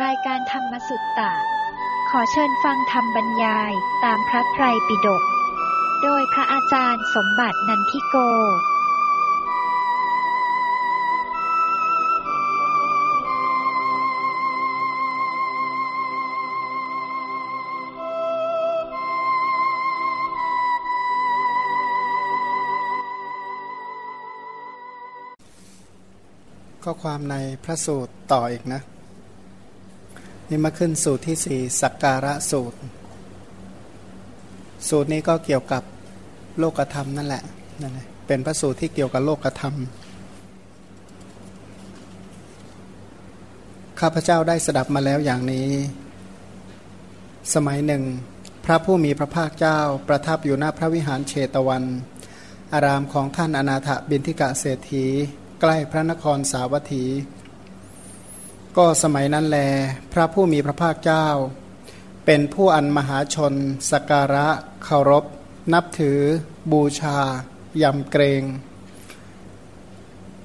รายการธรรมสุตตะ ขอเชิญฟังธรรมบรรยายตามพระไตรปิฎก โดยพระอาจารย์สมบัตินันทิโก ข้อความในพระสูตรต่ออีกนะ นี่มาขึ้นสูตรที่สี่สักการะสูตร สูตรนี้ก็เกี่ยวกับโลกธรรมนั่นแหละนั่นแหละเป็นพระสูตรที่เกี่ยวกับโลกธรรม ข้าพเจ้าได้สดับมาแล้วอย่างนี้ สมัยหนึ่ง พระผู้มีพระภาคเจ้าประทับอยู่หน้าพระวิหารเชตวัน อารามของท่านอนาถบินทิกะเศรษฐี ใกล้พระนครสาวัตถี ก็สมัยนั้นแล พระผู้มีพระภาคเจ้า เป็นผู้อันมหาชนสกการะเคารพ นับถือ บูชา ยำเกรง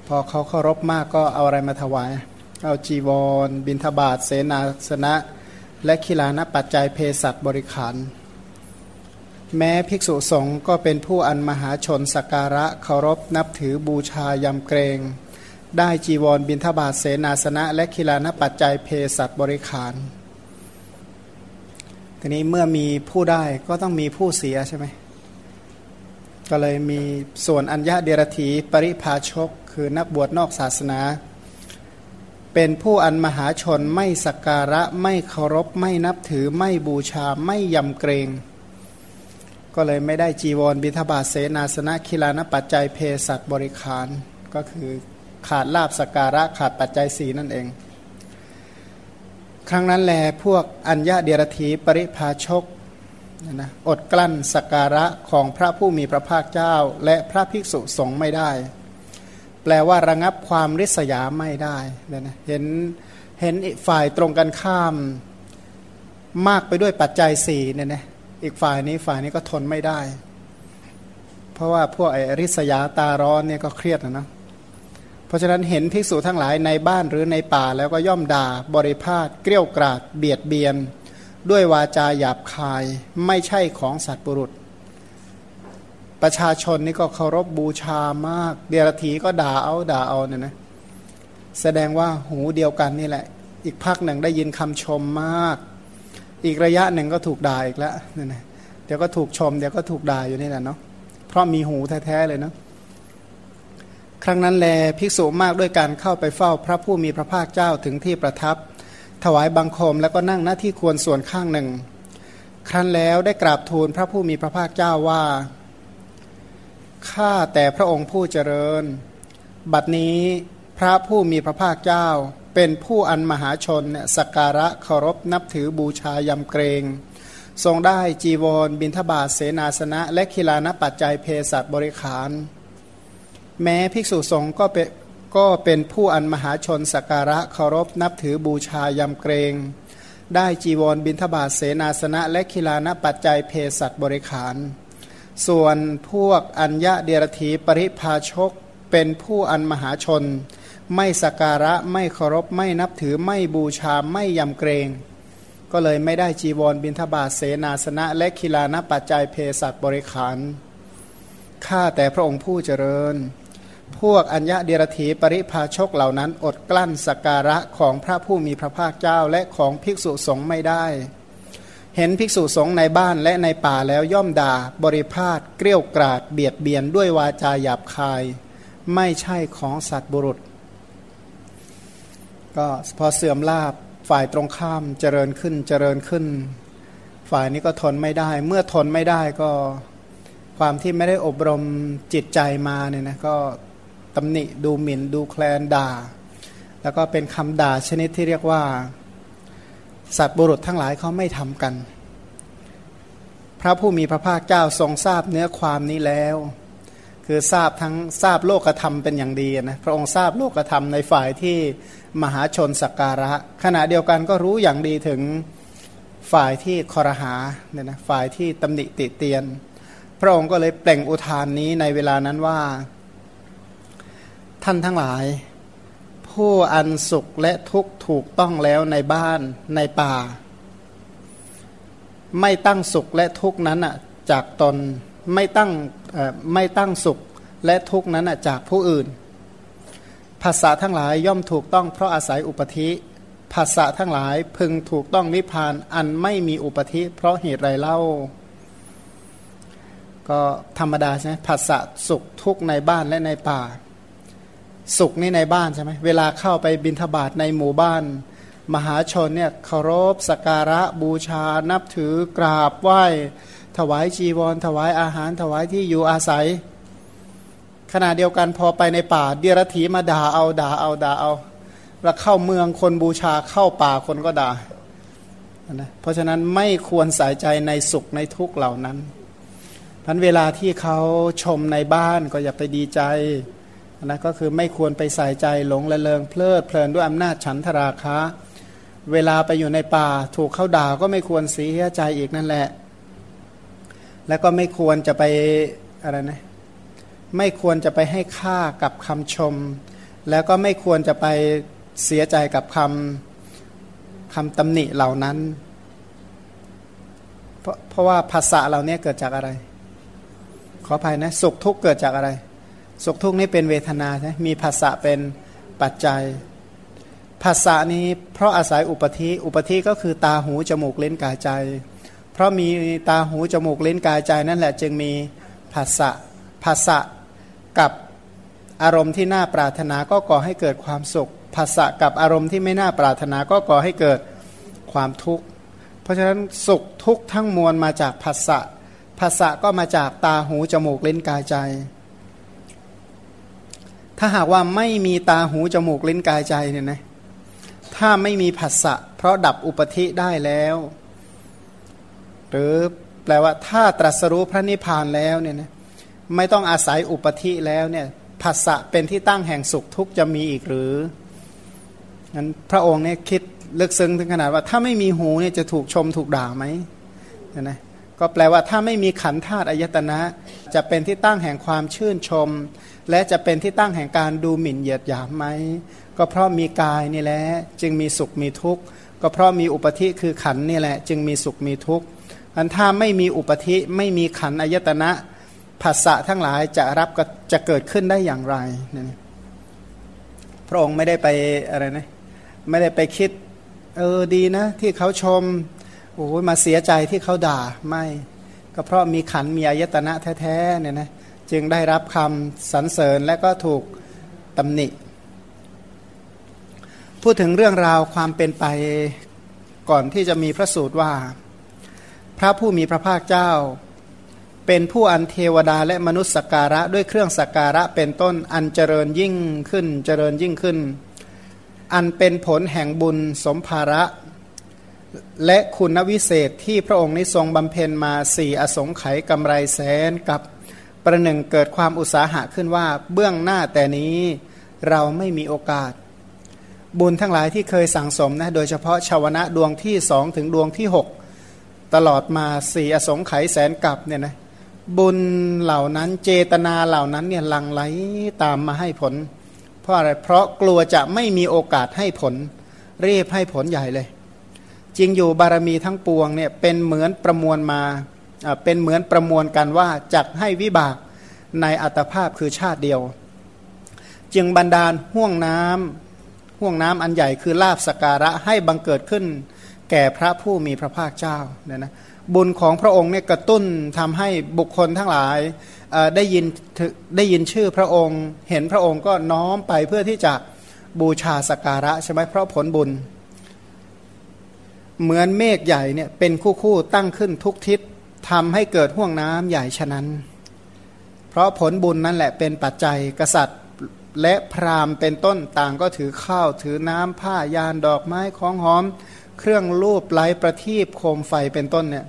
พอเขาเคารพมากก็เอาอะไรมาถวาย เอาจีวร บิณฑบาตเสนาสนะ และคิลานปัจจัยเพศัตบริขาร แม้ภิกษุสงฆ์ก็เป็นผู้อันมหาชน สกการะเคารพ นับถือบูชายำเกรง ได้จีวรบิณฑบาตเสนาสนะ และคิลานปัจจัยเพศัตบริขาร ทีนี้เมื่อมีผู้ได้ก็ต้องมีผู้เสียใช่ไหมก็เลยมีส่วนอัญญาเดรถีปริภาชก คือนักบวชนอกศาสนา เป็นผู้อันมหาชนไม่สักการะไม่เคารพไม่นับถือไม่บูชาไม่ยำเกรง ก็เลยไม่ได้จีวรบิณฑบาตเสนาสนะคิลานปัจจัยเพศัตบริขารก็คือ ขาดลาบสการะขาดปัจจัยสีนั่นเอง ครั้งนั้นแลพวกอัญญาเดียรถีปริภาชกนะอดกลั้นสการะของพระผู้มีพระภาคเจ้า และพระภิกษุสงฆ์ไม่ได้ แปลว่าระงับความริษยาไม่ได้นะเห็นเห็นฝ่ายตรงกันข้าม มากไปด้วยปัจจัยสี่เนี่ยนะอีกฝ่ายนี้ฝ่ายนี้ก็ทนไม่ได้ เพราะว่าพวกไอริษยาตาร้อนเนี่ยก็เครียดนะเนาะ เพราะฉะนั้นเห็นภิกษุทั้งหลายในบ้านหรือในป่าแล้วก็ย่อมด่าบริพาทเกลี้ยกราด เบียดเบียน ด้วยวาจาหยาบคายไม่ใช่ของสัตว์บุรุษ ประชาชนนี่ก็เคารพบบูชามาก เดียรถีก็ด่าเอาด่าเอาเนี่ยนะแสดงว่าหูเดียวกันนี่แหละ อีกพักหนึ่งได้ยินคำชมมาก อีกระยะหนึ่งก็ถูกด่าอีกแล้วเนี่ยนะเดี๋ยวก็ถูกชมเดี๋ยวก็ถูกด่าอยู่นี่แหละเนาะเพราะมีหูแท้ๆเลยเนาะ ครั้งนั้นแลภิกษุมากด้วยการเข้าไปเฝ้าพระผู้มีพระภาคเจ้าถึงที่ประทับ ถวายบังคมแล้วก็นั่งหน้าที่ควรส่วนข้างหนึ่ง ครั้นแล้วได้กราบทูลพระผู้มีพระภาคเจ้าว่าข้าแต่พระองค์ผู้เจริญ บัดนี้พระผู้มีพระภาคเจ้า เป็นผู้อันมหาชนเนี่ยสักการะเคารพนับถือบูชายำเกรง ทรงได้จีวรบิณฑบาตเสนาสนะ และคิลานปัจจัยเพศัตบริขาร แม้ภิกษุสงฆ์ก็เป็นก็เป็นผู้อันมหาชนสักการะเคารพนับถือบูชายำเกรง ได้จีวรบิณฑบาตเสนาสนะ และคิลานปัจจัยเพศัตบริขาร ส่วนพวกอัญญะเดรธีปริภาชก เป็นผู้อันมหาชน ไม่สักการะไม่เคารพไม่นับถือไม่บูชาไม่ยำเกรง ก็เลยไม่ได้จีวรบิณฑบาตเสนาสนะ และคิลานปัจจัยเพศัตบริขารข้าแต่พระองค์ผู้เจริญ พวกอัญญะเดรถีปริภาชกเหล่านั้นอดกลั้นสักการะของพระผู้มีพระภาคเจ้าและของภิกษุสงฆ์ไม่ได้ เห็นภิกษุสงฆ์ในบ้านและในป่าแล้วย่อมด่าบริพาทเกลี้ยวกราดเบียดเบียนด้วยวาจาหยาบคาย ไม่ใช่ของสัตว์บุรุษ ก็พอเสื่อมลาบฝ่ายตรงข้ามเจริญขึ้นเจริญขึ้น ฝ่ายนี้ก็ทนไม่ได้ เมื่อทนไม่ได้ก็ความที่ไม่ได้อบรมจิตใจมาเนี่ยนะก็ ตำหนิ ดูหมิ่น ดูแคลนด่า แล้วก็เป็นคำด่าชนิดที่เรียกว่า สัตว์บุรุษทั้งหลายเขาไม่ทำกัน พระผู้มีพระภาคเจ้าทรงทราบเนื้อความนี้แล้ว คือทราบทั้งทราบโลกธรรมเป็นอย่างดีนะพระองค์ทราบโลกธรรมในฝ่ายที่มหาชนสักการะ ขณะเดียวกันก็รู้อย่างดีถึงฝ่ายที่คอรหาเนี่ยนะฝ่ายที่ตำหนิติเตียน พระองค์ก็เลยเปล่งอุทานนี้ในเวลานั้นว่า ท่านทั้งหลาย ผู้อันสุขและทุกข์ถูกต้องแล้วในบ้านในป่า ไม่ตั้งสุขและทุกข์นั้นอะจากตนไม่ตั้งไม่ตั้งสุขและทุกข์นั้นอะจากผู้อื่น ภาษาทั้งหลายย่อมถูกต้องเพราะอาศัยอุปธิภาษาทั้งหลายพึงถูกต้องนิพพานอันไม่มีอุปธิเพราะเหตุไรเล่า ก็ธรรมดาใช่ไหมภาษาสุขทุกข์ในบ้านและในป่า สุขนี่ในบ้านใช่ไหมเวลาเข้าไปบินทบาทในหมู่บ้าน มหาชนเนี่ยเคารพสการะบูชา นับถือกราบไหว้ ถวายจีวร ถวายอาหาร ถวายที่อยู่อาศัย ขณะเดียวกันพอไปในป่าเดียรถีมาด่าเอาด่าเอาด่าเอาแล้วเข้าเมืองคนบูชาเข้าป่าคนก็ด่านะเพราะฉะนั้นไม่ควรใส่ใจในสุขในทุกเหล่านั้นพันเวลาที่เขาชมในบ้านก็อย่าไปดีใจ นะก็คือไม่ควรไปใส่ใจหลงละเลงเพลิดเพลินด้วยอำนาจฉันทราคะ เวลาไปอยู่ในป่าถูกเขาด่าก็ไม่ควรเสียใจอีกนั่นแหละ แล้วก็ไม่ควรจะไปอะไรนะไม่ควรจะไปให้ค่ากับคำชม แล้วก็ไม่ควรจะไปเสียใจกับคำคำตำหนิเหล่านั้น เพราะเพราะว่าภาษาเหล่านี้เกิดจากอะไร ขออภัยนะสุขทุกข์เกิดจากอะไร สุขทุกข์นี้เป็นเวทนาใช่มีภาษาเป็นปัจจัย ภาษานี้เพราะอาศัยอุปธิอุปธิก็คือตาหูจมูกเล่นกายใจ เพราะมีตาหูจมูกเล่นกายใจนั่นแหละจึงมีภาษาภาษากับอารมณ์ที่น่าปรารถนาก็ก่อให้เกิดความสุขภาษากับอารมณ์ที่ไม่น่าปรารถนาก็ก่อให้เกิดความทุกข์ เพราะฉะนั้นสุขทุกข์ทั้งมวลมาจากภาษาภาษาก็มาจากตาหูจมูกเล่นกายใจ ถ้าหากว่าไม่มีตาหูจมูกลิ้นกายใจเนี่ยนะถ้าไม่มีผัสสะเพราะดับอุปธิได้แล้ว หรือแปลว่าถ้าตรัสรู้พระนิพพานแล้วเนี่ยนะไม่ต้องอาศัยอุปธิแล้วเนี่ยผัสสะเป็นที่ตั้งแห่งสุขทุกข์จะมีอีกหรืองั้นพระองค์เนี่ยคิดลึกซึ้งถึงขนาดว่าถ้าไม่มีหูเนี่ยจะถูกชมถูกด่าไหมนะก็แปลว่าถ้าไม่มีขันธาตุอายตนะ จะเป็นที่ตั้งแห่งความชื่นชม และจะเป็นที่ตั้งแห่งการดูหมิ่นเหยียดหยามไหมก็เพราะมีกายนี่แหละจึงมีสุขมีทุกข์ ก็เพราะมีอุปธิคือขันนี่แหละ จึงมีสุขมีทุกข์อันถ้าไม่มีอุปธิไม่มีขันอายตนะภาษะทั้งหลายจะรับก็จะเกิดขึ้นได้อย่างไรนี่พระองค์ไม่ได้ไปอะไรนะไม่ได้ไปคิด เออดีนะ ที่เขาชมโอ้ยมาเสียใจที่เขาด่าไม่ ก็เพราะมีขันมีอายตนะแท้ๆเนี่ยนะจึงได้รับคำสรรเสริญและก็ถูกตำหนิ พูดถึงเรื่องราวความเป็นไปก่อนที่จะมีพระสูตรว่า พระผู้มีพระภาคเจ้า เป็นผู้อันเทวดาและมนุษย์สักการะด้วยเครื่องสักการะเป็นต้นอันเจริญยิ่งขึ้นเจริญยิ่งขึ้น อันเป็นผลแห่งบุญสมภาระ และคุณวิเศษที่พระองค์นี้ทรงบำเพ็ญมาสี่อสงไขยกำไรแสนกับประหนึ่งเกิดความอุตสาหะขึ้นว่าเบื้องหน้าแต่นี้เราไม่มีโอกาส บุญทั้งหลายที่เคยสั่งสมนะโดยเฉพาะชาวนะดวงที่สองถึงดวงที่หกตลอดมาสี่อสงไขยแสนกับเนี่ยนะบุญเหล่านั้นเจตนาเหล่านั้นเนี่ยลังไหลตามมาให้ผล เพราะอะไรเพราะกลัวจะไม่มีโอกาสให้ผลรีบให้ผลใหญ่เลย จริงอยู่บารมีทั้งปวงเนี่ยเป็นเหมือนประมวลมาเป็นเหมือนประมวลกันว่าจักให้วิบากในอัตภาพคือชาติเดียว จึงบันดาลห่วงน้ำห่วงน้ำอันใหญ่คือลาบสการะให้บังเกิดขึ้น แก่พระผู้มีพระภาคเจ้าเนี่ยนะบุญของพระองค์เนี่ยกระตุ้นทำให้บุคคลทั้งหลายได้ยินได้ยินชื่อพระองค์ เห็นพระองค์ก็น้อมไปเพื่อที่จะบูชาสการะใช่ไหมเพราะผลบุญ เหมือนเมฆใหญ่เนี่ยเป็นคู่คู่ตั้งขึ้นทุกทิศทำให้เกิดห่วงน้ำใหญ่ฉะนั้น เพราะผลบุญนั่นแหละเป็นปัจจัยกษัตริย์และพราหมณ์เป็นต้นต่างก็ถือข้าวถือน้ำผ้ายานดอกไม้ของหอม เครื่องรูปไล้ประทีปโคมไฟเป็นต้นเนี่ย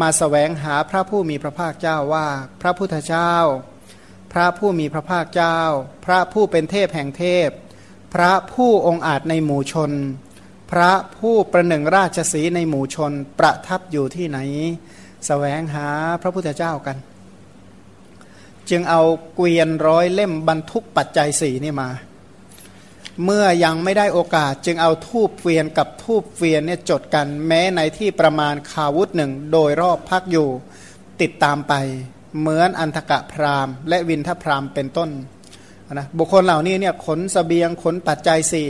มาสแสวงหาพระผู้มีพระภาคเจ้าว่า พระพุทธเจ้า พระผู้มีพระภาคเจ้า พระผู้เป็นเทพแห่งเทพ พระผู้องอาจในหมู่ชน ระผู้ประหนึ่งราชสีในหมู่ชนประทับอยู่ที่ไหนแสวงหาพระพุทธเจ้ากัน จึงเอาเกวียนร้อยเล่มบรรทุกปัจจัยสี่นี่มา เมื่อยังไม่ได้โอกาสจึงเอาทูบเวียนกับทูบเวียนเนี่ยจดกันแม้ในที่ประมาณคาวุธหนึ่งโดยรอบพักอยู่ติดตามไป เหมือนอันทกะพรามและวินทพรามเป็นต้นนะบุคคลเหล่านี้เนี่ยขนสเสบียงขนปัจจัยสี่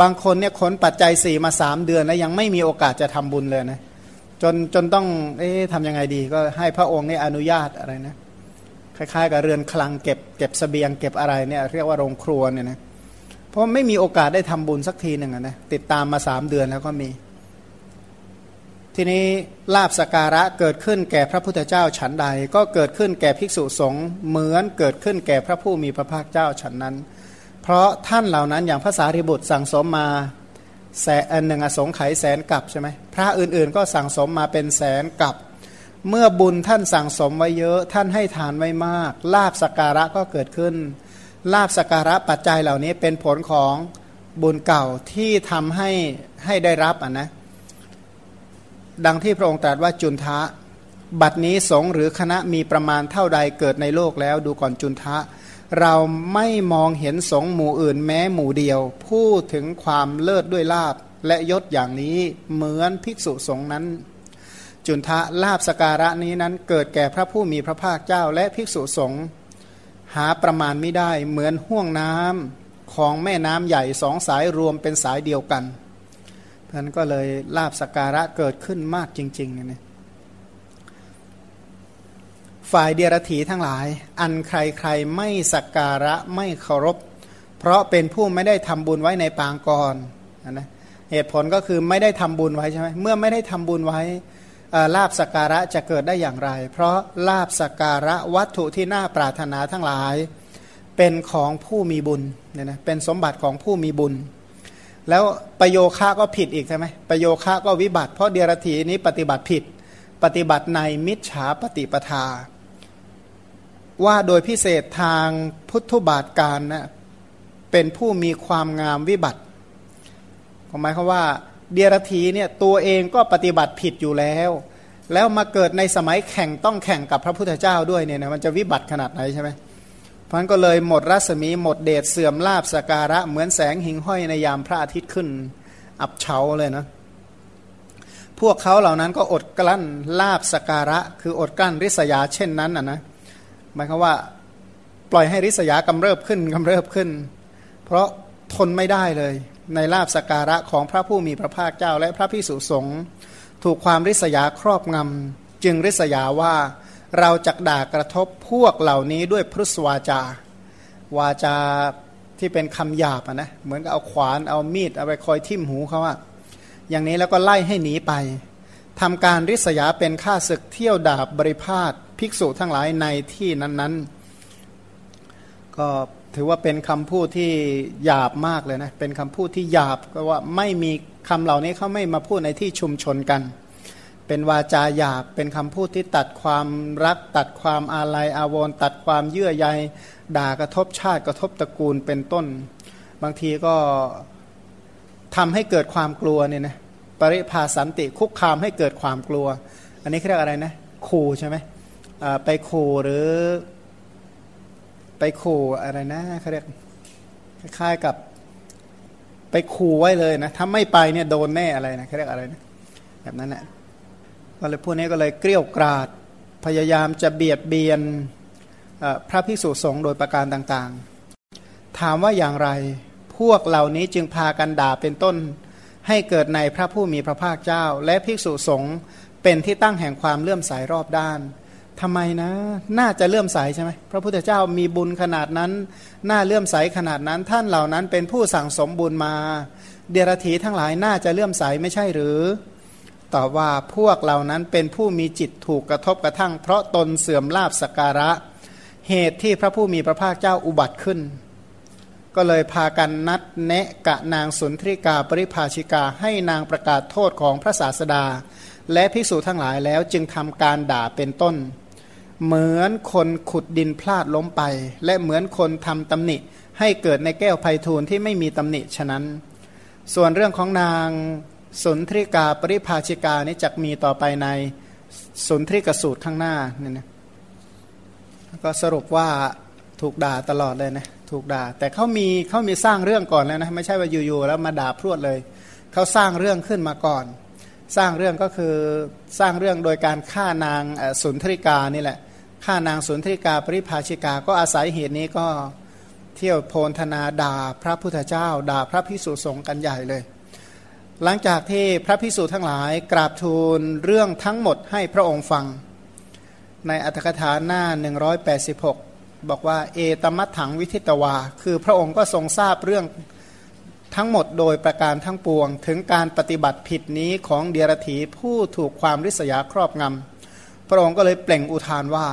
บางคนเนี่ยขนปัจจัยสี่มาสามเดือนแล้วยังไม่มีโอกาสจะทำบุญเลยนะจนจนต้องเอ๊ะทำยังไงดีก็ให้พระองค์เนี่ยอนุญาตอะไรนะคล้ายๆ กับเรือนคลังเก็บเก็บสเสบียงเก็บอะไรเนี่ยเรียกว่าโรงครัวเนี่ยนะเพราะไม่มีโอกาสได้ทำบุญสักทีหนึ่งนะติดตามมาสามเดือนแล้วก็มี ทีนี้ลาบสการะเกิดขึ้นแก่พระพุทธเจ้าฉันใด ก็เกิดขึ้นแก่ภิกษุสงฆ์เหมือนเกิดขึ้นแก่พระผู้มีพระภาคเจ้าฉันนั้น เพราะท่านเหล่านั้นอย่างภาษาริบุตรสั่งสมมาแสนหนึ่งอสงไขยแสนกับใช่ไหมพระอื่นๆก็สั่งสมมาเป็นแสนกับ เมื่อบุญท่านสั่งสมไว้เยอะท่านให้ทานไว้มาก ลาบสการะก็เกิดขึ้น ลาบสการะปัจจัยเหล่านี้เป็นผลของบุญเก่าที่ทำให้ให้ได้รับอะนะดังที่พระองค์ตรัสว่าจุนทะ บัดนี้สงหรือคณะมีประมาณเท่าใดเกิดในโลกแล้วดูก่อนจุนทะ เราไม่มองเห็นสงหมู่อื่นแม้หมู่เดียว พูดถึงความเลิศด้วยลาบและยศอย่างนี้เหมือนภิกษุสงฆ์นั้น จุนทะลาบสการะนี้นั้นเกิดแก่พระผู้มีพระภาคเจ้าและภิกษุสงฆ์หาประมาณไม่ได้เหมือนห่วงน้ำของแม่น้ำใหญ่สองสายรวมเป็นสายเดียวกันท่านก็เลยลาบสการะเกิดขึ้นมากจริงๆนี่ ฝ่ายเดียรถีทั้งหลาย อันใครๆไม่สักการะไม่เคารพ เพราะเป็นผู้ไม่ได้ทำบุญไว้ในปางก่อนนะเหตุผลก็คือไม่ได้ทำบุญไว้ใช่ไหมเมื่อไม่ได้ทำบุญไว้ลาบสักการะจะเกิดได้อย่างไร เพราะลาบสัการะวัตถุที่น่าปรารถนาทั้งหลาย เป็นของผู้มีบุญเนี่ยนะเป็นสมบัติของผู้มีบุญ แล้วประโยคะก็ผิดอีกใช่ไหมประโยคะก็วิบัติ เพราะเดียรถีนี้ปฏิบัติผิด ปฏิบัติในมิจฉาปฏิปทา ว่าโดยพิเศษทางพุทธบาทการนะเป็นผู้มีความงามวิบัติหมายความว่าเดียรถีเนี่ยตัวเองก็ปฏิบัติผิดอยู่แล้ว แล้วมาเกิดในสมัยแข่งต้องแข่งกับพระพุทธเจ้าด้วยเนี่ยมันจะวิบัติขนาดไหนใช่ไหมพันก็เลยหมดรัศมีหมดเดชเสื่อมลาบสการะ เหมือนแสงหิงห้อยในยามพระอาทิตย์ขึ้น อับเฉาเลยนะพวกเขาเหล่านั้นก็อดกลั้นลาบสการะ คืออดกลั้นริษยาเช่นนั้นอะนะ หมายความว่าปล่อยให้ริษยากำเริบขึ้นกำเริบขึ้น เพราะทนไม่ได้เลย ในลาบสการะของพระผู้มีพระภาคเจ้าและพระพิสุสงฆ์ถูกความริษยาครอบงำจึงริษยาว่าเราจะด่ากระทบพวกเหล่านี้ด้วยพุทธวาจา วาจาที่เป็นคำหยาบนะเหมือนกับเอาขวานเอามีดเอาไปคอยทิ่มหูเขาอะอย่างนี้แล้วก็ไล่ให้หนีไปทำการริษยาเป็นข้าศึกเที่ยวดาบบริพาท ภิกษุทั้งหลายในที่นั้นๆ ก็ถือว่าเป็นคำพูดที่หยาบมากเลยนะ เป็นคำพูดที่หยาบก็ว่าไม่มีคำเหล่านี้เขาไม่มาพูดในที่ชุมชนกัน เป็นวาจาหยาบ เป็นคำพูดที่ตัดความรัก ตัดความอาลัยอาวรณ์ตัดความเยื่อใย ด่ากระทบชาติกระทบตระกูลเป็นต้น บางทีก็ทำให้เกิดความกลัวเนี่ยนะปริภาสันติคุกคามให้เกิดความกลัว อันนี้เรียกอะไรนะ ขู่ใช่ไหม ไปขู่หรือไปขู่อะไรนะเขาเรียกคล้ายๆกับไปขู่ไว้เลยนะถ้าไม่ไปเนี่ยโดนแน่อะไรนะเขาเรียกอะไรนะแบบนั้นแหละก็เลยพวกนี้ก็เลยเกลี้ยกราดพยายามจะเบียดเบียนพระภิกษุสงฆ์โดยประการต่างๆ ถามว่าอย่างไรพวกเหล่านี้จึงพากันด่าเป็นต้นให้เกิดในพระผู้มีพระภาคเจ้า และภิกษุสงฆ์เป็นที่ตั้งแห่งความเลื่อมใสรอบด้าน ทำไมนะ น่าจะเลื่อมใสใช่ไหมพระพุทธเจ้ามีบุญขนาดนั้น น่าเลื่อมใสขนาดนั้น ท่านเหล่านั้นเป็นผู้สั่งสมบุญมา เดรธีทั้งหลายน่าจะเลื่อมใสไม่ใช่หรือ ตอบว่าพวกเหล่านั้นเป็นผู้มีจิตถูกกระทบกระทั่ง เพราะตนเสื่อมลาบสการะ เหตุที่พระผู้มีพระภาคเจ้าอุบัติขึ้น ก็เลยพากันนัดแนะกะนางสุนทริกาปริภาชิกาให้นางประกาศโทษของพระศาสดา และภิกษุทั้งหลายแล้วจึงทำการด่าเป็นต้น เหมือนคนขุดดินพลาดล้มไป และเหมือนคนทำตำหนิ ให้เกิดในแก้วไพฑูรย์ที่ไม่มีตำหนิฉะนั้น ส่วนเรื่องของนางสุนทริกาปริภาชิกานี้จะมีต่อไปในสุนทริกสูตรข้างหน้าเนี่ยนะก็สรุปว่าถูกด่าตลอดเลยนะถูกด่า แต่เขามีเขามีสร้างเรื่องก่อนแล้วนะไม่ใช่ว่าอยู่ๆแล้วมาด่าพรวดเลยเขาสร้างเรื่องขึ้นมาก่อน สร้างเรื่องก็คือสร้างเรื่องโดยการฆ่านางสุนทริกานี่แหละ ฆ่านางสุนทริกาปริภาชิกาก็อาศัยเหตุนี้ก็เที่ยวโพลธนาด่าพระพุทธเจ้า ด่าพระพิสุสงฆ์กันใหญ่เลย หลังจากที่พระพิสุทั้งหลายกราบทูลเรื่องทั้งหมดให้พระองค์ฟัง ในอัตถกถาหน้า 186 บอกว่าเอตมัตถังวิทิตวา คือพระองค์ก็ทรงทราบเรื่องทั้งหมดโดยประการทั้งปวง ถึงการปฏิบัติผิดนี้ของเดียรถีผู้ถูกความริษยาครอบงำ พระองค์ก็เลยเปล่งอุทานว่า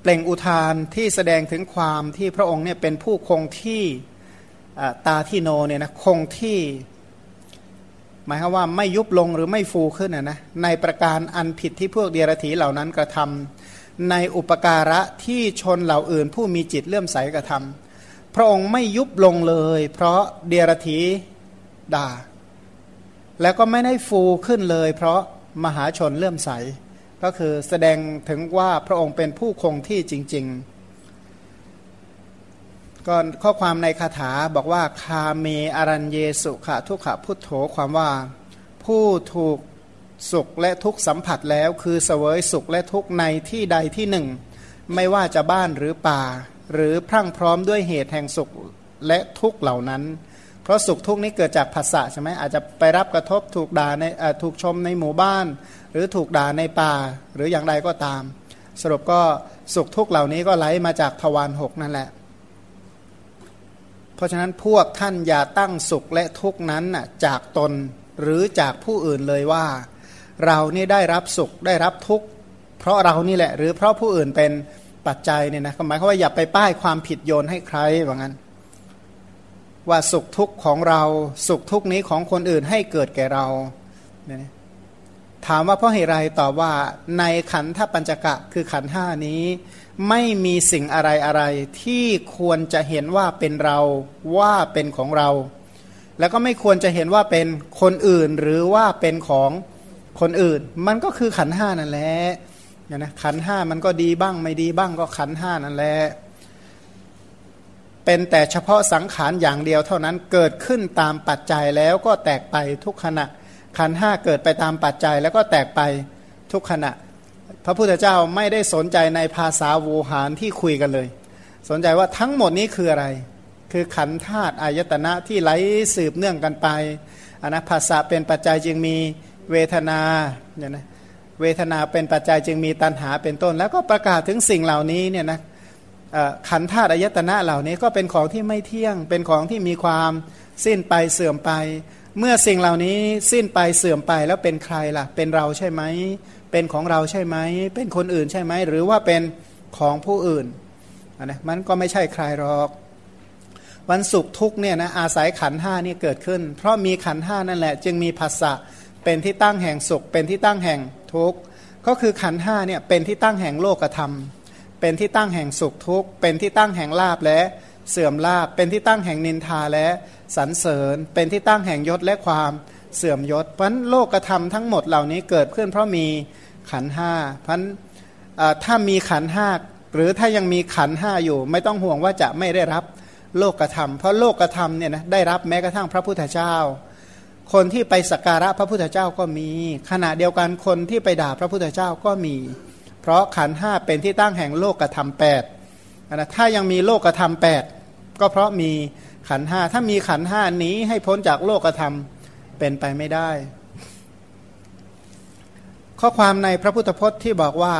เปล่งอุทานที่แสดงถึงความที่พระองค์เนี่ยเป็นผู้คงที่ตาที่โนเนี่ยนะคงที่หมายความว่าไม่ยุบลงหรือไม่ฟูขึ้นนะนะในประการอันผิดที่พวกเดียรถีเหล่านั้นกระทำในอุปการะที่ชนเหล่าอื่น ผู้มีจิตเลื่อมใสกระทำพระองค์ไม่ยุบลงเลย เพราะเดียรถีด่า แล้วก็ไม่ได้ฟูขึ้นเลย เพราะ มหาชนเลื่อมใส ก็คือแสดงถึงว่าพระองค์เป็นผู้คงที่จริง ๆก็ข้อความในคาถาบอกว่า คาเมอรัญเยสุขะทุกขะพุทโธความว่า ผู้ถูกสุขและทุกสัมผัสแล้วคือเสวยสุขและทุกในที่ใดที่หนึ่ง ไม่ว่าจะบ้านหรือป่า หรือพรั่งพร้อมด้วยเหตุแห่งสุขและทุกเหล่านั้น เพราะสุขทุกข์นี้เกิดจากภาษาใช่ไหมอาจจะไปรับกระทบถูกด่าในถูกชมในหมู่บ้าน หรือถูกด่าในป่า หรืออย่างไรก็ตาม สรุปก็สุขทุกข์เหล่านี้ก็ไหลมาจากทวารหกนั่นแหละ เพราะฉะนั้นพวกท่านอย่าตั้งสุขและทุกนั้นจากตนหรือจากผู้อื่นเลยว่า เรานี่ได้รับสุขได้รับทุกข์เพราะเรานี่แหละ หรือเพราะผู้อื่นเป็นปัจจัยเนี่ยนะหมายความว่าอย่าไปป้ายความผิดโยนให้ใครว่างั้น ว่าสุขทุกข์ของเรา สุขทุกข์นี้ของคนอื่นให้เกิดแก่เราเนี่ยถามว่าเพราะเหตุไรตอบว่าในขันธปัญจกะคือขันห้านี้ ไม่มีสิ่งอะไรอะไร ที่ควรจะเห็นว่าเป็นเราว่าเป็นของเรา แล้วก็ไม่ควรจะเห็นว่าเป็นคนอื่นหรือว่าเป็นของคนอื่น มันก็คือขันห้านั่นแหละนะขันห้ามันก็ดีบ้างไม่ดีบ้างก็ขันห้านั่นแหละ เป็นแต่เฉพาะสังขารอย่างเดียวเท่านั้นเกิดขึ้นตามปัจจัยแล้วก็แตกไปทุกขณะ ขันห้าเกิดไปตามปัจจัยแล้วก็แตกไปทุกขณะ พระพุทธเจ้าไม่ได้สนใจในภาษาวูหารที่คุยกันเลย สนใจว่าทั้งหมดนี้คืออะไร คือขันธาตุอายตนะที่ไหลสืบเนื่องกันไปอันนะภาษาเป็นปัจจัยจึงมีเวทนาเนี่ยนะเวทนาเป็นปัจจัยจึงมีตัณหาเป็นต้น แล้วก็ประกาศถึงสิ่งเหล่านี้เนี่ยนะ ขันธาตุอายตนะเหล่านี้ก็เป็นของที่ไม่เที่ยง เป็นของที่มีความสิ้นไปเสื่อมไป เมื่อสิ่งเหล่านี้สิ้นไปเสื่อมไปแล้วเป็นใครล่ะ เป็นเราใช่ไหม เป็นของเราใช่ไหม เป็นคนอื่นใช่ไหม หรือว่าเป็นของผู้อื่นนะมันก็ไม่ใช่ใครหรอก วันสุขทุกเนี่ยนะอาศัยขันห้านี่เกิดขึ้น เพราะมีขันห้านั่นแหละ จึงมีภาษะเป็นที่ตั้งแห่งสุข เป็นที่ตั้งแห่งทุกข์ก็คือขันห้าเนี่ยเป็นที่ตั้งแห่งโลกธรรมเเป็นที่ตั้งแห่งสุขทุกข์ เป็นที่ตั้งแห่งลาบและเสื่อมลาบ เป็นที่ตั้งแห่งนินทาและสรรเสริญ เป็นที่ตั้งแห่งยศและความเสื่อมยศ เพราะโลกธรรมทั้งหมดเหล่านี้เกิดขึ้นเพราะมีขันห้าเพราะถ้ามีขันห้าหรือถ้ายังมีขันห้าอยู่ ไม่ต้องห่วงว่าจะไม่ได้รับโลกธรรม เพราะโลกธรรมเนี่ยนะได้รับแม้กระทั่งพระพุทธเจ้า คนที่ไปสักการะพระพุทธเจ้าก็มี ขณะเดียวกันคนที่ไปด่าพระพุทธเจ้าก็มี เพราะขันห้าเป็นที่ตั้งแห่งโลกธรรมแปดนะถ้ายังมีโลกธรรมแปดก็เพราะมีขันห้าถ้ามีขันห้านี้ให้พ้นจากโลกธรรมเป็นไปไม่ได้ ข้อความในพระพุทธพจน์ที่บอกว่า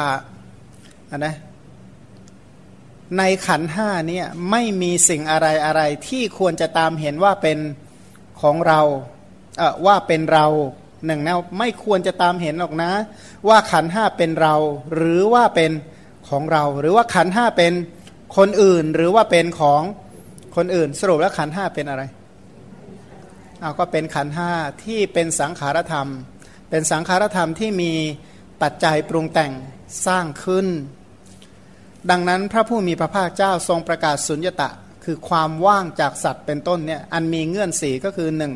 อันนะในขันห้านี้ไม่มีสิ่งอะไรอะไรที่ควรจะตามเห็นว่าเป็นของเราเออว่าเป็นเราหนึ่งนะไม่ควรจะตามเห็นหรอกนะว่าขันห้าเป็นเรา หรือว่าเป็นของเรา หรือว่าขันห้าเป็นคนอื่น หรือว่าเป็นของคนอื่น สรุปแล้วขันห้าเป็นอะไรเอาก็เป็นขันห้าที่เป็นสังขารธรรม เป็นสังขารธรรมที่มีปัจจัยปรุงแต่งสร้างขึ้น ดังนั้นพระผู้มีพระภาคเจ้าทรงประกาศสุญญตะ คือความว่างจากสัตว์เป็นต้นเนี่ยอันมีเงื่อนสีก็คือหนึ่ง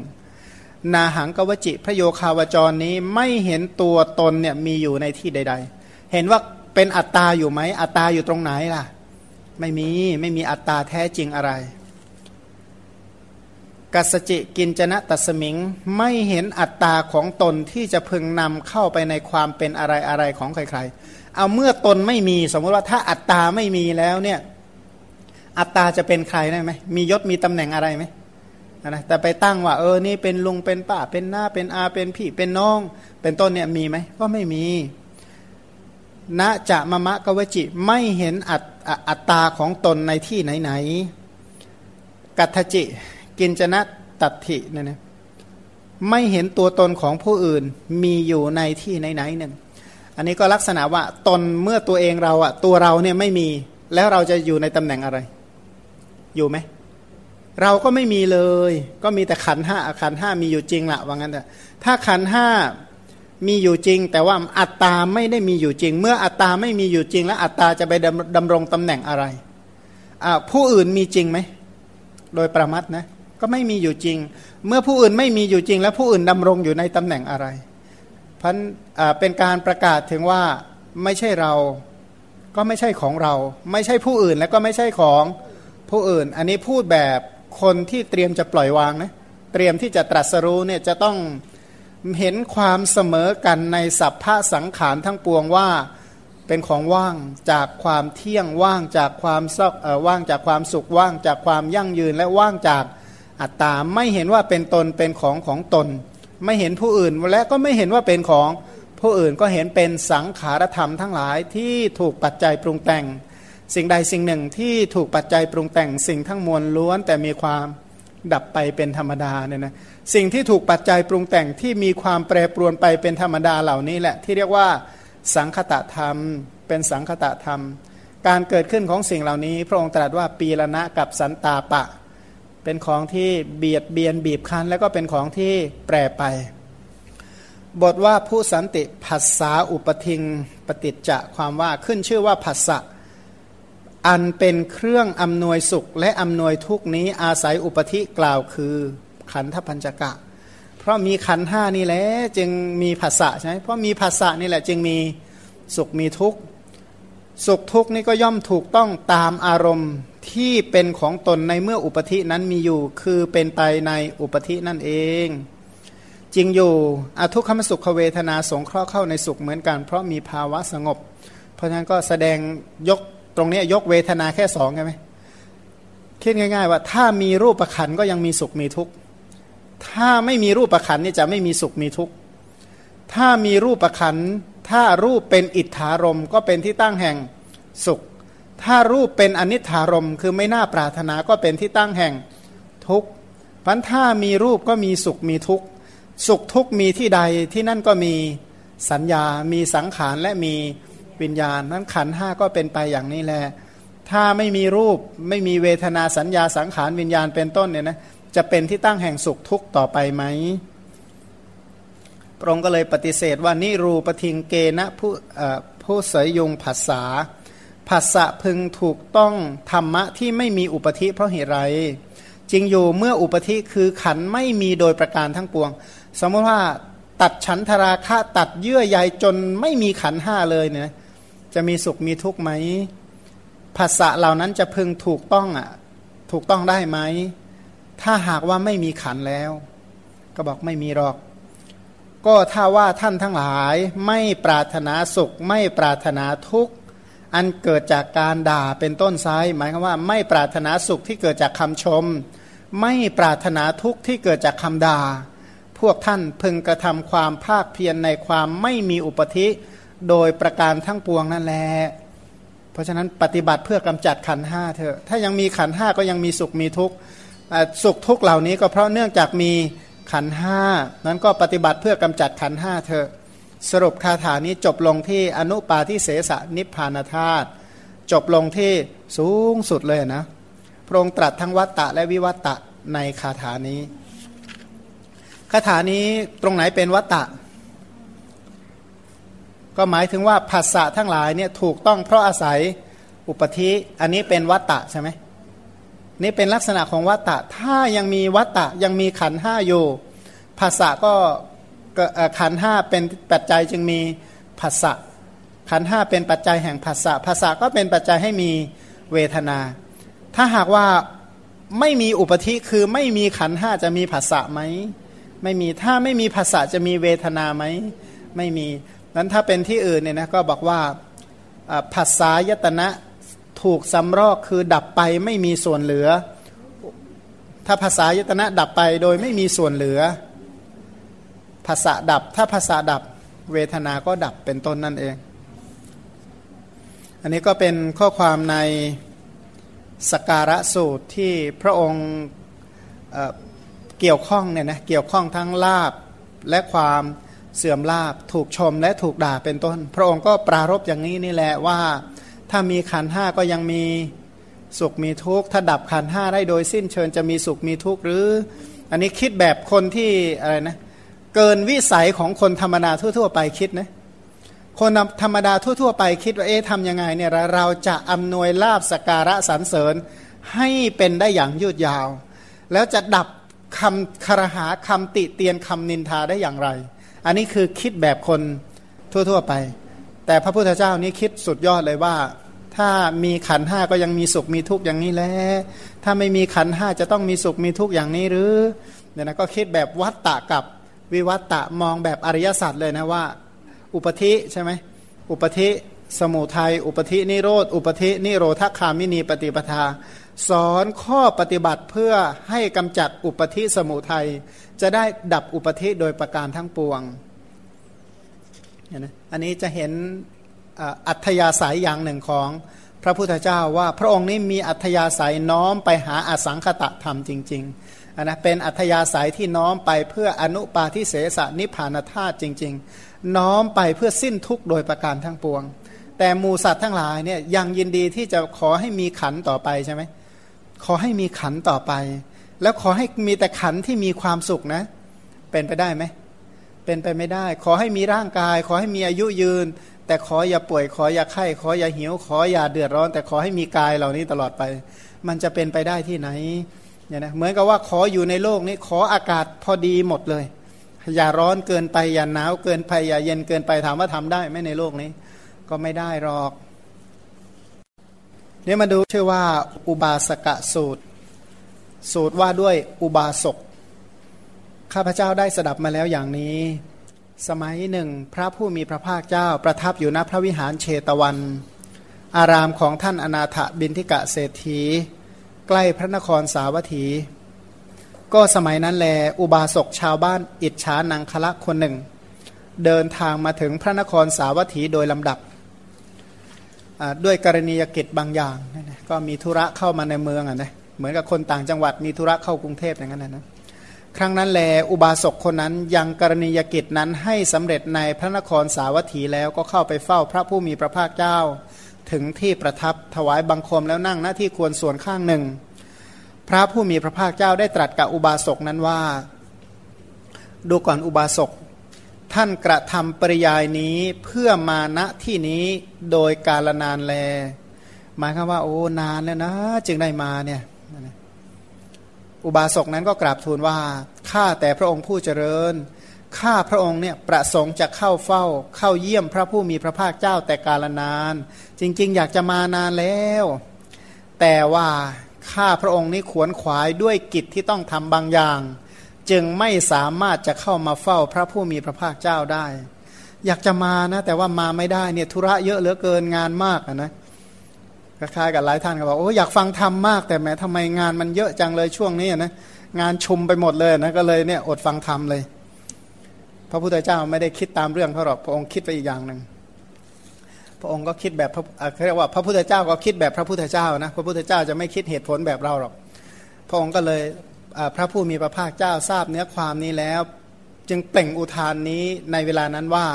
นาหังกวจิ พระโยคาวจรนี้ไม่เห็นตัวตนเนี่ยมีอยู่ในที่ใด ๆ เห็นว่าเป็นอัตตาอยู่ไหมอัตตาอยู่ตรงไหนล่ะ ไม่มีไม่มีอัตตาแท้จริงอะไร กัสจิกินจนะตัสมิงไม่เห็นอัตตาของตนที่จะพึงนำเข้าไปในความเป็นอะไรอะไรของใครๆ เอาเมื่อตนไม่มีสมมติว่าถ้าอัตตาไม่มีแล้วเนี่ยอัตตาจะเป็นใครได้ไหมมียศมีตำแหน่งอะไรไหม นะแต่ไปตั้งว่า เออนี่เป็นลุงเป็นป้าเป็นหน้าเป็นอาเป็นพี่เป็นน้อง เป็นต้นเนี่ยมีไหมก็ไม่มีณจะมะมะกวจิไม่เห็นอัตอัตตาของตนในที่ไหนไหนกัตจิ กินจนะตัดถิเนี่ยนะไม่เห็นตัวตนของผู้อื่นมีอยู่ในที่ไหนไหนหนึ่งอันนี้ก็ลักษณะว่าตนเมื่อตัวเองเราอะตัวเราเนี่ยไม่มีแล้วเราจะอยู่ในตำแหน่งอะไร อยู่ไหม เราก็ไม่มีเลย ก็มีแต่ขันห้าขันห้ามีอยู่จริงละว่างั้นแต่ถ้าขันห้ามีอยู่จริง แต่ว่าอัตตาไม่ได้มีอยู่จริง เมื่ออัตตาไม่มีอยู่จริง แล้วอัตตาจะไปดำรงตำแหน่งอะไรผู้อื่นมีจริงไหมโดยประมัดนะก็ไม่มีอยู่จริง เมื่อผู้อื่นไม่มีอยู่จริง แล้วผู้อื่นดำรงอยู่ในตำแหน่งอะไรพันเป็นการประกาศถึงว่าไม่ใช่เราก็ไม่ใช่ของเรา ไม่ใช่ผู้อื่นแล้วก็ไม่ใช่ของผู้อื่น อันนี้พูดแบบ คนที่เตรียมจะปล่อยวางนะเตรียมที่จะตรัสรู้เนี่ยจะต้องเห็นความเสมอกันในสัพพะสังขารทั้งปวงว่าเป็นของว่างจากความเที่ยงว่างจากความซอกว่างจากความสุขว่างจากความยั่งยืนและว่างจากอัตตาไม่เห็นว่าเป็นตนเป็นของของตน ไม่เห็นผู้อื่นและก็ไม่เห็นว่าเป็นของผู้อื่นก็เห็นเป็นสังขารธรรมทั้งหลายที่ถูกปัจจัยปรุงแต่ง สิ่งใดสิ่งหนึ่งที่ถูกปัจจัยปรุงแต่งสิ่งทั้งมวลล้วน แต่มีความดับไปเป็นธรรมดาเนี่ยนะสิ่งที่ถูกปัจจัยปรุงแต่งที่มีความแปรปรวนไปเป็นธรรมดาเหล่านี้แหละ ที่เรียกว่าสังคตะธรรม เป็นสังคตะธรรม การเกิดขึ้นของสิ่งเหล่านี้ พระองค์ตรัสว่าปีละนะกับสันตาปะ เป็นของที่เบียดเบียนบีบคั้น แล้วก็เป็นของที่แปรไป บทว่าผู้สันติผัสสาอุปทิงปฏิจจะความว่าขึ้นชื่อว่าผัสสะ อันเป็นเครื่องอำนวยสุขและอำนวยทุกนี้อาศัยอุปธิกล่าวคือขันธพัญจกะ เพราะมีขันห้านี่แหละจึงมีภาษาใช่ไหมเพราะมีภาษานี่แหละจึงมีสุขมีทุกข์สุขทุกข์นี่ก็ย่อมถูกต้องตามอารมณ์ที่เป็นของตนในเมื่ออุปธินั้นมีอยู่คือเป็นไปในอุปธินั่นเอง จริงอยู่อทุกขมสุขเวทนาสงเคราะห์เข้าในสุขเหมือนกัน เพราะมีภาวะสงบ เพราะฉะนั้นก็แสดงยก ตรงนี้ยกเวทนาแค่สองใช่ไหมคิดง่าย ๆ ว่าถ้ามีรูปประคันก็ยังมีสุขมีทุกข์ถ้าไม่มีรูปประคันนี่จะไม่มีสุขมีทุกข์ถ้ามีรูปประคันถ้ารูปเป็นอิทธารมก็เป็นที่ตั้งแห่งสุข ถ้ารูปเป็นอนิถารมคือไม่น่าปรารถนาก็เป็นที่ตั้งแห่งทุกข์พันถ้ามีรูปก็มีสุขมีทุกข์สุขทุกข์มีที่ใดที่นั่นก็มีสัญญา มีสังขารและมี วิญญาณนั้นขันห้าก็เป็นไปอย่างนี้แหละถ้าไม่มีรูปไม่มีเวทนาสัญญาสังขารวิญญาณเป็นต้นเนี่ยนะจะเป็นที่ตั้งแห่งสุขทุกข์ต่อไปไหมพระองค์ก็เลยปฏิเสธว่านิรูปทิงเกณะผู้ผู้เสยยงภาษาภาษะพึงถูกต้องธรรมะที่ไม่มีอุปธิเพราะเหตุไรจริงอยู่เมื่ออุปธิคือขันไม่มีโดยประการทั้งปวง สมมติว่าตัดฉันทราคะตัดเยื่อใยจนไม่มีขันห้าเลยเนี่ย จะมีสุขมีทุกข์ไหมภาษาเหล่านั้นจะพึงถูกต้องอะถูกต้องได้ไหม ถ้าหากว่าไม่มีขันแล้ว ก็บอกไม่มีหรอก ก็ถ้าว่าท่านทั้งหลายไม่ปรารถนาสุข ไม่ปรารถนาทุกข์อันเกิดจากการด่าเป็นต้นไซหมายความว่า ไม่ปรารถนาสุขที่เกิดจากคำชม ไม่ปรารถนาทุกข์ที่เกิดจากคำด่า พวกท่านพึงกระทำความภาคเพียรในความไม่มีอุปธิ โดยประการทั้งปวงนั่นแหละเพราะฉะนั้นปฏิบัติเพื่อกำจัดขันห้าเถอะถ้ายังมีขันห้าก็ยังมีสุขมีทุกข์สุขทุกข์เหล่านี้ก็เพราะเนื่องจากมีขันห้านั้นก็ปฏิบัติเพื่อกำจัดขันห้าเถอะสรุปคาถานี้จบลงที่อนุปาทิเสสนิพพานธาตุจบลงที่สูงสุดเลยนะพระองค์ตรัสทั้งวัตตะและวิวัตตะในคาถานี้คาถานี้ตรงไหนเป็นวัตตะ ก็หมายถึงว่าภาษาทั้งหลายเนี่ยถูกต้องเพราะอาศัยอุปธิอันนี้เป็นวัตตะใช่ไหมนี่เป็นลักษณะของวัตตะ ถ้ายังมีวัตตะยังมีขันห้าอยู่ภาษาก็ขันห้าเป็นปัจจัยจึงมีภาษาขันห้าเป็นปัจจัยแห่งภาษาภาษาก็เป็นปัจจัยให้มีเวทนา ถ้าหากว่าไม่มีอุปธิคือไม่มีขันห้าจะมีภาษะไหมไม่มีถ้าไม่มีภาษะจะมีเวทนาไหมไม่มี นั้นถ้าเป็นที่อื่นเนี่ยนะก็บอกว่าภาษายตนะถูกสำรอกคือดับไปไม่มีส่วนเหลือ ถ้าภาษายตนะดับไปโดยไม่มีส่วนเหลือภาษาดับ ถ้าภาษาดับเวทนาก็ดับเป็นต้นนั่นเอง อันนี้ก็เป็นข้อความในสการะสูตรที่พระองค์เเกี่ยวข้องเนี่ยนะเกี่ยวข้องทั้งลาบและความ เสื่อมลาบถูกชมและถูกด่าเป็นต้น พระองค์ก็ปรารบอย่างนี้นี่แหละว่า ถ้ามีขันห้าก็ยังมีสุขมีทุกข์ถ้าดับขันห้าได้โดยสิ้นเชิญจะมีสุขมีทุกข์หรือ อันนี้คิดแบบคนที่อะไรนะเกินวิสัยของคนธรรมดาทั่ว ๆ ไปคิดนะคนธรรมดาทั่ว ๆ ไปคิดว่าเอ๊ะทำยังไงเนี่ยเราจะอำนวยลาบสการะสรรเสริญให้เป็นได้อย่างยืดยาว แล้วจะดับคำคารหาคำติเตียนคำนินทาได้อย่างไร อันนี้คือคิดแบบคนทั่ว ๆไป แต่พระพุทธเจ้านี้คิดสุดยอดเลยว่า ถ้ามีขันห้าก็ยังมีสุขมีทุกข์อย่างนี้แหละถ้าไม่มีขันห้าจะต้องมีสุขมีทุกข์อย่างนี้หรือเนี่ยนะก็คิดแบบวัตตะกับวิวัตตะมองแบบอริยสัจเลยนะว่า อุปธิใช่ไหมอุปธิสมุทัยอุปธินิโรธอุปธินิโรธคามินีปฏิปทา สอนข้อปฏิบัติเพื่อให้กำจัดอุปธิสมุทัย จะได้ดับอุปธิโดยประการทั้งปวงอันนี้จะเห็นอัธยาศัยอย่างหนึ่งของพระพุทธเจ้าว่าพระองค์นี้มีอัธยาศัยน้อมไปหาอสังคตะธรรมจริงๆนะเป็นอัธยาศัยที่น้อมไปเพื่ออนุปาทิเสสนิพานธาตุจริง ๆ น้อมไปเพื่อสิ้นทุกข์โดยประการทั้งปวง แต่มูสัตว์ทั้งหลายเนี่ยยังยินดีที่จะขอให้มีขันต่อไปใช่ไหมขอให้มีขันต่อไป แล้วขอให้มีแต่ขันที่มีความสุขนะ เป็นไปได้ไหมเป็นไปไม่ได้ ขอให้มีร่างกาย ขอให้มีอายุยืน แต่ขออย่าป่วย ขออย่าไข้ขออย่าหิว ขออย่าเดือดร้อน แต่ขอให้มีกายเหล่านี้ตลอดไป มันจะเป็นไปได้ที่ไหนเนี่ยนะเหมือนกับว่าขออยู่ในโลกนี้ ขออากาศพอดีหมดเลย อย่าร้อนเกินไป อย่าหนาวเกินไป อย่าเย็นเกินไปถามว่าทำได้ไหมในโลกนี้ ก็ไม่ได้หรอก เนี่ยมาดูชื่อว่าอุบาสกะสูตร สูตรว่าด้วยอุบาสก ข้าพเจ้าได้สดับมาแล้วอย่างนี้ สมัยหนึ่ง พระผู้มีพระภาคเจ้าประทับอยู่ณพระวิหารเชตวัน อารามของท่านอนาถบินทิกะเศรษฐี ใกล้พระนครสาวัตถี ก็สมัยนั้นแล อุบาสกชาวบ้านอิจฉานังคละคนหนึ่ง เดินทางมาถึงพระนครสาวัตถีโดยลำดับด้วยกรณียกิจบางอย่าง ก็มีธุระเข้ามาในเมืองอะนะ เหมือนกับคนต่างจังหวัดมีธุระเข้ากรุงเทพอย่างนั้นนะครั้งนั้นแลอุบาสกคนนั้นยังกรณียกิจนั้นให้สำเร็จในพระนครสาวัตถีแล้วก็เข้าไปเฝ้าพระผู้มีพระภาคเจ้า ถึงที่ประทับถวายบังคมแล้วนั่งหน้าที่ควรส่วนข้างหนึ่ง พระผู้มีพระภาคเจ้าได้ตรัสกับอุบาสกนั้นว่า ดูก่อนอุบาสก ท่านกระทำปริยายนี้เพื่อมาณที่นี้โดยกาลนานแล หมายความว่าโอ้นานแล้วนะ จึงได้มาเนี่ย อุบาสกนั้นก็กราบทูลว่าข้าแต่พระองค์ผู้เจริญข้าพระองค์เนี่ยประสงค์จะเข้าเฝ้า เข้าเยี่ยมพระผู้มีพระภาคเจ้าแต่กาลนาน จริง ๆ อยากจะมานานแล้ว แต่ว่าข้าพระองค์นี้ขวนขวายด้วยกิจที่ต้องทำบางอย่าง จึงไม่สามารถจะเข้ามาเฝ้าพระผู้มีพระภาคเจ้าได้ อยากจะมานะ แต่ว่ามาไม่ได้เนี่ยธุระเยอะเหลือเกินงานมากนะ คล้ายๆกับหลายท่านก็บอกโอ้อยากฟังธรรมมาก แต่แม้ทำไมงานมันเยอะจังเลยช่วงนี้นะงานชุมไปหมดเลยนะก็เลยเนี่ยอดฟังธรรมเลย พระพุทธเจ้าไม่ได้คิดตามเรื่องเขาหรอกพระองค์คิดไปอีกอย่างหนึ่งพระองค์ก็คิดแบบเขาเรียกว่าพระพุทธเจ้าก็คิดแบบพระพุทธเจ้านะพระพุทธเจ้าจะไม่คิดเหตุผลแบบเราหรอก พระองค์ก็เลยพระผู้มีพระภาคเจ้าทราบเนื้อความนี้แล้ว จึงเปล่งอุทานนี้ในเวลานั้นว่า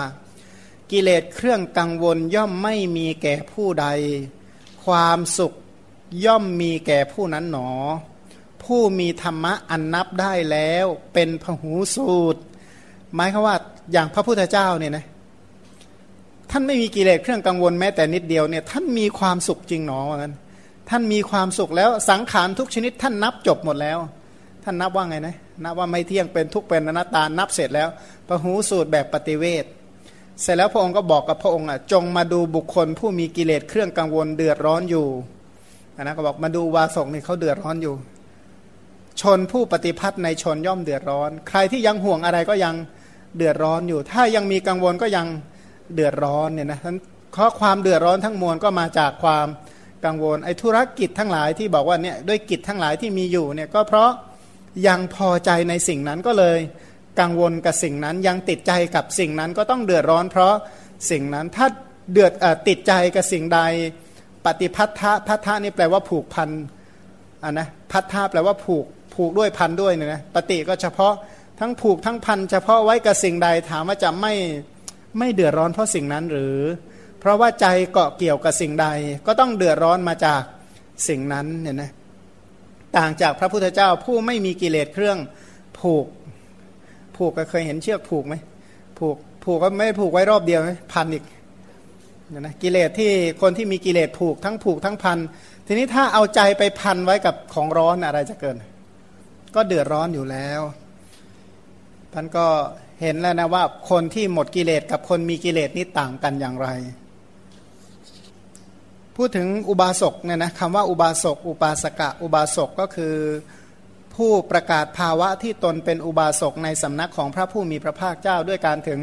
กิเลสเครื่องกังวลย่อมไม่มีแก่ผู้ใด ความสุขย่อมมีแก่ผู้นั้นหนอ ผู้มีธรรมะอันนับได้แล้วเป็นพหูสูตร หมายคือว่าอย่างพระพุทธเจ้าเนี่ยนะท่านไม่มีกิเลสเครื่องกังวลแม้แต่นิดเดียวเนี่ยท่านมีความสุขจริงหนอเหมือนกันท่านมีความสุขแล้วสังขารทุกชนิด ท่านนับจบหมดแล้ว ท่านนับว่าไงนะนับว่าไม่เที่ยงเป็นทุกเป็นอนัตตานับเสร็จแล้วพระหูสูตรแบบปฏิเวท เสร็จแล้วพระองค์ก็บอกกับพระองค์อะจงมาดูบุคคลผู้มีกิเลสเครื่องกังวลเดือดร้อนอยู่นะก็บอกมาดูวาสกนี่เขาเดือดร้อนอยู่ ชนผู้ปฏิพัติในชนย่อมเดือดร้อน ใครที่ยังห่วงอะไรก็ยังเดือดร้อนอยู่ ถ้ายังมีกังวลก็ยังเดือดร้อนเนี่ยนะทั้งเพราะความเดือดร้อนทั้งมวลก็มาจากความกังวลไอ้ธุรกิจทั้งหลายที่บอกว่าเนี่ยด้วยกิจทั้งหลายที่มีอยู่เนี่ยก็เพราะยังพอใจในสิ่งนั้นก็เลย กังวลกับสิ่งนั้น ยังติดใจกับสิ่งนั้นก็ต้องเดือดร้อน เพราะสิ่งนั้นถ้าเดือดติดใจกับสิ่งใด ปฏิพัทธะพัทธะนี่แปลว่าผูกพันอะนะพัทธะแปลว่าผูกผูกด้วยพันด้วยเนี่ยนะปฏิก็เฉพาะทั้งผูกทั้งพันเฉพาะไว้กับสิ่งใดถามว่าจะไม่ไม่เดือดร้อนเพราะสิ่งนั้นหรือ เพราะว่าใจเกาะเกี่ยวกับสิ่งใด ก็ต้องเดือดร้อนมาจากสิ่งนั้นเนี่ยนะต่างจากพระพุทธเจ้าผู้ไม่มีกิเลสเครื่องผูก ผูกก็เคยเห็นเชือกผูกไหมผูกผูกก็ไม่ผูกไว้รอบเดียวไหมพันอีกนะกิเลสที่คนที่มีกิเลสผูกทั้งผูกทั้งพัน ทีนี้ถ้าเอาใจไปพันไว้กับของร้อนอะไรจะเกิน ก็เดือดร้อนอยู่แล้วท่านก็เห็นแล้วนะว่าคนที่หมดกิเลสกับคนมีกิเลสนี่ต่างกันอย่างไร พูดถึงอุบาสกเนี่ยนะคำว่าอุบาสก อุปาสกะ อุบาสกก็คือ ผู้ประกาศภาวะที่ตนเป็นอุบาสกในสำนักของพระผู้มีพระภาคเจ้าด้วยการถึง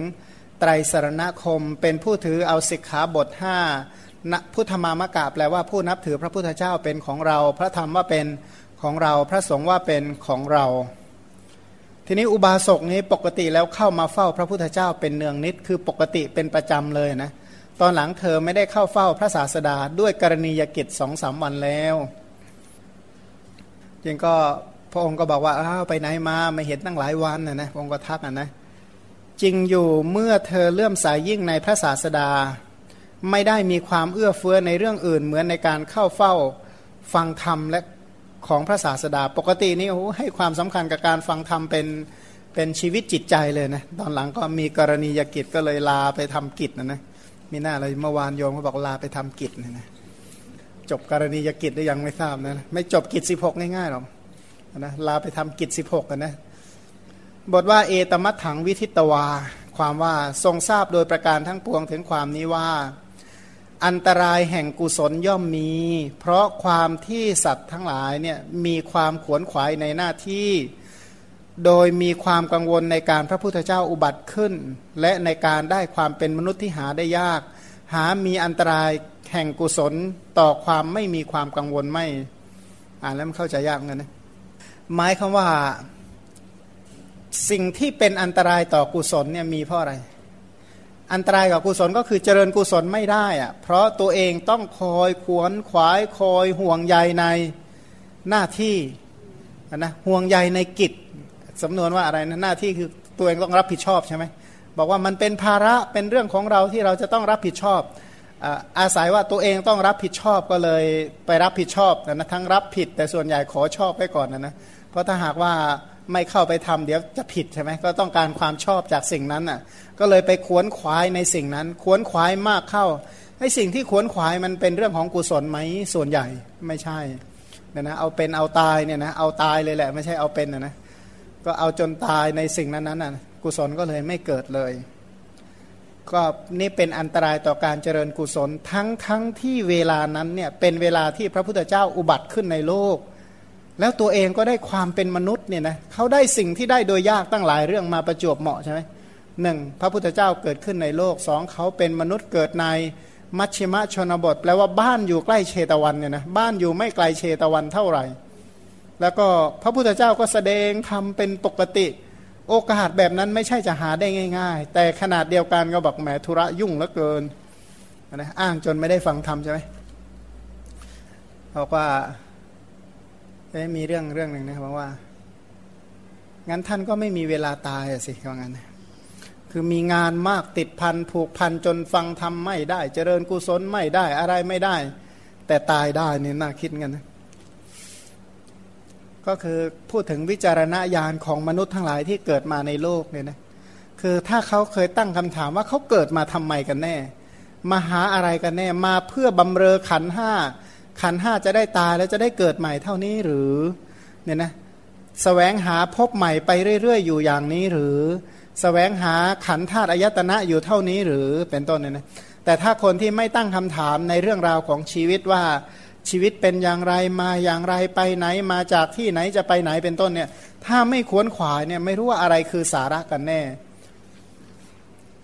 ไตรสรณคม เป็นผู้ถือเอาสิกขาบทห้าพุทธมามกะแปลว่าผู้นับถือพระพุทธเจ้าเป็นของเรา พระธรรมว่าเป็นของเราพระสงฆ์ว่าเป็นของเรา ทีนี้อุบาสกนี้ปกติแล้วเข้ามาเฝ้าพระพุทธเจ้าเป็นเนืองนิด คือปกติเป็นประจำเลยนะตอนหลังเธอไม่ได้เข้าเฝ้าพระศาสดาด้วยกรณียกิจสองสามวันแล้ว จึงก็ พระองค์ก็บอกว่าอ้าวไปไหนมาไม่เห็นตั้งหลายวันนะนะพระองค์ก็ทักนะนะจริงอยู่เมื่อเธอเลื่อมสายยิ่งในพระศาสดา ไม่ได้มีความเอื้อเฟื้อในเรื่องอื่น เหมือนในการเข้าเฝ้าฟังธรรมและของพระศาสดา ปกตินี่โอ้ให้ความสำคัญกับการฟังธรรมเป็นเป็นชีวิตจิตใจเลยนะตอนหลังก็มีกรณียกิจก็เลยลาไปทำกิจนะนะมีหน้าเลยเมื่อวานโยมเขาบอกลาไปทำกิจนะนะจบกรณียกิจได้ยังไม่ทราบนะไม่จบกิจสิบหกง่ายๆหรอก นะลาไปทำกิจสิบหกนะบทว่าเอตมัตถังวิทิตวา ความว่าทรงทราบโดยประการทั้งปวงถึงความนี้ว่า อันตรายแห่งกุศลย่อมมี เพราะความที่สัตว์ทั้งหลายเนี่ยมีความขวนขวายในหน้าที่ โดยมีความกังวลในการพระพุทธเจ้าอุบัติขึ้น และในการได้ความเป็นมนุษย์ที่หาได้ยาก หามีอันตรายแห่งกุศลต่อความไม่มีความกังวลไม่ อ่านแล้วมันเข้าใจยากเงินนะ หมายคำว่าสิ่งที่เป็นอันตรายต่อกุศลเนี่ยมีเพราะอะไร อันตรายกับกุศลก็คือเจริญกุศลไม่ได้อะเพราะตัวเองต้องคอยขวนขวายคอยห่วงใยในหน้าที่นะห่วงใยในกิจสำนวนว่าอะไรนะหน้าที่คือตัวเองต้องรับผิดชอบใช่ไหมบอกว่ามันเป็นภาระเป็นเรื่องของเราที่เราจะต้องรับผิดชอบอาศัยว่าตัวเองต้องรับผิดชอบก็เลยไปรับผิดชอบนะทั้งรับผิดแต่ส่วนใหญ่ขอชอบไว้ก่อนนะนะ เพราะถ้าหากว่าไม่เข้าไปทำเดี๋ยวจะผิดใช่ไหมก็ต้องการความชอบจากสิ่งนั้นอะก็เลยไปขวนขวายในสิ่งนั้น ขวนขวายมากเข้าให้สิ่งที่ขวนขวายมันเป็นเรื่องของกุศลไหมส่วนใหญ่ไม่ใช่เนี่ยนะเอาเป็นเอาตายเนี่ยนะเอาตายเลยแหละ ไม่ใช่เอาเป็นนะนะก็เอาจนตายในสิ่งนั้นนั้นน่ะกุศลก็เลยไม่เกิดเลย ก็นี่เป็นอันตรายต่อการเจริญกุศลทั้งทั้งที่เวลานั้นเนี่ยเป็นเวลาที่พระพุทธเจ้าอุบัติขึ้นในโลก แล้วตัวเองก็ได้ความเป็นมนุษย์เนี่ยนะเขาได้สิ่งที่ได้โดยยากตั้งหลายเรื่องมาประจวบเหมาะใช่ไหมหนึ่งพระพุทธเจ้าเกิดขึ้นในโลกสองเขาเป็นมนุษย์เกิดในมัชชิมะชนบทแปลว่าบ้านอยู่ใกล้เชตวันเนี่ยนะบ้านอยู่ไม่ไกลเชตวันเท่าไหร่ แล้วก็พระพุทธเจ้าก็แสดงทำเป็นปกติ โอกาสแบบนั้นไม่ใช่จะหาได้ง่าย ๆ แต่ขนาดเดียวกันก็บอกแหมธุระยุ่งเหลือเกินนะอ้างจนไม่ได้ฟังธรรมใช่ไหมบอกว่า มีเรื่องเรื่องหนึ่งนะครับว่า งั้นท่านก็ไม่มีเวลาตายสิว่างั้นคือมีงานมากติดพันผูกพันจนฟังทำไม่ได้ เจริญกุศลไม่ได้อะไรไม่ได้ แต่ตายได้นี่น่าคิดกันนะก็คือพูดถึงวิจารณญาณของมนุษย์ทั้งหลายที่เกิดมาในโลกเนี่ยนะคือถ้าเขาเคยตั้งคำถามว่าเขาเกิดมาทำไมกันแน่ มาหาอะไรกันแน่ มาเพื่อบำเรอขันห้า ขันห้าจะได้ตายแล้วจะได้เกิดใหม่เท่านี้หรือเนี่ยนะสแสวงหาพบใหม่ไปเรื่อย ๆ อยู่อย่างนี้หรือสแสวงหาขันธาตุอายตนะอยู่เท่านี้หรือเป็นต้นเนี่ยนะแต่ถ้าคนที่ไม่ตั้งคำถามในเรื่องราวของชีวิตว่าชีวิตเป็นอย่างไรมาอย่างไรไปไหนมาจากที่ไหนจะไปไหนเป็นต้นเนี่ยถ้าไม่ขวนขวายเนี่ยไม่รู้ว่าอะไรคือสาระกันแน่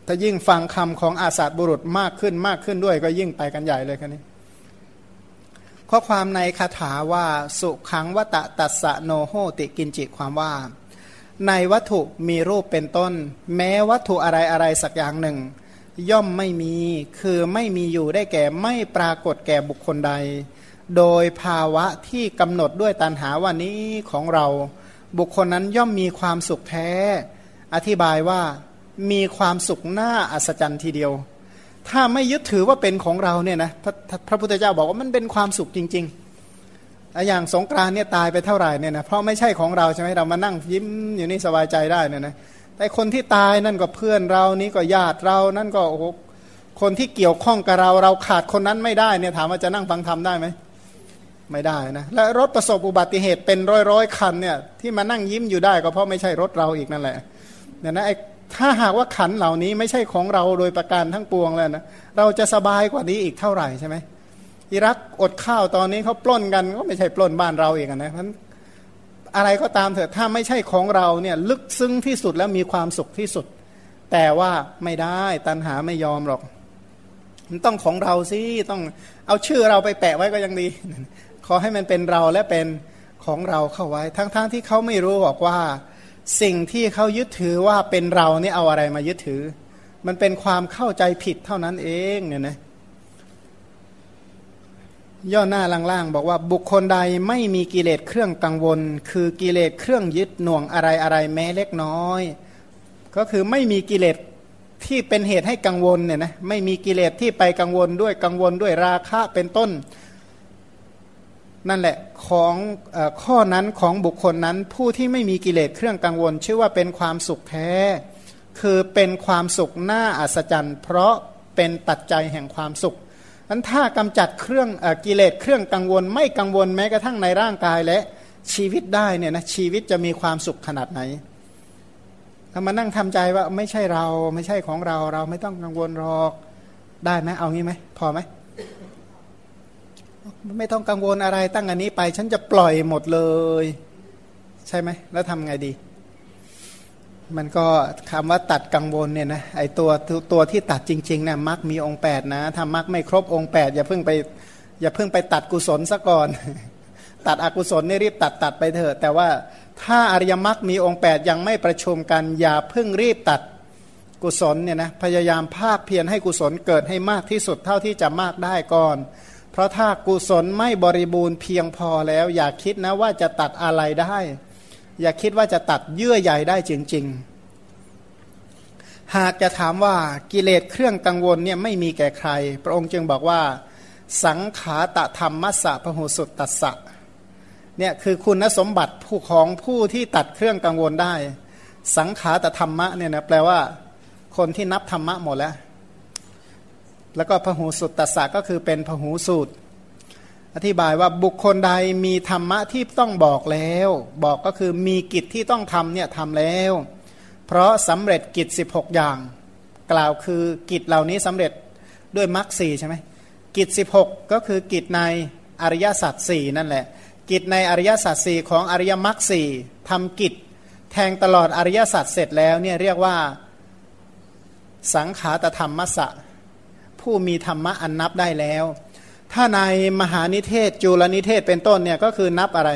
ถ้ายิ่งฟังคำของอาสาบุรุษมากขึ้นมากขึ้นด้วยก็ยิ่งไปกันใหญ่เลยครับนี้ ข้อความในคาถาว่าสุขังวตะตัสะโนโหติกินจิความว่า ในวัตถุมีรูปเป็นต้น แม้วัตถุอะไรอะไรสักอย่างหนึ่ง ย่อมไม่มีคือไม่มีอยู่ได้แก่ไม่ปรากฏแก่บุคคลใด โดยภาวะที่กำหนดด้วยตันหาว่านี้ของเรา บุคคลนั้นย่อมมีความสุขแท้ อธิบายว่ามีความสุขหน้าอัศจรรย์ทีเดียว ถ้าไม่ยึดถือว่าเป็นของเราเนี่ยนะพระพระพุทธเจ้าบอกว่ามันเป็นความสุขจริงๆอย่างสงกรานเนี่ยตายไปเท่าไหร่เนี่ยนะเพราะไม่ใช่ของเราใช่ไหมเรามานั่งยิ้มอยู่นี่สบายใจได้เนี่ยนะแต่คนที่ตายนั่นก็เพื่อนเรานี่ก็ญาติเรานั่นก็โอ้โหคนที่เกี่ยวข้องกับเราเราขาดคนนั้นไม่ได้เนี่ยถามว่าจะนั่งฟังธรรมได้ไหมไม่ได้นะและรถประสบอุบัติเหตุเป็นร้อยร้อยคันเนี่ยที่มานั่งยิ้มอยู่ได้ก็เพราะไม่ใช่รถเราอีกนั่นแหละเนี่ยนะไอ ถ้าหากว่าขันเหล่านี้ไม่ใช่ของเราโดยประการทั้งปวงแล้วนะเราจะสบายกว่านี้อีกเท่าไหร่ใช่ไหมอิรักอดข้าวตอนนี้เขาปล้นกันก็ไม่ใช่ปล้นบ้านเราเองนะเพราะอะไรก็ตามเถอะถ้าไม่ใช่ของเราเนี่ยลึกซึ้งที่สุดแล้วมีความสุขที่สุด แต่ว่าไม่ได้ตันหาไม่ยอมหรอก มันต้องของเราสิต้องเอาชื่อเราไปแปะไว้ก็ยังดี ขอให้มันเป็นเราและเป็นของเราเข้าไว้ ทั้งๆทที่เขาไม่รู้บอกว่า สิ่งที่เขายึดถือว่าเป็นเราเนี่ยเอาอะไรมายึดถือ มันเป็นความเข้าใจผิดเท่านั้นเองเนี่ยนะย่อหน้าล่างๆ บอกว่าบุคคลใดไม่มีกิเลสเครื่องกังวล คือกิเลสเครื่องยึดหน่วงอะไรอะไรแม้เล็กน้อย ก็คือไม่มีกิเลสที่เป็นเหตุให้กังวลเนี่ยนะไม่มีกิเลสที่ไปกังวลด้วยกังวลด้วยราคะเป็นต้น นั่นแหละของอข้อนั้นของบุคคลนั้นผู้ที่ไม่มีกิเลสเครื่องกังวล ชื่อว่าเป็นความสุขแท้ คือเป็นความสุขหน้าอัศจรรย์ เพราะเป็นปัจจัยแห่งความสุขนั้นถ้ากำจัดเครื่องอกิเลสเครื่องกังวล ไม่กังวลแม้กระทั่งในร่างกายและชีวิตได้เนี่ยนะชีวิตจะมีความสุขขนาดไหนถ้ามานั่งทำใจว่าไม่ใช่เราไม่ใช่ของเราเราไม่ต้องกังวลหรอกได้ไหมเอางี้ไหมพอไหม ไม่ต้องกังวลอะไรตั้งอันนี้ไป ฉันจะปล่อยหมดเลย ใช่ไหม แล้วทำไงดี มันก็คำว่าตัดกังวลเนี่ยนะไอตัวตัวที่ตัดจริงๆนะมักมีองค์8นะถ้ามักไม่ครบองค์8อย่าเพิ่งไป อย่าเพิ่งไปตัดกุศลซะก่อน ตัดอกุศลนี่รีบตัดตัดไปเถอะ แต่ว่าถ้าอริยมรรคมีองค์8ยังไม่ประชุมกัน อย่าเพิ่งรีบตัดกุศลเนี่ยนะพยายามภาคเพียรให้กุศลเกิดให้มากที่สุดเท่าที่จะมากได้ก่อน เพราะถ้ากุศลไม่บริบูรณ์เพียงพอแล้ว อย่าคิดนะว่าจะตัดอะไรได้ อย่าคิดว่าจะตัดเยื่อใยได้จริง ๆ หากจะถามว่ากิเลสเครื่องกังวลเนี่ยไม่มีแก่ใคร พระองค์จึงบอกว่า สังขาตธรรมมัสสะพหูสุตตัสสะเนี่ยคือคุณสมบัติผู้ของผู้ที่ตัดเครื่องกังวลได้ สังขาตธรรมะเนี่ยนะแปลว่า คนที่นับธรรมะหมดแล้ว แล้วก็พหูสุตตสะก็คือเป็นพหูสูตร อธิบายว่าบุคคลใดมีธรรมะที่ต้องบอกแล้ว บอกก็คือมีกิจที่ต้องทำเนี่ยทำแล้ว เพราะสำเร็จกิจ 16 อย่าง กล่าวคือกิจเหล่านี้สำเร็จด้วยมรรคสีใช่ไหมกิจ 16 ก็คือกิจในอริยสัจสี่นั่นแหละ กิจในอริยสัจสี่ของอริยมรรคสี่ทำกิจแทงตลอดอริยสัจเสร็จแล้วเนี่ยเรียกว่าสังขาตธรรมมัสสะ ผู้มีธรรมะอันนับได้แล้ว ถ้าในมหานิเทศจุลนิเทศเป็นต้นเนี่ยก็คือนับอะไร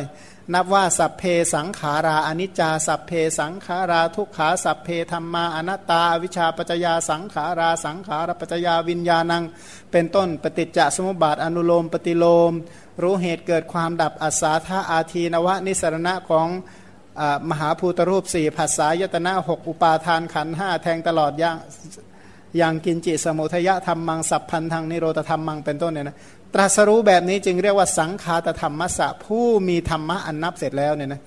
นับว่าสัพเพสังขาราอนิจจาสัพเพสังขาราทุกขาสัพเพธรรมาอนัตตาวิชาปัจจยาสังขาราสังขารปัจยาวิญญาณัง เป็นต้นปฏิจจสมุปบาทอนุโลมปฏิโลม รู้เหตุเกิดความดับอัศาธาอาทีนวะนิสรณะของมหาภูตรูปสี่ภาษายตนะหกอุปาทานขันห้าแทงตลอดย่าง อย่างกินจิสมุทยธรรมมังสัพพันธังนิโรธธรรมมังเป็นต้นเนี่ยนะตรัสรู้แบบนี้จึงเรียกว่าสังคาตธรรมมัสสะผู้มีธรรมะอันนับเสร็จแล้วเนี่ยนะ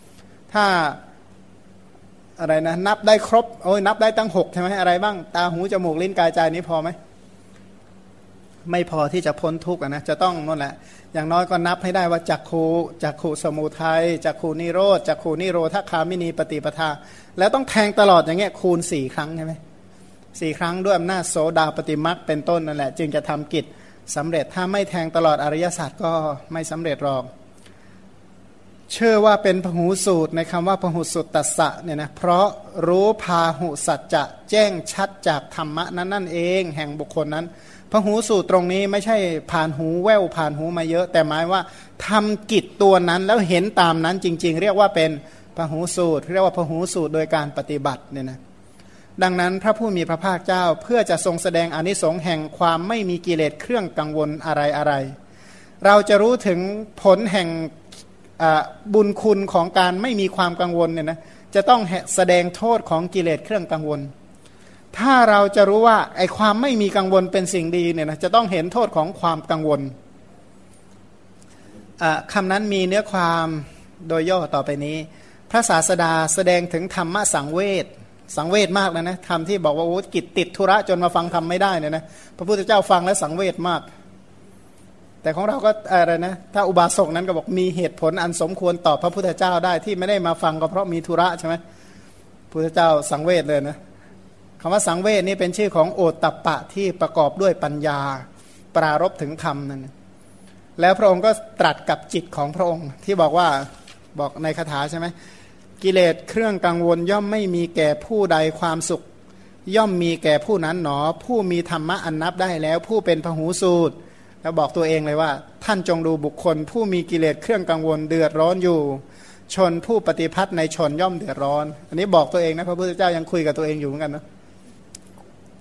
ถ้าอะไรนะนับได้ครบโอ้ยนับได้ตั้งหกใช่ไหมอะไรบ้าง ตาหูจมูกลิ้นกายใจนี้พอไหมไม่พอที่จะพ้นทุกข์นะจะต้องนั่นแหละ อย่างน้อยก็นับให้ได้ว่าจักขูจักขูสมุทัยจักขูนิโรธจักขูนิโรธคามินีปฏิปทา แล้วต้องแทงตลอดอย่างเงี้ยคูณสี่ครั้งใช่ไหม สี่ครั้งด้วยอำนาจโสดาปฏิมักเป็นต้นนั่นแหละ จึงจะทำกิจสำเร็จถ้าไม่แทงตลอดอริยศาสัจก็ไม่สำเร็จหรอก เชื่อว่าเป็นพหูสูตรในคำว่าพหูสุตตัสสะเนี่ยนะเพราะรู้พาหุสัจจะแจ้งชัดจากธรรมะนั้นนั่นเอง แห่งบุคคลนั้นพหูสูตรตรงนี้ไม่ใช่ผ่านหูแววผ่านหูมาเยอะ แต่หมายว่าทำกิจตัวนั้นแล้วเห็นตามนั้นจริง ๆ เรียกว่าเป็นพหูสูตร เรียกว่าพหูสูตรโดยการปฏิบัติเนี่ยนะ ดังนั้นพระผู้มีพระภาคเจ้าเพื่อจะทรงแสดงอนิสงส์แห่งความไม่มีกิเลสเครื่องกังวลอะไรอะไร เราจะรู้ถึงผลแห่งบุญคุณของการไม่มีความกังวลเนี่ยนะจะต้องแสดงโทษของกิเลสเครื่องกังวล ถ้าเราจะรู้ว่าไอความไม่มีกังวลเป็นสิ่งดีเนี่ยนะจะต้องเห็นโทษของความกังวลคำนั้นมีเนื้อความโดยย่อต่อไปนี้ พระศาสดาแสดงถึงธรรมะสังเวช สังเวชมากเลยนะทำที่บอกว่าโอ้กิจติดธุระจนมาฟังทำไม่ได้เนี่ยนะพระพุทธเจ้าฟังแล้วสังเวชมาก แต่ของเราก็อะไรนะถ้าอุบาสกนั้นก็บอกมีเหตุผลอันสมควรตอบพระพุทธเจ้าได้ที่ไม่ได้มาฟังก็เพราะมีธุระใช่ไหมพุทธเจ้าสังเวชเลยนะคำว่าสังเวชนี่เป็นชื่อของโอตตะปะที่ประกอบด้วยปัญญา ปรารบถึงธรรมนั่นแล้วพระองค์ก็ตรัสกับจิตของพระองค์ที่บอกว่าบอกในคาถาใช่ไหม กิเลสเครื่องกังวลย่อมไม่มีแก่ผู้ใดความสุข ย่อมมีแก่ผู้นั้นหนอ ผู้มีธรรมะอันนับได้แล้ว ผู้เป็นพหูสูตรแล้วบอกตัวเองเลยว่า ท่านจงดูบุคคล ผู้มีกิเลสเครื่องกังวลเดือดร้อนอยู่ ชนผู้ปฏิพัทธ์ในชนย่อมเดือดร้อน อันนี้บอกตัวเองนะพระพุทธเจ้ายังคุยกับตัวเองอยู่เหมือนกันนะ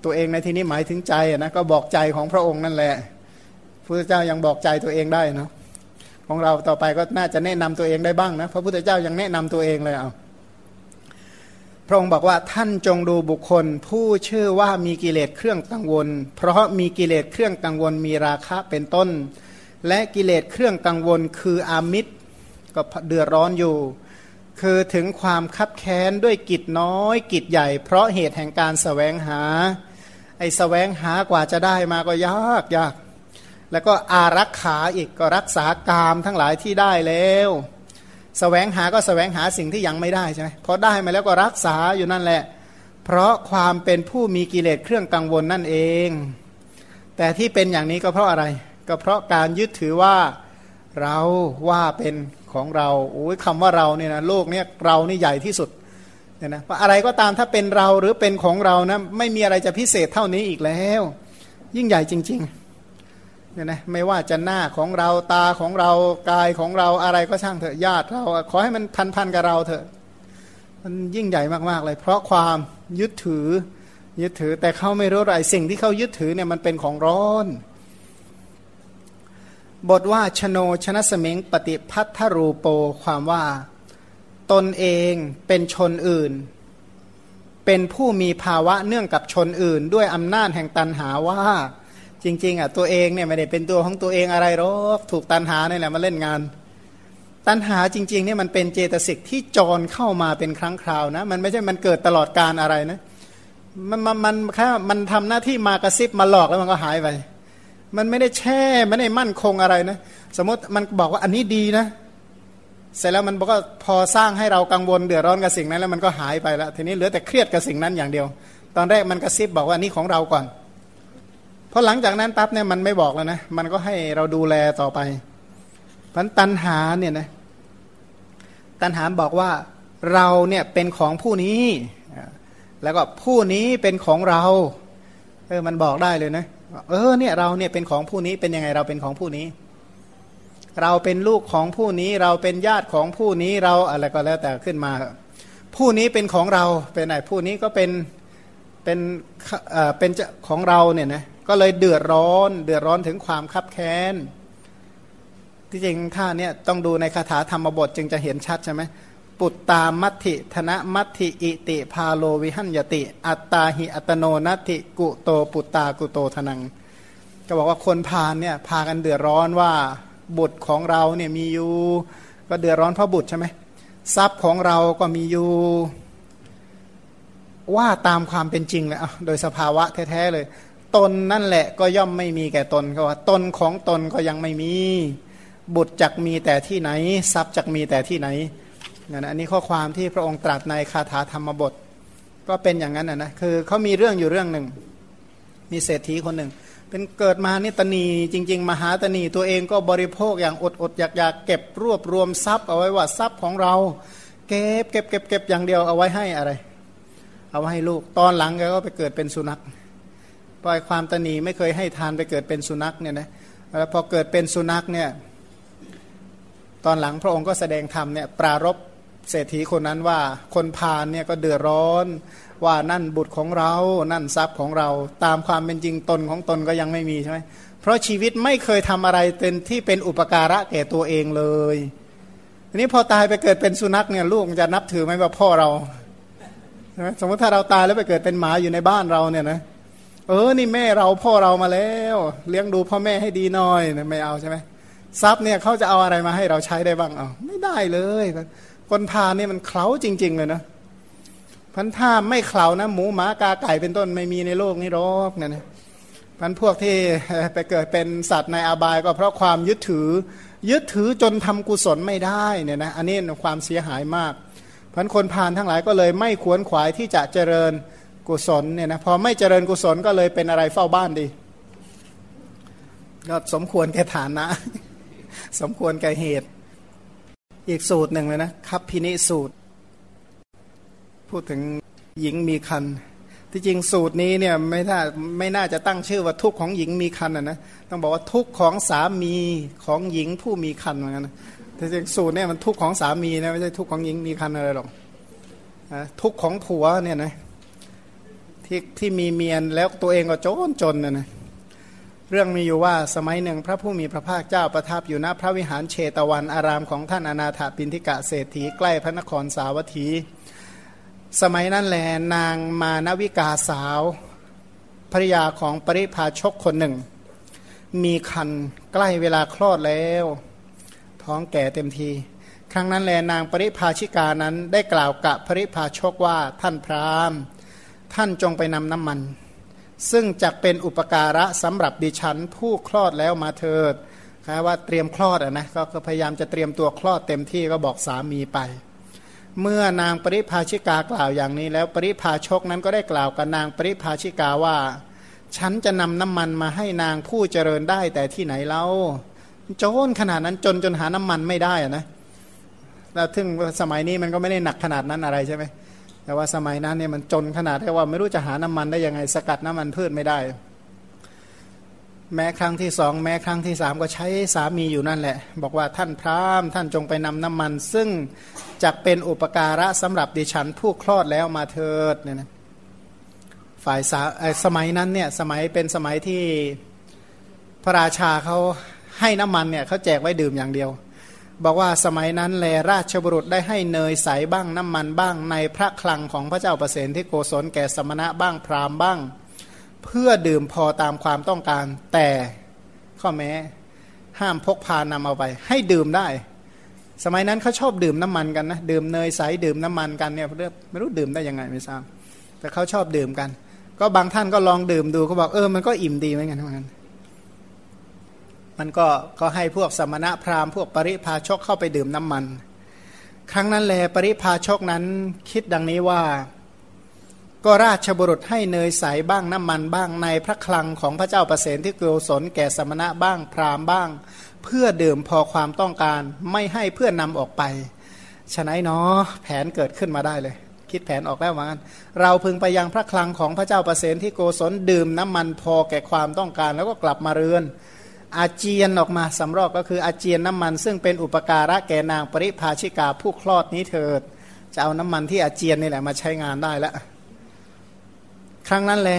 ตัวเองในที่นี้หมายถึงใจนะก็บอกใจของพระองค์นั่นแหละพระพุทธเจ้ายังบอกใจตัวเองได้นะ ของเราต่อไปก็น่าจะแนะนำตัวเองได้บ้างนะพระพุทธเจ้ายังแนะนำตัวเองเลยเอาพระองค์บอกว่าท่านจงดูบุคคล ผู้ชื่อว่ามีกิเลสเครื่องกังวล เพราะมีกิเลสเครื่องกังวลมีราคะเป็นต้น และกิเลสเครื่องกังวลคืออามิตรก็เดือดร้อนอยู่ คือถึงความคับแค้นด้วยกิจน้อยกิจใหญ่ เพราะเหตุแห่งการสแสวงหา ไอ้สแสวงหากว่าจะได้มาก็ยากยาก แล้วก็อารักขาอีกก็รักษากามทั้งหลายที่ได้แล้วสแสวงหาก็สแสวงหาสิ่งที่ยังไม่ได้ใช่ไหมพอได้มาแล้วก็รักษาอยู่นั่นแหละ เพราะความเป็นผู้มีกิเลสเครื่องกังวลนั่นเอง แต่ที่เป็นอย่างนี้ก็เพราะอะไร ก็เพราะการยึดถือว่าเราว่าเป็นของเราโอ้ยคำว่าเราเนี่ยนะโลกเนี่ยเรานี่ใหญ่ที่สุดเนี่ยนะอะไรก็ตามถ้าเป็นเราหรือเป็นของเรานะไม่มีอะไรจะพิเศษเท่านี้อีกแล้ว ยิ่งใหญ่จริง ๆ เนี่ยนะไม่ว่าจะหน้าของเราตาของเรากายของเราอะไรก็ช่างเถอะญาติเราขอให้มันพันพันกับเราเถอะมันยิ่งใหญ่มากๆเลย เพราะความยึดถือยึดถือแต่เขาไม่รู้อะไรสิ่งที่เขายึดถือเนี่ยมันเป็นของร้อน บทว่าชโนชนะสมิงปฏิพัทธรูโปความว่า ตนเองเป็นชนอื่น เป็นผู้มีภาวะเนื่องกับชนอื่น ด้วยอำนาจแห่งตันหาว่า จริง ๆอะตัวเองเนี่ยไม่ได้เป็นตัวของตัวเองอะไรหรอกถูกตันหาเนี่ยแหละมาเล่นงาน ตันหาจริงๆเนี่ยมันเป็นเจตสิกที่จรเข้ามาเป็นครั้งคราวนะ มันไม่ใช่มันเกิดตลอดการอะไรนะมันมันมันแค่มันทำหน้าที่มากระซิบมาหลอกแล้วมันก็หายไป มันไม่ได้แช่ไม่ได้มั่นคงอะไรนะ สมมติมันบอกว่าอันนี้ดีนะ เสร็จแล้วมันบอกว่าพอสร้างให้เรากังวลเดือดร้อนกับสิ่งนั้นแล้วมันก็หายไปแล้วทีนี้เหลือแต่เครียดกับสิ่งนั้นอย่างเดียว ตอนแรกมันกระซิบบอกว่านี่ของเราก่อน พอหลังจากนั้นปั๊บเนี่ยมันไม่บอกแล้วนะ มันก็ให้เราดูแลต่อไปพันตันหาเนี่ยนะตันหาบอกว่าเราเนี่ยเป็นของผู้นี้ แล้วก็ผู้นี้เป็นของเรา เออมันบอกได้เลยนะ เออเนี่ยเราเนี่ยเป็นของผู้นี้เป็นยังไงเราเป็นของผู้นี้ เราเป็นลูกของผู้นี้ เราเป็นญาติของผู้นี้เราอะไรก็แล้วแต่ขึ้นมา ผู้นี้เป็นของเราเป็นไหนผู้นี้ก็เป็นเป็นเอ่อเป็นของเราเนี่ยนะ ก็เลยเดือดร้อน เดือดร้อนถึงความคับแค้น ที่จริงท่าเนี่ยต้องดูในคาถาธรรมบทจึงจะเห็นชัดใช่ไหมปุตตามัติธนะมัติอิติพาโลวิหันยติ อัตตาหิอัตโนนัติกุโตปุตตากุโตทนัง ก็บอกว่าคนพาลเนี่ยพากันเดือดร้อนว่าบุตรของเราเนี่ยมีอยู่ ก็เดือดร้อนเพราะบุตรใช่ไหมทรัพย์ของเราก็มีอยู่ว่าตามความเป็นจริงเลยโดยสภาวะแท้ๆเลย ตนนั่นแหละก็ย่อมไม่มีแก่ตนก็ว่า ตนของตนก็ยังไม่มี บุตรจักมีแต่ที่ไหน ทรัพย์จักมีแต่ที่ไหนนั่นอันนี้ข้อความที่พระองค์ตรัสในคาถาธรรมบท ก็เป็นอย่างนั้นนะคือเขามีเรื่องอยู่เรื่องหนึ่ง มีเศรษฐีคนหนึ่ง เป็นเกิดมานี่ตนีจริง ๆ มหาตนีตัวเองก็บริโภคอย่างอดอดอยากอยากเก็บรวบรวมทรัพย์เอาไว้ว่าทรัพย์ของเรา เก็บเก็บเก็บเก็บอย่างเดียวเอาไว้ให้อะไร เอาไว้ให้ลูกตอนหลังแกก็ไปเกิดเป็นสุนัข ปล่อยความตนีไม่เคยให้ทานไปเกิดเป็นสุนัขเนี่ยนะแล้วพอเกิดเป็นสุนัขเนี่ยตอนหลังพระองค์ก็แสดงธรรมเนี่ยปรารบเศรษฐีคนนั้นว่าคนพาลเนี่ยก็เดือดร้อน ว่านั่นบุตรของเรา นั่นทรัพย์ของเราตามความเป็นจริงตนของตนก็ยังไม่มีใช่ไหมเพราะชีวิตไม่เคยทำอะไรเป็นที่เป็นอุปการะแก่ตัวเองเลยทีนี้พอตายไปเกิดเป็นสุนัขเนี่ยลูกจะนับถือไหมว่าพ่อเราใช่ไหมสมมติถ้าเราตายแล้วไปเกิดเป็นหมาอยู่ในบ้านเราเนี่ยนะเเออนี่แม่เราพ่อเรามาแล้ว เลี้ยงดูพ่อแม่ให้ดีหน่อยไม่เอาใช่ไหมทรัพย์เนี่ยเขาจะเอาอะไรมาให้เราใช้ได้บ้างเอาไม่ได้เลย คนพาเนี่ยมันเคล้าจริง ๆ เลยนะพันถ้าไม่เข่านะหมูหมากาไก่เป็นต้นไม่มีในโลกนี้หรอกเนี่ยนะพันพวกที่ไปเกิดเป็นสัตว์ในอบายก็เพราะความยึดถือ ยึดถือจนทำกุศลไม่ได้เนี่ยนะอันนี้ความเสียหายมากพันคนพานทั้งหลายก็เลยไม่ควรขวายที่จะเจริญ กุศลเนี่ยนะพอไม่เจริญกุศลก็เลยเป็นอะไรเฝ้าบ้านดีก็สมควรแก่ฐานะ สมควรแก่เหตุ อีกสูตรหนึ่งเลยนะคับพินิสูตร พูดถึงหญิงมีคันที่จริงสูตรนี้เนี่ยไม่น่าไม่น่าจะตั้งชื่อว่าทุกข์ของหญิงมีคันอะนะต้องบอกว่าทุกข์ของสามีของหญิงผู้มีคันเหมือนกันแต่จริงสูตรเนี่ยมันทุกข์ของสามีนะไม่ใช่ทุกข์ของหญิงมีคันอะไรหรอกทุกข์ของผัวเนี่ยนะ ที่ที่มีเมียนแล้วตัวเองก็จนจนนะนะเรื่องมีอยู่ว่าสมัยหนึ่งพระผู้มีพระภาคเจ้าประทับอยู่ณพระวิหารเชตวันอารามของท่านอนาถปินทิกะเศรษฐีใกล้พระนครสาวัตถี สมัยนั้นแลนางมานวิกาสาวภริยาของปริพาชกคนหนึ่ง มีคันใกล้เวลาคลอดแล้ว ท้องแก่เต็มที ครั้งนั้นแลนางปริพาชิกานั้นได้กล่าวกับปริพาชกว่าท่านพราหมณ์ ท่านจงไปนำน้ำมัน ซึ่งจะเป็นอุปการะสำหรับดิฉันผู้คลอดแล้วมาเถิดคว่าเตรียมคลอดอะนะก็พยายามจะเตรียมตัวคลอดเต็มที่ก็บอกสามีไป เมื่อนางปริภาชิกากล่าวอย่างนี้ แล้วปริภาชกนั้นก็ได้กล่าวกับนางปริภาชิกาว่า ฉันจะนำน้ำมันมาให้นางผู้เจริญได้แต่ที่ไหนเล่าโจนขนาดนั้นจนจนหาน้ำมันไม่ได้อะนะแล้วถึงสมัยนี้มันก็ไม่ได้หนักขนาดนั้นอะไรใช่ไหม แต่ว่าสมัยนั้นเนี่ยมันจนขนาดที่ว่าไม่รู้จะหาน้ำมันได้ยังไงสกัดน้ำมันพืชไม่ได้ แม้ครั้งที่สองแม้ครั้งที่สามก็ใช้สามีอยู่นั่นแหละ บอกว่าท่านพราหมณ์ท่านจงไปนำน้ำมัน ซึ่งจะเป็นอุปการะสำหรับดิฉันผู้คลอดแล้วมาเถิดเนี่ยนะฝ่ายสาสมัยนั้นเนี่ยสมัยเป็นสมัยที่พระราชาเขาให้น้ำมันเนี่ยเขาแจกไว้ดื่มอย่างเดียว บอกว่าสมัยนั้นแลราชบุรุษได้ให้เนยใสบ้างน้ำมันบ้างในพระคลังของพระเจ้าประเสนที่โกศลแก่สมณะบ้างพราหมณ์บ้าง เพื่อดื่มพอตามความต้องการ แต่ข้อแม้ ห้ามพกพานำเอาไป ให้ดื่มได้ สมัยนั้นเขาชอบดื่มน้ำมันกันนะดื่มเนยใสดื่มน้ำมันกันเนี่ยไม่รู้ดื่มได้ยังไงไม่ทราบแต่เขาชอบดื่มกัน ก็บางท่านก็ลองดื่มดูเขาบอกเออมันก็อิ่มดีเหมือนกันเหมือนกัน มันก็ก็ให้พวกสมณะพราหมณ์พวกปริพาชกเข้าไปดื่มน้ำมัน ครั้งนั้นแลปริพาชกนั้นคิดดังนี้ว่า ก็ราชบุรุษให้เนยใสบ้างน้ำมันบ้างในพระคลังของพระเจ้าประเสนที่เกลสนแก่สมณะบ้างพราหมณ์บ้าง เพื่อดื่มพอความต้องการไม่ให้เพื่อนนำออกไปฉะนั้นเนาะแผนเกิดขึ้นมาได้เลย คิดแผนออกแล้วว่างันเราพึงไปยังพระคลังของพระเจ้าประเสนที่โกศลดื่มน้ำมันพอแก่ความต้องการแล้วก็กลับมาเรือน อาเจียนออกมาสำรอกก็คืออาเจียนน้ำมัน ซึ่งเป็นอุปการะแก่นางปริภาชิกาผู้คลอดนี้เถิดจะเอาน้ำมันที่อาเจียนนี่แหละมาใช้งานได้แล้วครั้งนั้นแล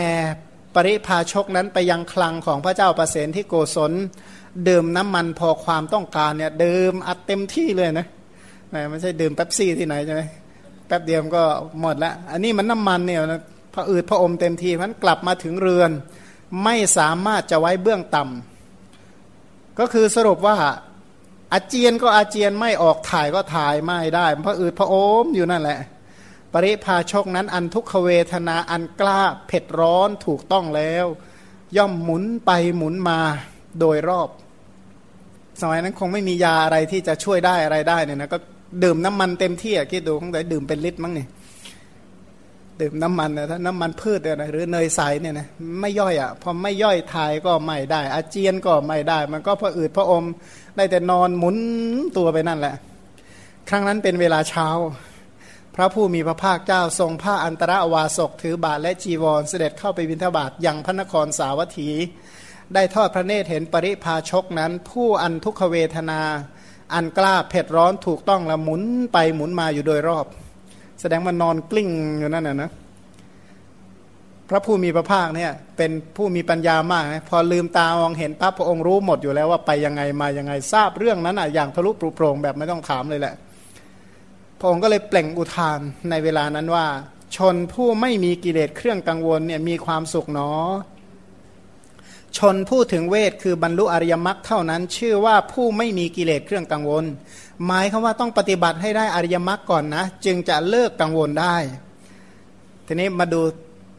ปริพาชกนั้นไปยังคลังของพระเจ้าประเสนที่โกศลดื่มน้ำมันพอความต้องการเนี่ยดื่มอัดเต็มที่เลยนะไม่ใช่ดื่มแป๊บซี่ที่ไหนใช่ไหมแป๊บเดียวก็หมดละอันนี้มันน้ำมันเนี่ยพระอืดพระอมเต็มทีมันกลับมาถึงเรือน ไม่สามารถจะไว้เบื้องต่ำ ก็คือสรุปว่าอาเจียนก็อาเจียนไม่ออกถ่ายก็ถ่ายไม่ได้พระอืดพระโอมอยู่นั่นแหละ ปริพาชกนั้นอันทุกขเวทนาอันกล้าเผ็ดร้อนถูกต้องแล้ว ย่อมหมุนไปหมุนมาโดยรอบ สมัยนั้นคงไม่มียาอะไรที่จะช่วยได้อะไรได้เนี่ยนะก็ดื่มน้ำมันเต็มที่อะคิดดูคงได้ดื่มเป็นลิตรมั้งเนี่ย ดื่มน้ำมันนะถ้าน้ำมันพืชเนี่ยนะหรือเนยใสเนี่ยนะไม่ย่อยอะพอไม่ย่อยทายก็ไม่ได้ อาเจียนก็ไม่ได้ มันก็พออืดพออมได้แต่นอนหมุนตัวไปนั่นแหละ ครั้งนั้นเป็นเวลาเช้า พระผู้มีพระภาคเจ้าทรงผ้าอันตรวาสกถือบาทและจีวรเสด็จเข้าไปบิณฑบาตยังพระนครสาวัตถี ได้ทอดพระเนตรเห็นปริพาชกนั้น ผู้อันทุกขเวทนา อันกล้าเผ็ดร้อนถูกต้องละหมุนไปหมุนมาอยู่โดยรอบ ดงมันนอนกลิ้งอยู่นั่นน่ะนะพระผู้มีพระภาคเนี่ย เป็นผู้มีปัญญามากนะพอลืมตามองเห็นปั๊บพระองค์รู้หมดอยู่แล้วว่าไปยังไงมายังไงทราบเรื่องนั้นอะอย่างทะลุปรุโปรงแบบไม่ต้องถามเลยแหละ พระองค์ก็เลยเปล่งอุทานในเวลานั้นว่า ชนผู้ไม่มีกิเลสเครื่องกังวลเนี่ยมีความสุขหนอ ชนผู้ถึงเวทคือบรรลุอริยมรรคเท่านั้น ชื่อว่าผู้ไม่มีกิเลสเครื่องกังวล หมายคือว่าต้องปฏิบัติให้ได้อริยมรรคก่อนนะ จึงจะเลิกกังวลได้ ทีนี้มาดู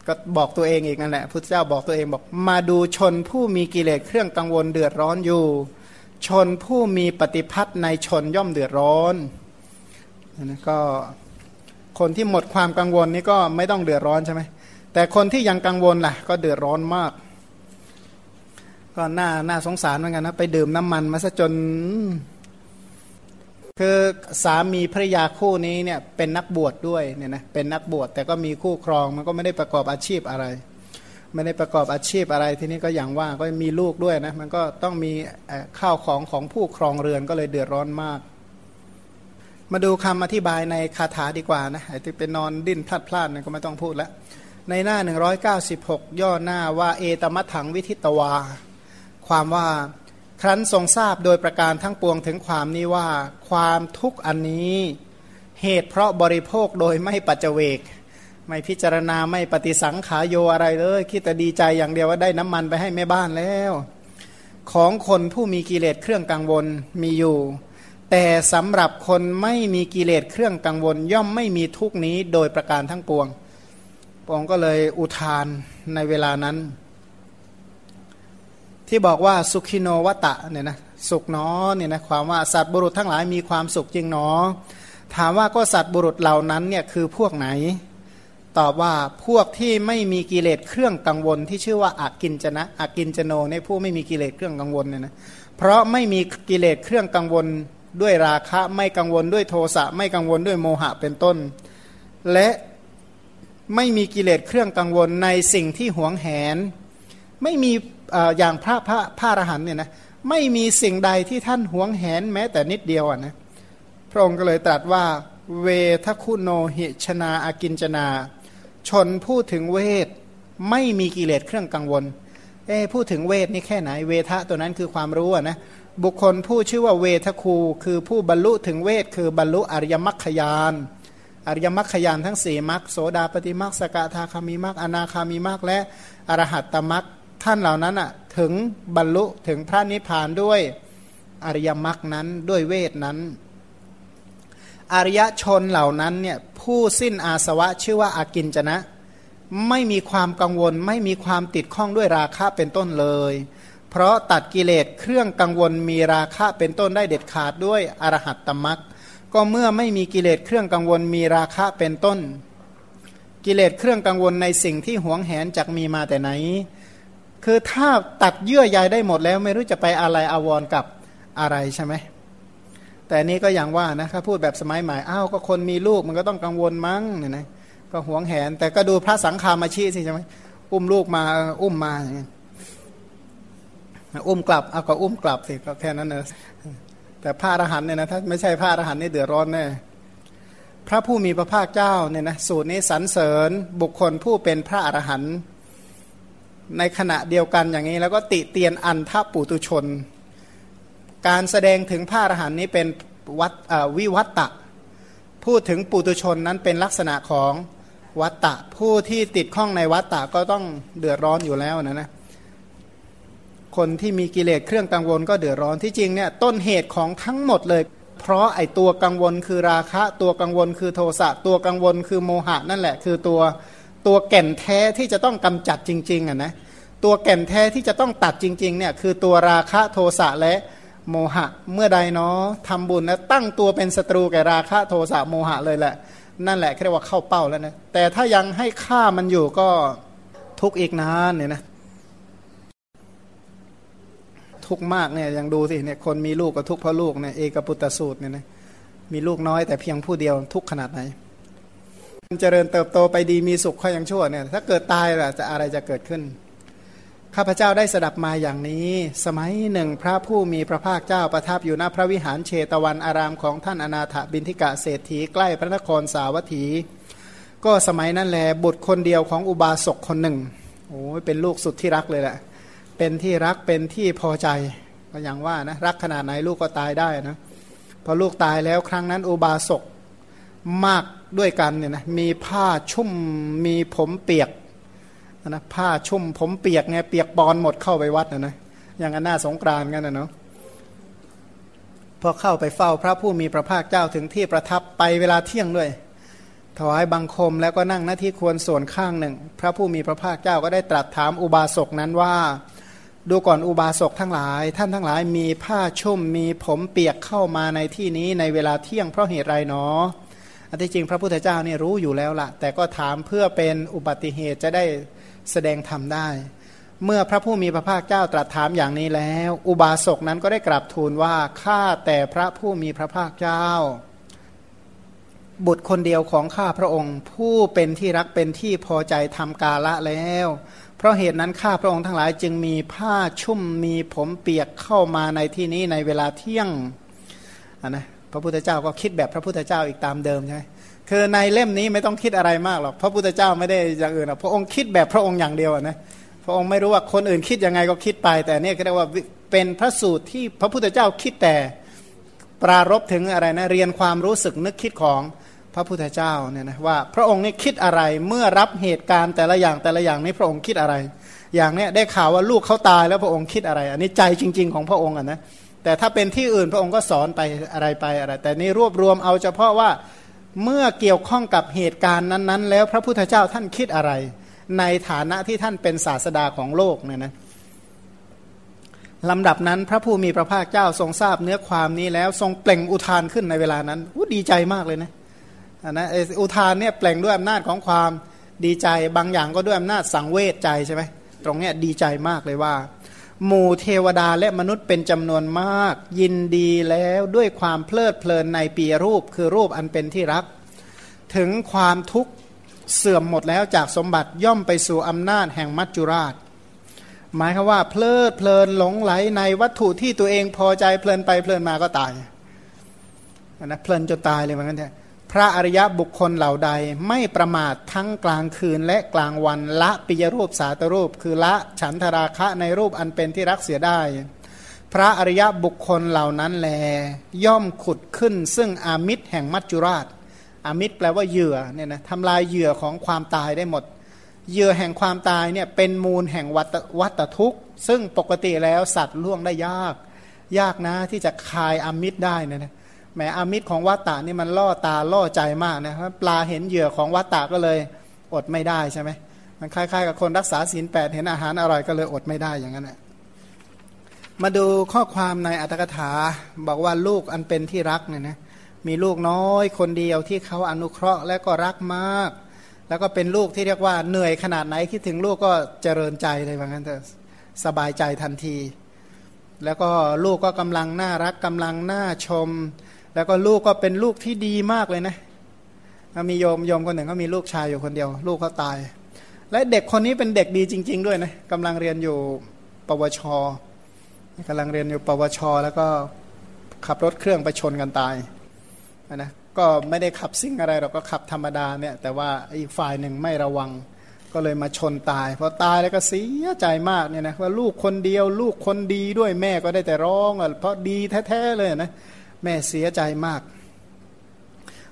ก็บอกตัวเองอีกนั่นแหละพุทธเจ้าบอกตัวเองบอก มาดูชนผู้มีกิเลสเครื่องกังวลเดือดร้อนอยู่ ชนผู้มีปฏิพัทธ์ในชนย่อมเดือดร้อนนะก็คนที่หมดความกังวลนี่ก็ไม่ต้องเดือดร้อนใช่ไหมแต่คนที่ยังกังวลล่ะ ก็เดือดร้อนมาก ก็น่าน่าสงสารเหมือนกันนะไปดื่มน้ำมันมาซะจน คือสามีภรรยาคู่นี้เนี่ยเป็นนักบวชดด้วยเนี่ยนะเป็นนักบวชแต่ก็มีคู่ครองมันก็ไม่ได้ประกอบอาชีพอะไร ไม่ได้ประกอบอาชีพอะไรที่นี่ก็อย่างว่าก็มีลูกด้วยนะมันก็ต้องมีข้าวของของผู้ครองเรือนก็เลยเดือดร้อนมาก มาดูคำอธิบายในคาถาดีกว่านะไอ้ที่เป็นนอนดิ้นพลาดพลาดเนี่ยก็ไม่ต้องพูดแล้วในหน้า 196 ย่อหน้าว่าเอตมัถังวิทิตวา ความว่า ครั้นทรงทราบโดยประการทั้งปวงถึงความนี้ว่า ความทุกข์อันนี้ เหตุเพราะบริโภคโดยไม่ปัจเจก ไม่พิจารณาไม่ปฏิสังขายโยอะไรเลยคิดแต่ดีใจอย่างเดียวว่าได้น้ำมันไปให้แม่บ้านแล้ว ของคนผู้มีกิเลสเครื่องกังวลมีอยู่ แต่สำหรับคนไม่มีกิเลสเครื่องกังวล ย่อมไม่มีทุกนี้โดยประการทั้งปวงปองก็เลยอุทานในเวลานั้น ที่บอกว่าสุขิโนวตะเนี่ยนะสุขเนอเนี่ยนะความว่าสัตว์บุรุษทั้งหลายมีความสุขจริงเนอ ถามว่าก็สัตว์บุรุษเหล่านั้นเนี่ยคือพวกไหน ตอบว่าพวกที่ไม่มีกิเลสเครื่องกังวล ที่ชื่อว่าอากินจนะอากินจโนในผู้ไม่มีกิเลสเครื่องกังวลเนี่ยนะเพราะไม่มีกิเลสเครื่องกังวลด้วยราคะไม่กังวลด้วยโทสะไม่กังวลด้วยโมหะเป็นต้น และไม่มีกิเลสเครื่องกังวลในสิ่งที่หวงแหน ไม่มี อย่างพระพระพระอรหันเนี่ยนะไม่มีสิ่งใดที่ท่านหวงแหนแม้แต่นิดเดียวอะนะพระองค์ก็เลยตรัสว่าเวทคุโนหิชนาอากินจนา ชนพูดถึงเวทไม่มีกิเลสเครื่องกังวลเอ้พูดถึงเวทนี่แค่ไหน เวทะตัวนั้นคือความรู้อะนะบุคคลผู้ชื่อว่าเวทคู คือผู้บรรลุถึงเวท คือบรรลุอริยมรรคยานอริยมรรคยานทั้งสี่มรรคโสดาปฏิมรรคสกทาคามีมรรคอนาคามีมรรคและอรหัตตมรรค ท่านเหล่านั้นอะถึงบรรลุถึงพระนิพพานด้วยอริยมรรคนั้นด้วยเวทนั้น อริยชนเหล่านั้นเนี่ยผู้สิ้นอาสวะชื่อว่าอากินจนะ ไม่มีความกังวลไม่มีความติดข้องด้วยราคะเป็นต้นเลย เพราะตัดกิเลสเครื่องกังวลมีราคะเป็นต้นได้เด็ดขาดด้วยอรหัตตมรักก็เมื่อไม่มีกิเลสเครื่องกังวลมีราคะเป็นต้น กิเลสเครื่องกังวลในสิ่งที่หวงแหนจักมีมาแต่ไหน คือถ้าตัดเยื่อใยได้หมดแล้วไม่รู้จะไปอะไรอาวรกับอะไรใช่ไหมแต่นี้ก็อย่างว่านะถ้าพูดแบบสมัยใหม่อ้าวก็คนมีลูกมันก็ต้องกังวลมั้งเนี่ยนะก็หวงแหน แต่ก็ดูพระสังฆามาชีสิใช่ไหมอุ้มลูกมาอุ้มมาอย่างนี้อุ้มกลับเอาก็อุ้มกลับสิก็แค่นั้นเองแต่พระอรหันเนี่ยนะถ้าไม่ใช่พระอรหันนี่เดือดร้อนแน่พระผู้มีพระภาคเจ้าเนี่ยนะสูตรนี้สรรเสริญบุคคลผู้เป็นพระอรหันต์ ในขณะเดียวกันอย่างนี้แล้วก็ติเตียนอันทปุตุชน การแสดงถึงพระอรหันต์นี้เป็นวัดวิวัตตะ พูดถึงปุตุชนนั้นเป็นลักษณะของวัตตะ ผู้ที่ติดข้องในวัตตะก็ต้องเดือดร้อนอยู่แล้วนะนะคนที่มีกิเลสเครื่องกังวลก็เดือดร้อนที่จริงเนี่ยต้นเหตุของทั้งหมดเลย เพราะไอตัวกังวลคือราคะ ตัวกังวลคือโทสะตัวกังวลคือโมหะนั่นแหละ คือตัว ตัวแก่นแท้ที่จะต้องกำจัดจริงๆอะนะตัวแก่นแท้ที่จะต้องตัดจริงๆเนี่ยคือตัวราคะโทสะและโมหะเมื่อใดเนาะทำบุญแล้วตั้งตัวเป็นศัตรูแก่ราคะโทสะโมหะเลยแหละ นั่นแหละเรียกว่าเข้าเป้าแล้วนะแต่ถ้ายังให้ฆ่ามันอยู่ก็ทุกอีกนานเนี่ยนะทุกมากเนี่ยยังดูสิเนี่ยคนมีลูกก็ทุกเพราะลูกเนี่ยเอกปุตตสูตรเนี่ยนะมีลูกน้อยแต่เพียงผู้เดียวทุกขนาดไหน เจริญเติบโตไปดีมีสุขค่อยยังชั่วเนี่ยถ้าเกิดตายล่ะจะอะไรจะเกิดขึ้น ข้าพเจ้าได้สดับมาอย่างนี้ สมัยหนึ่งพระผู้มีพระภาคเจ้าประทับอยู่ณพระวิหารเชตวันอารามของท่านอนาถบินทิกะเศรษฐีใกล้พระนครสาวัตถี ก็สมัยนั้นแหลบุตรคนเดียวของอุบาสกคนหนึ่งโอ้ยเป็นลูกสุดที่รักเลยแหละเป็นที่รักเป็นที่พอใจก็อย่างว่านะรักขนาดไหนลูกก็ตายได้นะพอลูกตายแล้วครั้งนั้นอุบาสก มากด้วยกันเนี่ยนะมีผ้าชุ่มมีผมเปียกนะผ้าชุ่มผมเปียกไงเปียกบอลหมดเข้าไปวัดนะนะอย่างนั้นหน้าสงกรานกันนะเนาะพอเข้าไปเฝ้าพระผู้มีพระภาคเจ้าถึงที่ประทับไปเวลาเที่ยงด้วย ถวายบังคมแล้วก็นั่งหน้าที่ควรส่วนข้างหนึ่ง พระผู้มีพระภาคเจ้าก็ได้ตรัสถามอุบาสกนั้นว่า ดูก่อนอุบาสกทั้งหลาย ท่านทั้งหลายมีผ้าชุ่มมีผมเปียกเข้ามาในที่นี้ในเวลาเที่ยงเพราะเหตุไรเนาะ อันที่จริงพระพุทธเจ้าเนี่ยรู้อยู่แล้วละแต่ก็ถามเพื่อเป็นอุบัติเหตุจะได้แสดงธรรมได้ เมื่อพระผู้มีพระภาคเจ้าตรัสถามอย่างนี้แล้ว อุบาสกนั้นก็ได้กราบทูลว่าข้าแต่พระผู้มีพระภาคเจ้า บุตรคนเดียวของข้าพระองค์ ผู้เป็นที่รักเป็นที่พอใจทำกาละแล้ว เพราะเหตุนั้นข้าพระองค์ทั้งหลายจึงมีผ้าชุ่มมีผมเปียกเข้ามาในที่นี้ในเวลาเที่ยงนนะ ระพุทธเจ้าก็คิดแบบพระพุทธเจ้าอีกตามเดิมใช่ไหมคือในเล่มนี้ไม่ต้องคิดอะไรมากหรอกพระพุทธเจ้าไม่ได้อย่างอื่นหรอกพระองค์คิดแบบพระองค์อย่างเดียวนะพระองค์ไม่รู้ว่าคนอื่นคิดยังไงก็คิดไป แต่เนี่ยก็เรียกว่าเป็นพระสูตรที่พระพุทธเจ้าคิดแต่ปรารบถึงอะไรนะเรียนความรู้สึกนึกคิดของพระพุทธเจ้าเนี่ยนะว่าพระองค์นี่คิดอะไรเมื่อรับเหตุการณ์แต่ละอย่างแต่ละอย่างนี้พระองค์คิดอะไร อย่างเนี้ยได้ข่าวว่าลูกเขาตายแล้วพระองค์คิดอะไร อันนี้ใจจริง ๆ ของพระองค์อะนะ แต่ถ้าเป็นที่อื่นพระองค์ก็สอนไปอะไรไปอะไร แต่นี่รวบรวมเอาเฉพาะว่าเมื่อเกี่ยวข้องกับเหตุการณ์นั้น ๆ แล้วพระพุทธเจ้าท่านคิดอะไร ในฐานะที่ท่านเป็นศาสดาของโลกเนี่ยนะลำดับนั้นพระผู้มีพระภาคเจ้าทรงทราบเนื้อความนี้แล้วทรงเปล่งอุทานขึ้นในเวลานั้นดีใจมากเลยนะนะอุทานเนี่ยเปล่งด้วยอำนาจของความดีใจบางอย่างก็ด้วยอำนาจสังเวชใจใช่ไหมตรงเนี้ยดีใจมากเลยว่า หมู่เทวดาและมนุษย์เป็นจำนวนมาก ยินดีแล้วด้วยความเพลิดเพลินในปีรูปคือรูปอันเป็นที่รัก ถึงความทุกข์เสื่อมหมดแล้วจากสมบัติย่อมไปสู่อำนาจแห่งมัจจุราช หมายคือว่าเพลิดเพลินหลงไหลในวัตถุที่ตัวเองพอใจเพลินไปเพลินมาก็ตายนะเพลินจนตายเลยเหมือนกันแท้ ระอริยบุคคลเหล่าใดไม่ประมาททั้งกลางคืนและกลางวันละปิยรูปสาตรูป คือละฉันทราคะในรูปอันเป็นที่รักเสียได้ พระอริยบุคคลเหล่านั้นแล ย่อมขุดขึ้น ซึ่งอามิตรแห่งมัจจุราช อามิตรแปลว่าเหยื่อเนี่ยนะทำลายเหยื่อของความตายได้หมด เหยื่อแห่งความตายเนี่ยเป็นมูลแห่งวัตวัตทุกข์ ซึ่งปกติแล้วสัตว์ล่วงได้ยาก ยากนะที่จะคายอามิตรได้นะนะ แหมอามิตรของวัตตะนี่มันล่อตาล่อใจมากนะครับปลาเห็นเหยื่อของวัตตะก็เลยอดไม่ได้ใช่ไหมมันคล้ายๆกับคนรักษาศีลแปดเห็นอาหารอร่อยก็เลยอดไม่ได้อย่างนั้นแหละมาดูข้อความในอัตถกถาบอกว่าลูกอันเป็นที่รักเนี่ยนะมีลูกน้อยคนเดียวที่เขาอนุเคราะห์และก็รักมาก แล้วก็เป็นลูกที่เรียกว่าเหนื่อยขนาดไหนคิดถึงลูกก็เจริญใจเลยว่างั้นเถอะสบายใจทันที แล้วก็ลูกก็กำลังน่ารักกำลังน่าชม แล้วก็ลูกก็เป็นลูกที่ดีมากเลยนะมีโยมโยมคนหนึ่งก็มีลูกชายอยู่คนเดียว ลูกเขาตาย และเด็กคนนี้เป็นเด็กดีจริง ๆ ด้วยนะกำลังเรียนอยู่ปวชกำลังเรียนอยู่ปวช แล้วก็ขับรถเครื่องไปชนกันตายนะก็ไม่ได้ขับซิ่งอะไรเราก็ขับธรรมดาเนี่ยแต่ว่าอีกฝ่ายหนึ่งไม่ระวังก็เลยมาชนตายพอตายแล้วก็เสียใจมากเนี่ยนะว่าลูกคนเดียว ลูกคนดีด้วยแม่ก็ได้แต่ร้องอะเพราะดีแท้ๆเลยนะ แม่เสียใจมาก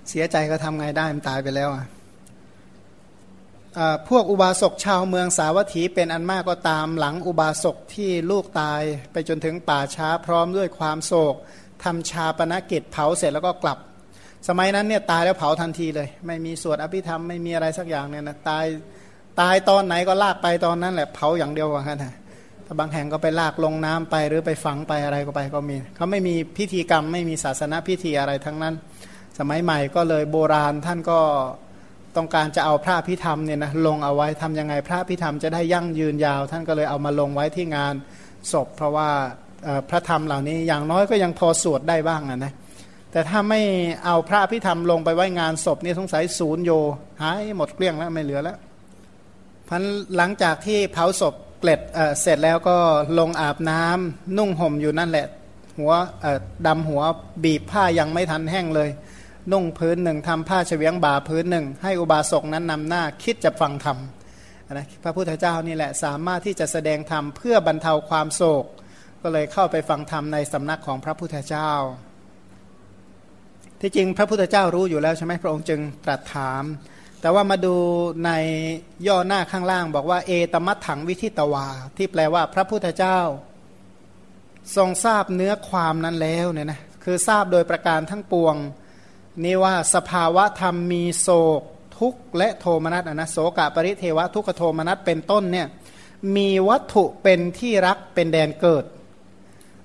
เสียใจก็ทำไงได้มันตายไปแล้วอะพวกอุบาสกชาวเมืองสาวัตถีเป็นอันมากก็ตามหลังอุบาสกที่ลูกตายไปจนถึงป่าช้าพร้อมด้วยความโศกทำชาปนกิจเผาเสร็จแล้วก็กลับ สมัยนั้นเนี่ยตายแล้วเผาทันทีเลย ไม่มีสวดอภิธรรมไม่มีอะไรสักอย่างเนี่ยนะตายตายตอนไหนก็ลากไปตอนนั้นแหละเผาอย่างเดียวว่างั้นนะ ถ้าบางแห่งก็ไปลากลงน้ำไปหรือไปฝังไปอะไรก็ไปก็มี เขาไม่มีพิธีกรรมไม่มีศาสนาพิธีอะไรทั้งนั้น สมัยใหม่ก็เลยโบราณท่านก็ต้องการจะเอาพระพิธรรมเนี่ยนะลงเอาไว้ทำยังไงพระพิธรรมจะได้ยั่งยืนยาว ท่านก็เลยเอามาลงไว้ที่งานศพ เพราะว่าพระธรรมเหล่านี้อย่างน้อยก็ยังพอสวดได้บ้างนะแต่ถ้าไม่เอาพระพิธรรมลงไปไว้งานศพนี่สงสัยศูนย์โยหายหมดเกลี้ยงแล้วไม่เหลือแล้วพันหลังจากที่เผาศพ เกล็ดเสร็จแล้วก็ลงอาบน้ำนุ่งห่มอยู่นั่นแหละ หัวดำหัวบีบผ้ายังไม่ทันแห้งเลย นุ่งพื้นหนึ่งทำผ้าเฉวียงบ่าพื้นหนึ่ง ให้อุบาสกนั้นนำหน้าคิดจะฟังธรรมนะพระพุทธเจ้านี่แหละสามารถที่จะแสดงธรรมเพื่อบรรเทาความโศก ก็เลยเข้าไปฟังธรรมในสำนักของพระพุทธเจ้า ที่จริงพระพุทธเจ้ารู้อยู่แล้วใช่ไหมพระองค์จึงตรัสถาม แต่ว่ามาดูในย่อหน้าข้างล่างบอกว่า เอตมัตถังวิธิตวา ที่แปลว่าพระพุทธเจ้า ทรงทราบเนื้อความนั้นแล้วเนี่ยนะคือทราบโดยประการทั้งปวง นี่ว่าสภาวะธรรมมีโศกทุกข์และโทมนัสนะโสกะปริเทวะทุกขโทมนัสเป็นต้นเนี่ยมีวัตถุเป็นที่รักเป็นแดนเกิด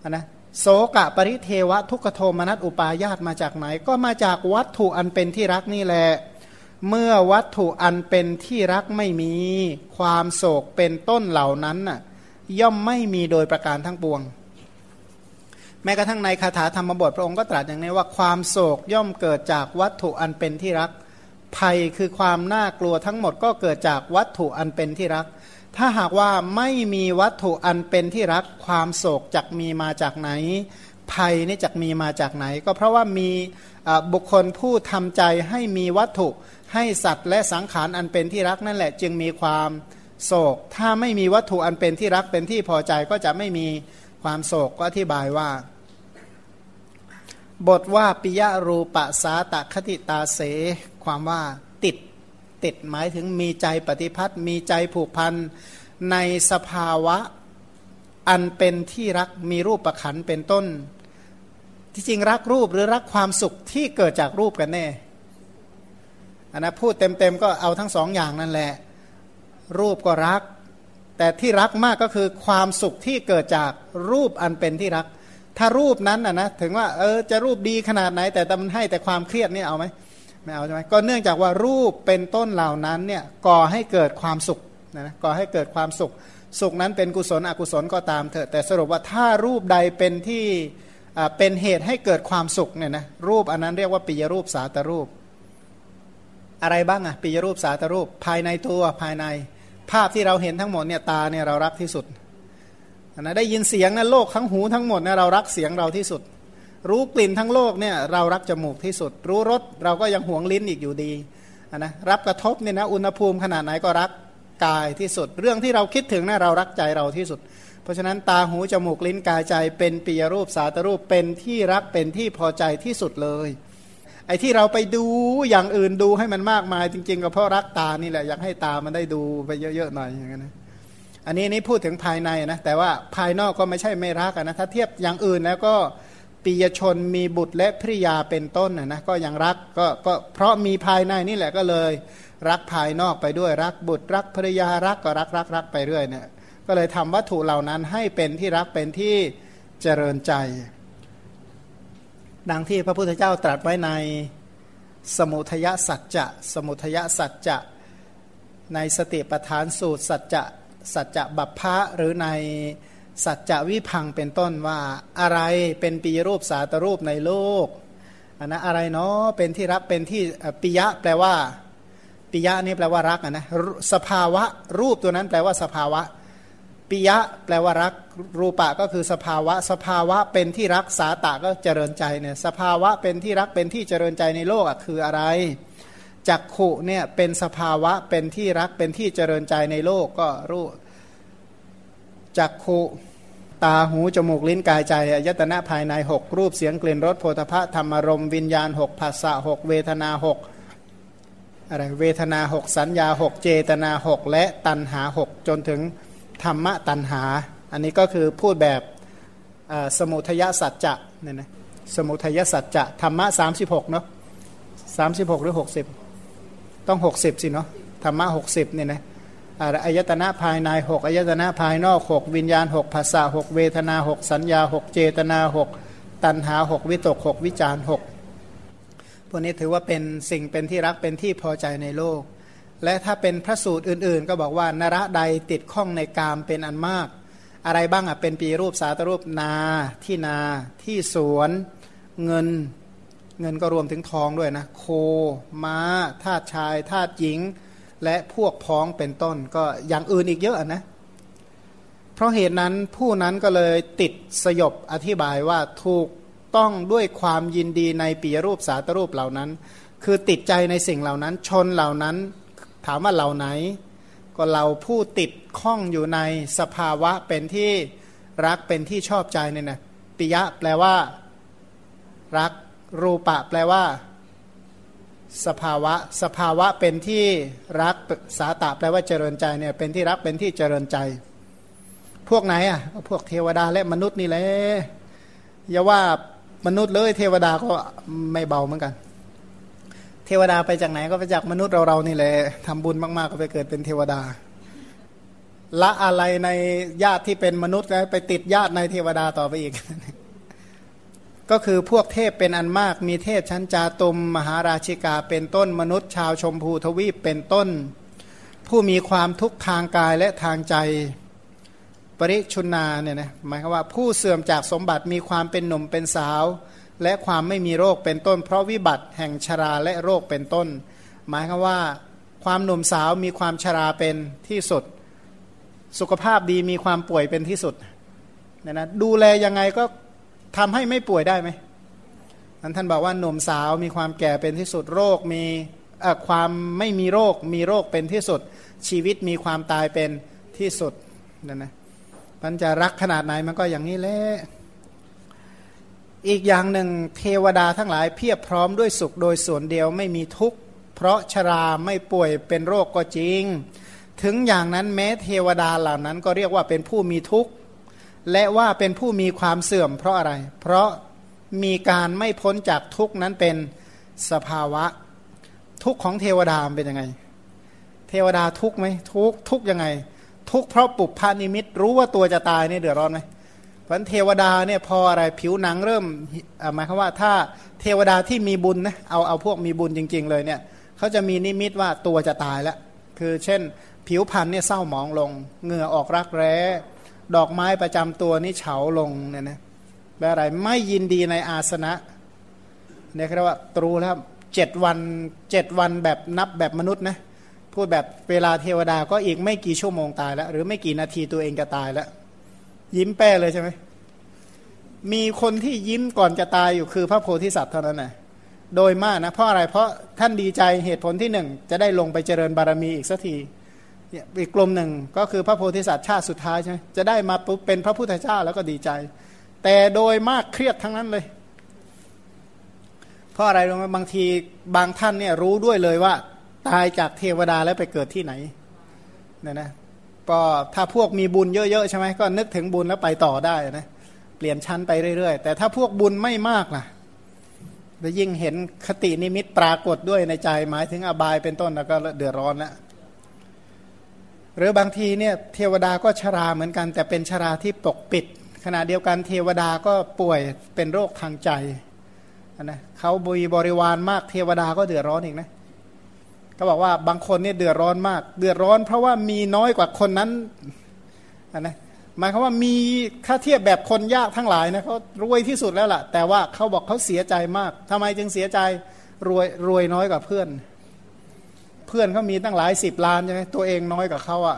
นะโสกะปริเทวะทุกขโทมนัสอุปาญาตมาจากไหน ก็มาจากวัตถุอันเป็นที่รักนี่แหละ เมื่อวัตถุอันเป็นที่รักไม่มี ความโศกเป็นต้นเหล่านั้นน่ะย่อมไม่มีโดยประการทั้งปวง แม้กระทั่งในคาถาธรรมบทพระองค์ก็ตรัสอย่างนี้ว่าความโศกย่อมเกิดจากวัตถุอันเป็นที่รัก ภัยคือความน่ากลัวทั้งหมดก็เกิดจากวัตถุอันเป็นที่รัก ถ้าหากว่าไม่มีวัตถุอันเป็นที่รัก ความโศกจักมีมาจากไหน ภัยนี่จักมีมาจากไหน ก็เพราะว่ามีบุคคลผู้ทำใจให้มีวัตถุ ให้สัตว์และสังขารอันเป็นที่รักนั่นแหละ จึงมีความโศก ถ้าไม่มีวัตถุอันเป็นที่รักเป็นที่พอใจก็จะไม่มีความโศกก็อธิบายว่า บทว่าปิยรูปสาตคติตาเส ความว่าติดติดหมายถึงมีใจปฏิพัทธ์มีใจผูกพันในสภาวะอันเป็นที่รักมีรูปประขันเป็นต้น ที่จริงรักรูปหรือรักความสุขที่เกิดจากรูปกันแน่ นนะพูดเต็มๆก็เอาทั้งสองอย่างนั่นแหละ รูปก็รัก แต่ที่รักมากก็คือความสุขที่เกิดจากรูปอันเป็นที่รัก ถ้ารูปนั้นนะนะถึงว่าเออจะรูปดีขนาดไหน แต่มันให้แต่ความเครียดนี่เอาไหมไม่เอาใช่ไหมก็เนื่องจากว่ารูปเป็นต้นเหล่านั้นเนี่ยก่อให้เกิดความสุขนะก่อให้เกิดความสุข สุขนั้นเป็นกุศลอกุศลก็ตามเถอะแต่สรุปว่าถ้ารูปใดเป็นที่เป็นเหตุให้เกิดความสุขเนี่ยนะรูปอันนั้นเรียกว่าปิยรูปสาตรูป อะไรบ้างอะปิยรูปสาตรูป ภายในตัวภายใน ภาพที่เราเห็นทั้งหมดเนี่ยตาเนี่ยเรารักที่สุดนะได้ยินเสียงนะโลกทั้งหูทั้งหมดเนี่ยเรารักเสียงเราที่สุด รู้กลิ่นทั้งโลกเนี่ยเรารักจมูกที่สุด รู้รสเราก็ยังหวงลิ้นอีกอยู่ดีนะรับกระทบเนี่ยนะอุณหภูมิขนาดไหนก็รักกายที่สุด เรื่องที่เราคิดถึงนะเรารักใจเราที่สุด เพราะฉะนั้นตาหูจมูกลิ้นกายใจเป็นปิยรูปสาตรูปเป็นที่รักเป็นที่พอใจที่สุดเลย ไอ้ที่เราไปดูอย่างอื่นดูให้มันมากมาย จริง ๆ ก็เพราะรักตานี่แหละอยากให้ตามันได้ดูไปเยอะๆหน่อยอย่างนี้นะอันนี้นี่พูดถึงภายในนะแต่ว่าภายนอกก็ไม่ใช่ไม่รักนะถ้าเทียบอย่างอื่นแล้วก็ปิยชนมีบุตรและภริยาเป็นต้นนะก็ยังรักก็ก็เพราะมีภายในนี่แหละก็เลย รักภายนอกไปด้วยรักบุตรรักภริยารักก็รักรักรักไปเรื่อยเนี่ยก็เลยทำวัตถุเหล่านั้นให้เป็นที่รักเป็นที่เจริญใจ ดังที่พระพุทธเจ้าตรัสไว้ในสมุทยสัจจะ สมุทยสัจจะ ในสติปทานสูตรสัจจะสัจจะบัพพะหรือในสัจจะวิพังเป็นต้นว่าอะไรเป็นปีรูปสาตรูปในโลกอันนะอะไรเนาะเป็นที่รักเป็นที่ปิยะแปลว่าปิยะนี่แปลว่ารักนะสภาวะรูปตัวนั้นแปลว่าสภาวะ ปิยะแปลว่ารักรูปะก็คือสภาวะ สภาวะเป็นที่รักสาตะก็เจริญใจเนี่ยสภาวะเป็นที่รักเป็นที่เจริญใจในโลกอะคืออะไรจักขุเนี่ยเป็นสภาวะเป็นที่รักเป็นที่เจริญใจในโลกก็รู้จักขุตาหูจมูกลิ้นกายใจยตนะภายในหกรูปเสียงกลิ่นรสโพธพะธรรมารมวิญญาณหกภาษาหกเวทนาหกอะไรเวทนาหกสัญญาหกเจตนาหกและตัณหาหกจนถึง ธรรมะตันหา อันนี้ก็คือพูดแบบสมุทยสัจจะเนี่ยนะสมุทยสัจจะธรรมะสามสิบหกเนาะสามสิบหกหรือหกสิบต้องหกสิบสิเนาะธรรมะหกสิบเนี่ยนะอายตนะภายในหกอายตนะภายนอกหกวิญญาณหกภาษาหกเวทนาหกสัญญาหกเจตนาหกตันหาหกวิตกหกวิจารหกพวกนี้ถือว่าเป็นสิ่งเป็นที่รักเป็นที่พอใจในโลก และถ้าเป็นพระสูตรอื่น ๆ ก็บอกว่านระใดติดข้องในกามเป็นอันมาก อะไรบ้างอะเป็นปีรูปสาตรูปนาที่นาที่สวนเงินเงินก็รวมถึงทองด้วยนะ โคม้าทาสชายทาสหญิง และพวกพ้องเป็นต้นก็อย่างอื่นอีกเยอะนะ เพราะเหตุนั้นผู้นั้นก็เลยติดสยบอธิบายว่าถูกต้องด้วยความยินดีในปีรูปสาตรูปเหล่านั้น คือติดใจในสิ่งเหล่านั้น ชนเหล่านั้น ถามว่าเหล่าไหน ก็เราผู้ติดข้องอยู่ในสภาวะเป็นที่รักเป็นที่ชอบใจเนี่ยนะปิยะแปลว่า รักรูปะ แปลว่า สภาวะ สภาวะเป็นที่รักสาตะแปลว่าเจริญใจเนี่ยเป็นที่รักเป็นที่เจริญใจ พวกไหนอะพวกเทวดาและมนุษย์นี่แหละอย่าว่ามนุษย์เลยเทวดาก็ไม่เบาเหมือนกัน เทวดาไปจากไหนก็ไปจากมนุษย์เราเรานี่แหละทำบุญมากๆก็ไปเกิดเป็นเทวดา ละอะไรในญาติที่เป็นมนุษย์แล้วไปติดญาติในเทวดาต่อไปอีก ก็คือพวกเทพเป็นอันมาก มีเทพชั้นจาตุมมหาราชิกาเป็นต้นมนุษย์ชาวชมพูทวีปเป็นต้น ผู้มีความทุกข์ทางกายและทางใจปริชุนาเนี่ยนะหมายความว่าผู้เสื่อมจากสมบัติมีความเป็นหนุ่มเป็นสาว และความไม่มีโรคเป็นต้น เพราะวิบัติแห่งชราและโรคเป็นต้น หมายความว่า ความหนุ่มสาวมีความชราเป็นที่สุด สุขภาพดีมีความป่วยเป็นที่สุดเนี่ยนะดูแลยังไงก็ทำให้ไม่ป่วยได้ไหมนั้นท่านบอกว่าหนุ่มสาวมีความแก่เป็นที่สุดโรคมีความไม่มีโรคมีโรคเป็นที่สุด ชีวิตมีความตายเป็นที่สุดนั่นนะมันจะรักขนาดไหนมันก็อย่างนี้แหละ อีกอย่างหนึ่งเทวดาทั้งหลายเพียบพร้อมด้วยสุขโดยส่วนเดียวไม่มีทุกข์ เพราะชราไม่ป่วยเป็นโรคก็จริง ถึงอย่างนั้นแม้เทวดาเหล่านั้นก็เรียกว่าเป็นผู้มีทุกข์ และว่าเป็นผู้มีความเสื่อมเพราะอะไร เพราะมีการไม่พ้นจากทุกข์นั้นเป็นสภาวะ ทุกข์ของเทวดาเป็นยังไง เทวดาทุกข์ไหมทุกข์ทุกข์ยังไง ทุกข์เพราะปุพพานิมิตรู้ว่าตัวจะตายนี่เดือดร้อนไหม พราะเทวดาเนี่ยพออะไรผิวหนังเริ่มหมายความว่าถ้าเทวดาที่มีบุญนะเอาเอาพวกมีบุญจริง ๆ เลยเนี่ยเขาจะมีนิมิตว่าตัวจะตายแล้วคือเช่น ผิวพรรณเนี่ยเศร้าหมองลง เหงื่อออกรักแร้ ดอกไม้ประจำตัวนี้เฉาลงเนี่ยนะแปลอะไรไม่ยินดีในอาสนะเนี่ยเรียกว่าตรูแล้วเจ็ดวันเจ็ดวันแบบนับแบบมนุษย์นะพูดแบบเวลาเทวดาก็อีกไม่กี่ชั่วโมงตายแล้ว หรือไม่กี่นาทีตัวเองจะตายแล้ว ยิ้มแป้เลยใช่ไหมมีคนที่ยิ้มก่อนจะตายอยู่คือพระโพธิสัตว์เท่านั้นนะโดยมากนะเพราะอะไรเพราะท่านดีใจเหตุผลที่หนึ่งจะได้ลงไปเจริญบารมีอีกสักทีอีกกลุ่มหนึ่งก็คือพระโพธิสัตว์ชาติสุดท้ายใช่ไหมจะได้มาปุ๊บเป็นพระพุทธเจ้าแล้วก็ดีใจ แต่โดยมากเครียดทั้งนั้นเลย เพราะอะไรรู้ไหมบางทีบางท่านเนี่ยรู้ด้วยเลยว่า ตายจากเทวดาแล้วไปเกิดที่ไหนเนี่ยนะ ก็ถ้าพวกมีบุญเยอะๆใช่ไหมก็นึกถึงบุญแล้วไปต่อได้นะเปลี่ยนชั้นไปเรื่อยๆ แต่ถ้าพวกบุญไม่มากล่ะจะยิ่งเห็นคตินิมิตปรากฏด้วยในใจหมายถึงอบายเป็นต้นแล้วก็เดือดร้อนแล้วหรือบางทีเนี่ยเทวดาก็ชราเหมือนกัน แต่เป็นชราที่ปกปิด ขณะเดียวกันเทวดาก็ป่วยเป็นโรคทางใจนะเขาบุยบริวารมากเทวดาก็เดือดร้อนอีกนะ ก็บอกว่าบางคนเนี่ยเดือดร้อนมาก เดือดร้อน เพราะว่ามีน้อยกว่าคนนั้นนะหมายความว่ามีค่าเทียบแบบคนยากทั้งหลายนะเขารวยที่สุดแล้วล่ะ แต่ว่าเขาบอกเขาเสียใจมากทำไมจึงเสียใจรวยรวยน้อยกว่าเพื่อน เพื่อนเขามีตั้งหลายสิบล้านใช่ไหมตัวเองน้อยกว่าเขาอะ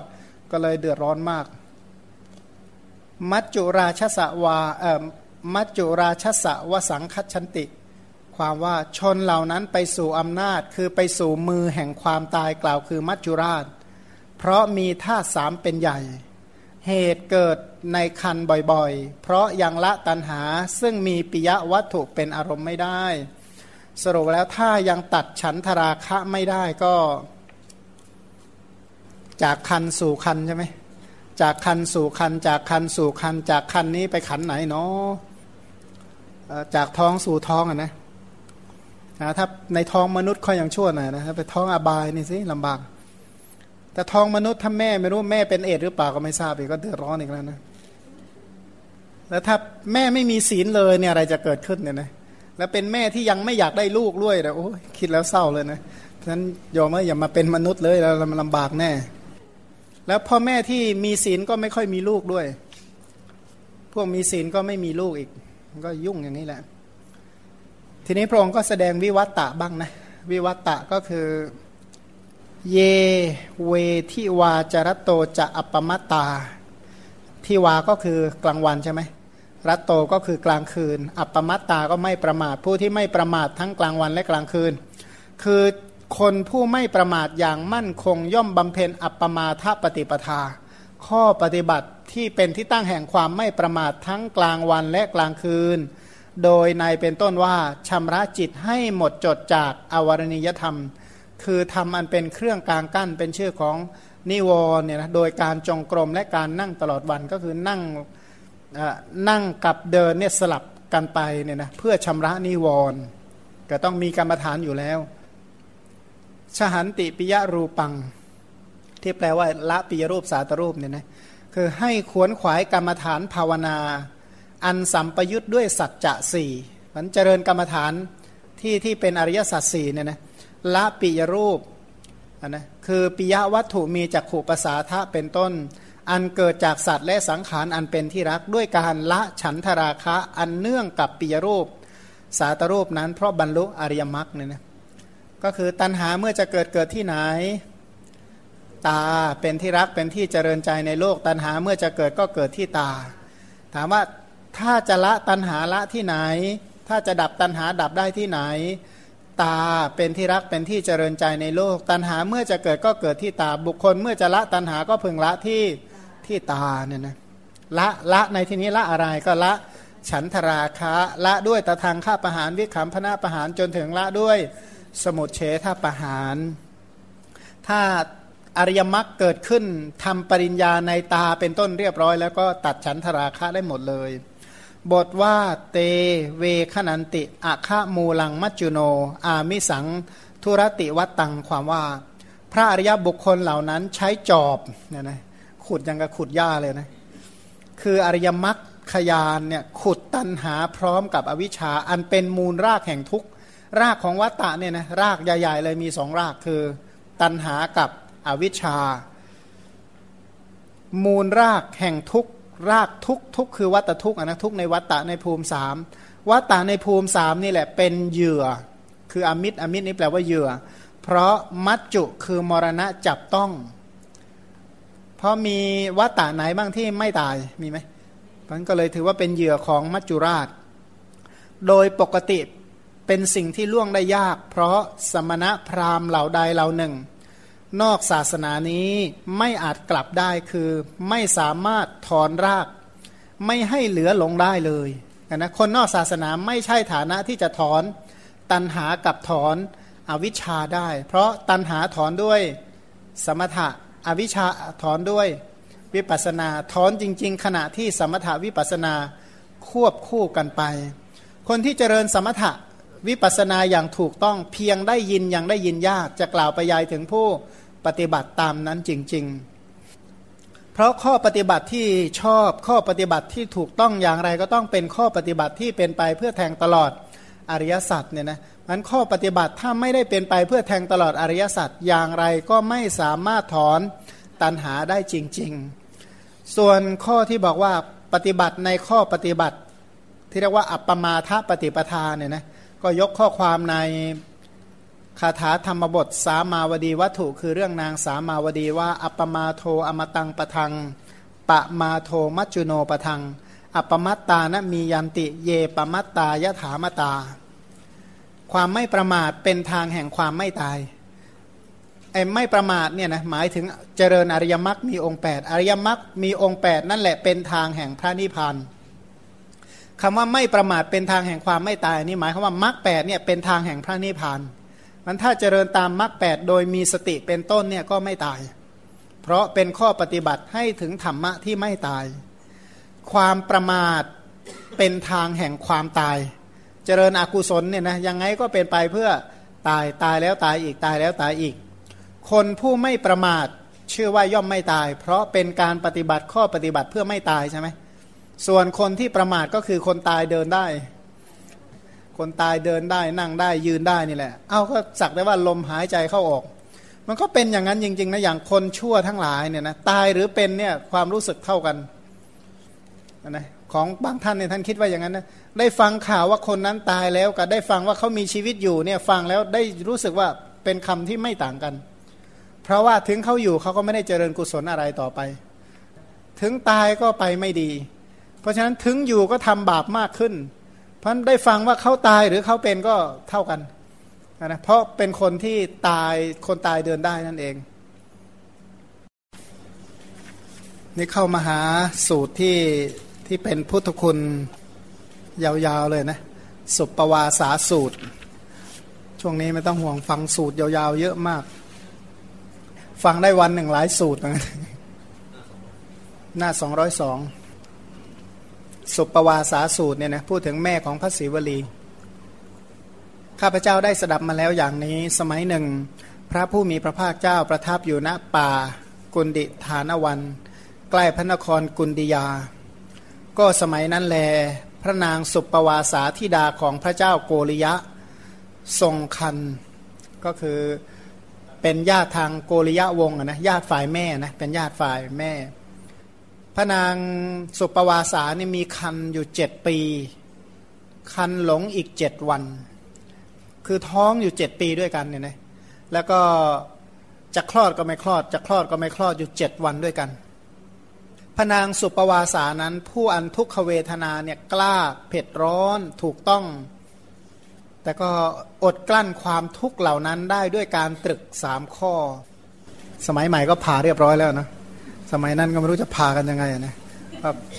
ก็เลยเดือดร้อนมาก มัจจุราชสวาเอ่อมัจจุราชสวสังคชันติ ความว่าชนเหล่านั้นไปสู่อำนาจ คือไปสู่มือแห่งความตายกล่าวคือมัจจุราช เพราะมีธาสามเป็นใหญ่ เหตุเกิดในคันบ่อยๆ เพราะยังละตันหาซึ่งมีปิยวัตถุเป็นอารมณ์ไม่ได้ สรุปแล้วถ้ายังตัดฉันทราคะไม่ได้ก็ จากคันสู่คันใช่ไหมจากคันสู่คัน จากคันสู่คัน จากคันนี้ไปขันไหนเนาะจากท้องสู่ท้องอะนะ ถ้าในท้องมนุษย์ค่อยยังชั่วหน่อยนะไปท้องอบายนี่สิลำบาก แต่ท้องมนุษย์ถ้าแม่ไม่รู้แม่เป็นเอดหรือเปล่าก็ไม่ทราบอีกก็เดือดร้อนอีกแล้วนะแล้วถ้าแม่ไม่มีศีลเลยเนี่ยอะไรจะเกิดขึ้นเนี่ยนะแล้วเป็นแม่ที่ยังไม่อยากได้ลูกด้วยนะโอ้คิดแล้วเศร้าเลยนะฉะนั้นยอมว่าอย่ามาเป็นมนุษย์เลยแล้วมันลำบากแน่ แล้วพ่อแม่ที่มีศีลก็ไม่ค่อยมีลูกด้วย พวกมีศีลก็ไม่มีลูกอีก ก็ยุ่งอย่างนี้แหละ ทีนี้พระองค์ก็แสดงวิวัตตะบ้างนะ วิวัตตะก็คือ เยเวทิวาจารโตจะอัปปมัตตาทิวาก็คือกลางวันใช่ไหมรัตโตก็คือกลางคืน อัปปมัตตาก็ไม่ประมาทผู้ที่ไม่ประมาททั้งกลางวันและกลางคืน คือคนผู้ไม่ประมาทอย่างมั่นคงย่อมบำเพ็ญอัปปมาทปฏิปทา ข้อปฏิบัติที่เป็นที่ตั้งแห่งความไม่ประมาททั้งกลางวันและกลางคืน โดยในเป็นต้นว่าชำระจิตให้หมดจดจากอวรณียธรรม คือทำอันเป็นเครื่องกลางกั้นเป็นชื่อของนิวรเนี่ยนะโดยการจงกรมและการนั่งตลอดวันก็คือนั่งนั่งกับเดินเนี่ยสลับกันไปเนี่ยนะเพื่อชำระนิวรณ์ก็ต้องมีกรรมฐานอยู่แล้ว ชหันติปิยรูปัง ที่แปลว่าละปิยรูปสาตรูปเนี่ยนะคือให้ขวนขวายกรรมฐานภาวนา อันสัมปยุทธ์ด้วยสัจจะสี่มันเจริญกรรมฐานที่ที่เป็นอริยสัจสี่เนี่ยนะละปิยรูปนะคือปิยวัตถุมีจักขู่ภาษาทะเป็นต้น อันเกิดจากสัตว์และสังขารอันเป็นที่รักด้วยการละฉันทราคะอันเนื่องกับปิยรูป สาตรูปนั้น เพราะบรรลุอริยมรรคเนี่ยนะก็คือตัณหาเมื่อจะเกิดเกิดที่ไหน ตาเป็นที่รักเป็นที่เจริญใจในโลก ตัณหาเมื่อจะเกิดก็เกิดที่ตา ถามว่า ถ้าจะละตัณหาละที่ไหน ถ้าจะดับตัณหาดับได้ที่ไหน ตาเป็นที่รักเป็นที่เจริญใจในโลก ตัณหาเมื่อจะเกิดก็เกิดที่ตาบุคคล เมื่อจะละตัณหาก็พึงละที่ที่ตาเนี่ยนะละละในที่นี้ละอะไรก็ละฉันทราคะละด้วยตะทางฆ่าประหารวิคัมพนาประหารจนถึงละด้วยสมุดเฉทประหาร ถ้าอริยมรรคเกิดขึ้นทำปริญญาในตาเป็นต้นเรียบร้อย แล้วก็ตัดฉันทราคะได้หมดเลย บทว่าเตเวขนันติอะฆะมูลังมัจจุโน อามิสังทุรติวัตตังความว่า พระอริยบุคคลเหล่านั้นใช้จอบเนี่ยนะขุดยังกับขุดหญ้าเลยนะคืออริยมรรคขยานเนี่ยขุดตันหาพร้อมกับอวิชชาอันเป็นมูลรากแห่งทุกรากของวัตตะเนี่ยนะรากใหญ่ๆเลยมีสองรากคือ ตันหากับอวิชชา มูลรากแห่งทุก รากทุกทุกคือวัตทุกอนะทุกในวัตตะในภูมิสามวัตตะในภูมิสามนี่แหละเป็นเหยื่อ คืออมิตรอมิตรนี่แปลว่าเหยื่อ เพราะมัจจุคือมรณะจับต้อง เพราะมีวัตตาไหนบ้างที่ไม่ตายมีไหมมันก็เลยถือว่าเป็นเหยื่อของมัจจุราช โดยปกติเป็นสิ่งที่ล่วงได้ยาก เพราะสมณะพราหมณ์เหล่าใดเหล่าหนึ่ง นอกศาสนานี้ไม่อาจกลับได้คือไม่สามารถถอนราก ไม่ให้เหลือลงได้เลยนะคนนอกศาสนาไม่ใช่ฐานะที่จะถอนตันหากับถอนอวิชชาได้ เพราะตันหาถอนด้วยสมถะอวิชชาถอนด้วยวิปัสนาถอนจริง ๆ ขณะที่สมถาวิปัสนาควบคู่กันไป คนที่เจริญสมถะวิปัสนาอย่างถูกต้องเพียงได้ยินยังได้ยินยากจะกล่าวไปยายถึงผู้ ปฏิบัติตามนั้นจริง ๆ เพราะข้อปฏิบัติที่ชอบข้อปฏิบัติที่ถูกต้องอย่างไรก็ต้องเป็นข้อปฏิบัติที่เป็นไปเพื่อแทงตลอดอริยสัจเนี่ยนะมันข้อปฏิบัติถ้าไม่ได้เป็นไปเพื่อแทงตลอดอริยสัจอย่างไรก็ไม่สามารถถอนตันหาได้จริง ๆ ส่วนข้อที่บอกว่าปฏิบัติในข้อปฏิบัติ ที่เรียกว่าอัปปมาทปฏิปทาเนี่ยนะก็ยกข้อความใน คาถาธรรมบทสามาวดีวัตถุ คือเรื่องนางสามาวดีว่า อัปมาโทอมตังปะทัง ปะมาโทมัจจุโนปะทัง อัปมัตตานะมียันติ เยปมัตตายถามตา ความไม่ประมาทเป็นทางแห่งความไม่ตายไอ้ไม่ประมาทเนี่ยนะหมายถึงเจริญอริยมรรคมีองค์ 8 อริยมรรคมีองค์ 8 นั่นแหละเป็นทางแห่งพระนิพพานคำว่าไม่ประมาทเป็นทางแห่งความไม่ตายนี่หมายความว่ามรรคแปดเนี่ยเป็นทางแห่งพระนิพพาน มันถ้าเจริญตามมรรคแปดโดยมีสติเป็นต้นเนี่ยก็ไม่ตาย เพราะเป็นข้อปฏิบัติให้ถึงธรรมะที่ไม่ตาย ความประมาทเป็นทางแห่งความตาย เจริญอกุศลเนี่ยนะยังไงก็เป็นไปเพื่อตายตายแล้วตายอีกตายแล้วตายอีก คนผู้ไม่ประมาทเชื่อว่าย่อมไม่ตาย เพราะเป็นการปฏิบัติข้อปฏิบัติเพื่อไม่ตายใช่ไหมส่วนคนที่ประมาทก็คือคนตายเดินได้ คนตายเดินได้นั่งได้ยืนได้นี่แหละ เอาก็สักได้ว่าลมหายใจเข้าออก มันก็เป็นอย่างนั้นจริงๆนะอย่างคนชั่วทั้งหลายเนี่ยนะตายหรือเป็นเนี่ยความรู้สึกเท่ากันนะของบางท่านเนี่ยท่านคิดว่าอย่างนั้นนะได้ฟังข่าวว่าคนนั้นตายแล้วกับได้ฟังว่าเขามีชีวิตอยู่เนี่ยฟังแล้วได้รู้สึกว่าเป็นคำที่ไม่ต่างกัน เพราะว่าถึงเขาอยู่เขาก็ไม่ได้เจริญกุศลอะไรต่อไป ถึงตายก็ไปไม่ดี เพราะฉะนั้นถึงอยู่ก็ทำบาปมากขึ้น เพราะได้ฟังว่าเขาตายหรือเขาเป็นก็เท่ากันนะเพราะเป็นคนที่ตายคนตายเดินได้นั่นเอง นี่เข้ามาหาสูตรที่ที่เป็นพุทธคุณยาวๆเลยนะ สุปวาสาสูตร ช่วงนี้ไม่ต้องห่วงฟังสูตรยาวๆเยอะมาก ฟังได้วันหนึ่งหลายสูตรนะหน้าสองร้อยสอง สุปวาสาสูตรเนี่ยนะพูดถึงแม่ของพระศิวลี ข้าพเจ้าได้สดับมาแล้วอย่างนี้ สมัยหนึ่ง พระผู้มีพระภาคเจ้าประทับอยู่ณป่า กุนดิฐานวัน ใกล้พระนครกุนดิยา ก็สมัยนั้นแล พระนางสุปวาสาธิดาของพระเจ้าโกริยะ ทรงคัน ก็คือเป็นญาติทางโกริยะวงนะญาติฝ่ายแม่นะเป็นญาติฝ่ายแม่ พระนางสุปวาสานี่มีคันอยู่เจ็ดปี คันหลงอีกเจ็ดวัน คือท้องอยู่เจ็ดปีด้วยกันเนี่ยนะแล้วก็จะคลอดก็ไม่คลอด จะคลอดก็ไม่คลอดอยู่เจ็ดวันด้วยกันพระนางสุปวาสานั้น ผู้อันทุกขเวทนาเนี่ยกล้าเผ็ดร้อนถูกต้อง แต่ก็อดกลั้นความทุกข์เหล่านั้นได้ด้วยการตรึกสามข้อ สมัยใหม่ก็ผ่าเรียบร้อยแล้วนะ สมัยนั้นก็ไม่รู้จะพากันยังไงนะ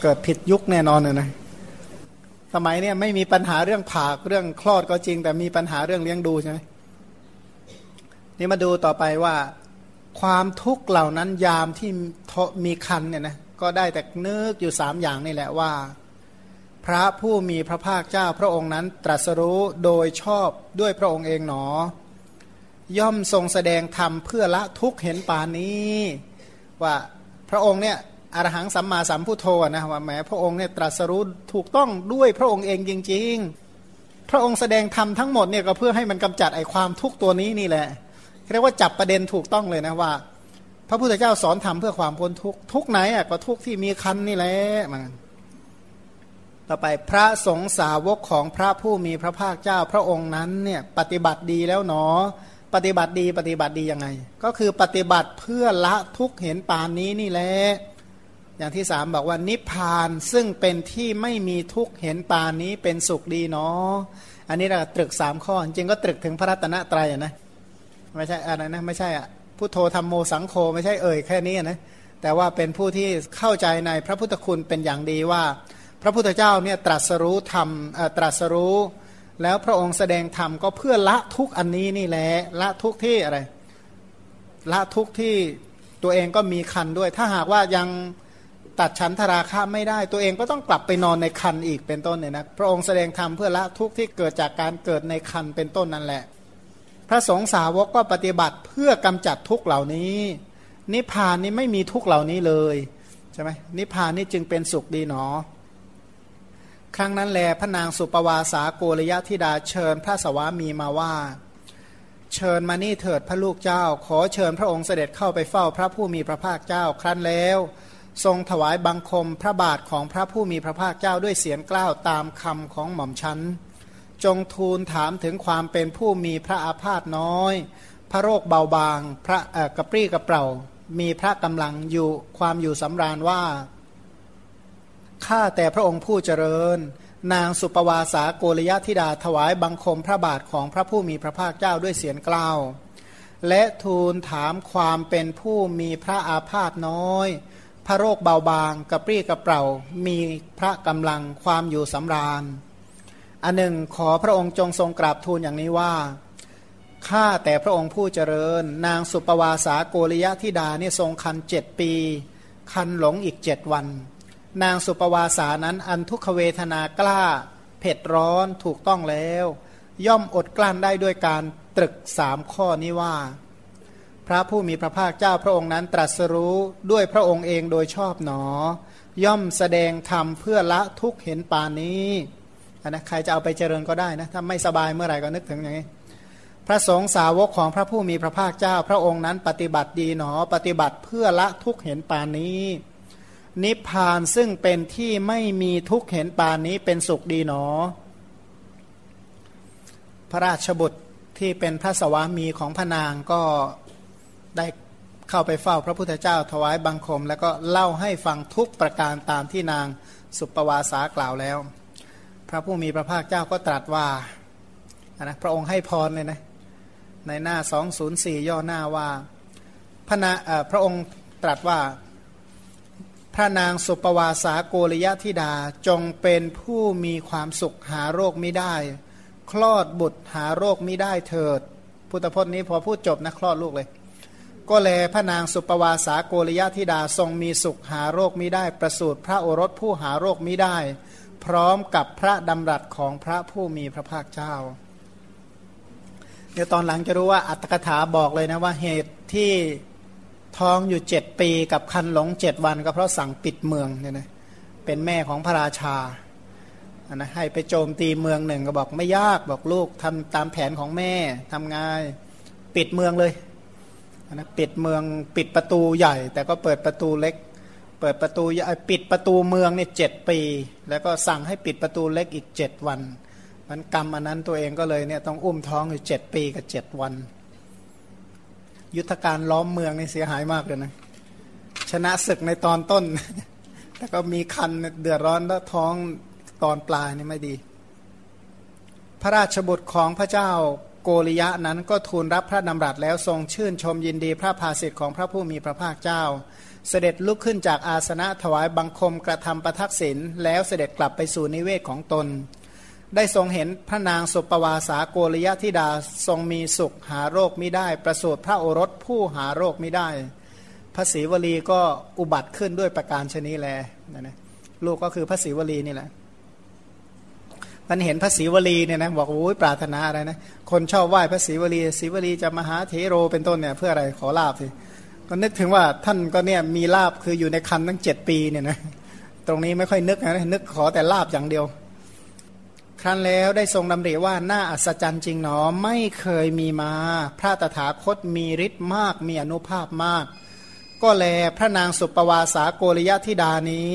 เกิดผิดยุคแน่นอนเลยนะสมัยเนี้ยไม่มีปัญหาเรื่องผ่าเรื่องคลอดก็จริง แต่มีปัญหาเรื่องเลี้ยงดูใช่ไหมนี่มาดูต่อไปว่า ความทุกข์เหล่านั้นยามที่มีคันเนี่ยนะก็ได้แต่นึกอยู่สามอย่างนี่แหละว่า พระผู้มีพระภาคเจ้าพระองค์นั้นตรัสรู้โดยชอบด้วยพระองค์เองหนอ ย่อมทรงแสดงธรรมเพื่อละทุกข์เห็นปานนี้ ว่า พระองค์เนี่ยอรหังสัมมาสัมพุทโธนะว่าแม้พระองค์เนี่ยตรัสรู้ถูกต้องด้วยพระองค์เองจริง ๆ พระองค์แสดงธรรมทั้งหมดเนี่ยก็เพื่อให้มันกำจัดไอความทุกตัวนี้นี่แหละเรียกว่าจับประเด็นถูกต้องเลยนะว่า พระพุทธเจ้าสอนทำเพื่อความพ้นทุกทุกไหนอะก็ทุกที่มีคันนี่แหละมันต่อไปพระสงฆ์สาวกของพระผู้มีพระภาคเจ้าพระองค์นั้นเนี่ยปฏิบัติดีแล้วหนอ ปฏิบัติดีปฏิบัติดียังไง ก็คือปฏิบัติเพื่อละทุกเห็นปานนี้นี่แหละอย่างที่สามบอกว่านิพพานซึ่งเป็นที่ไม่มีทุกเห็นปานนี้เป็นสุขดีเนาะอันนี้เราตรึกสามข้อ จริงก็ตรึกถึงพระรัตนตรัยนะไม่ใช่อะไรนะไม่ใช่อะพุทโธธรรมโมสังโฆไม่ใช่เอ่ยแค่นี้นะแต่ว่าเป็นผู้ที่เข้าใจในพระพุทธคุณเป็นอย่างดีว่า พระพุทธเจ้าเนี่ยตรัสรู้ธรรมตรัสรู้ แล้วพระองค์แสดงธรรมก็เพื่อละทุกอันนี้นี่แหละละทุกที่อะไร ละทุกที่ตัวเองก็มีคันด้วย ถ้าหากว่ายังตัดชั้นธราคะไม่ได้ ตัวเองก็ต้องกลับไปนอนในคันอีกเป็นต้นเนี่ยนะพระองค์แสดงธรรมเพื่อละทุกที่เกิดจากการเกิดในคันเป็นต้นนั่นแหละ พระสงฆ์สาวกก็ปฏิบัติเพื่อกำจัดทุกเหล่านี้ นิพพานนี้ไม่มีทุกเหล่านี้เลยใช่ไหมนิพพานนี้จึงเป็นสุขดีหนอ ครั้งนั้นแลพระนางสุปวาสาโกรยะธิดาเชิญพระสวามีมาว่า เชิญมานี่เถิดพระลูกเจ้า ขอเชิญพระองค์เสด็จเข้าไปเฝ้าพระผู้มีพระภาคเจ้าครั้นแล้ว ทรงถวายบังคมพระบาทของพระผู้มีพระภาคเจ้าด้วยเสียงกล้าวตามคำของหม่อมชั้น จงทูลถามถึงความเป็นผู้มีพระอาพาธน้อย พระโรคเบาบาง พระกระปรี้กระเป่า มีพระกำลังอยู่ความอยู่สำราญว่า ข้าแต่พระองค์ผู้เจริญ นางสุปวาสาโกรยธิดาถวายบังคมพระบาทของพระผู้มีพระภาคเจ้าด้วยเสียงกล่าว และทูลถามความเป็นผู้มีพระอาพาธน้อย พระโรคเบาบางกระปรี้กระเป่ามีพระกำลังความอยู่สำราญ อันหนึ่งขอพระองค์จงทรงกราบทูลอย่างนี้ว่าข้าแต่พระองค์ผู้เจริญ นางสุปวาสาโกริยะธิดาเนี่ยทรงคันเจ็ดปี คันหลงอีกเจ็ดวัน นางสุปวาสานั้น อันทุกขเวทนากล้า เผ็ดร้อนถูกต้องแล้ว ย่อมอดกลั้นได้ด้วยการตรึกสามข้อนี้ว่า พระผู้มีพระภาคเจ้าพระองค์นั้นตรัสรู้ด้วยพระองค์เองโดยชอบหนอ ย่อมแสดงธรรมเพื่อละทุกเห็นปานี้นะใครจะเอาไปเจริญก็ได้นะถ้าไม่สบายเมื่อไหร่ก็นึกถึงอย่างนี้พระสงฆ์สาวกของพระผู้มีพระภาคเจ้า พระองค์นั้นปฏิบัติดีหนอ ปฏิบัติเพื่อละทุกเห็นปานนี้ นิพพานซึ่งเป็นที่ไม่มีทุกเห็นปานนี้เป็นสุขดีหนอ พระราชบุตรที่เป็นพระสวามีของพระนางก็ได้เข้าไปเฝ้าพระพุทธเจ้าถวายบังคม แล้วก็เล่าให้ฟังทุกประการตามที่นางสุปวาสากล่าวแล้ว พระผู้มีพระภาคเจ้าก็ตรัสว่านะพระองค์ให้พรเลยนะในหน้า 204 ย่อหน้าว่าพระนาพระองค์ตรัสว่า พระนางสุปวาสาโกริยธิดาจงเป็นผู้มีความสุขหาโรคไม่ได้ คลอดบุตรหาโรคไม่ได้เถิด พุทธพจน์นี้พอพูดจบนะคลอดลูกเลย ก็แลพระนางสุปวาสาโกริยธิดาทรงมีสุขหาโรคมิได้ประสูติพระโอรสผู้หาโรคมิได้ พร้อมกับพระดำรัสของพระผู้มีพระภาคเจ้าเดี๋ยวตอนหลังจะรู้ว่าอัตถกถาบอกเลยนะว่าเหตุที่ ท้องอยู่เจ็ดปีกับคันหลงเจ็ดวันก็เพราะสั่งปิดเมืองเนี่ยนะเป็นแม่ของพระราชานนะให้ไปโจมตีเมืองหนึ่งก็บอกไม่ยากบอกลูกทำตามแผนของแม่ทำงายปิดเมืองเลยนะปิดเมืองปิดประตูใหญ่ แต่ก็เปิดประตูเล็ก เปิดประตูปิดประตูเมืองเนี่ยเจ็ดปี แล้วก็สั่งให้ปิดประตูเล็กอีกเจ็ดวันมันกรรมอันนั้นตัวเองก็เลยเนี่ยต้องอุ้มท้องอยู่เจ็ดปีกับเจ็ดวัน ยุทธการล้อมเมืองนี่เสียหายมากเลยนะ ชนะศึกในตอนต้นแต่ก็มีคันเดือดร้อนแล้วท้องตอนปลายนี่ไม่ดี พระราชบุตรของพระเจ้าโกริยะนั้นก็ทูลรับพระดำรัสแล้วทรงชื่นชมยินดีพระภาสิทธิ์ของพระผู้มีพระภาคเจ้า เสด็จลุกขึ้นจากอาสนะถวายบังคมกระทำประทักษิณแล้วเสด็จกลับไปสู่นิเวศของตน ได้ทรงเห็นพระนางสุปวาสาโกริยะธิดาทรงมีสุขหาโรคไม่ได้ ประสูติพระโอรสผู้หาโรคไม่ได้ พระศรีวลีก็อุบัติขึ้นด้วยประการชนีแลนะนะลูกก็คือพระศรีวลีนี่แหละมันเห็นพระศรีวลีเนี่ยนะบอกโอ้ยปรารถนาอะไรนะคนชอบไหว้พระศรีวลีศรีวลีจะมหาเทโรเป็นต้นเนี่ยเพื่ออะไรขอลาบสิก็นึกถึงว่าท่านก็เนี่ยมีลาบคืออยู่ในคันตั้งเจ็ดปีเนี่ยนะตรงนี้ไม่ค่อยนึกนะนึกขอแต่ลาบอย่างเดียว ครั้นแล้วได้ทรงดำริว่าน่าอัศจรรย์จริงหนอไม่เคยมีมา พระตถาคตมีฤทธิ์มากมีอนุภาพมาก ก็แลพระนางสุปวาสาโกริยธิดานี้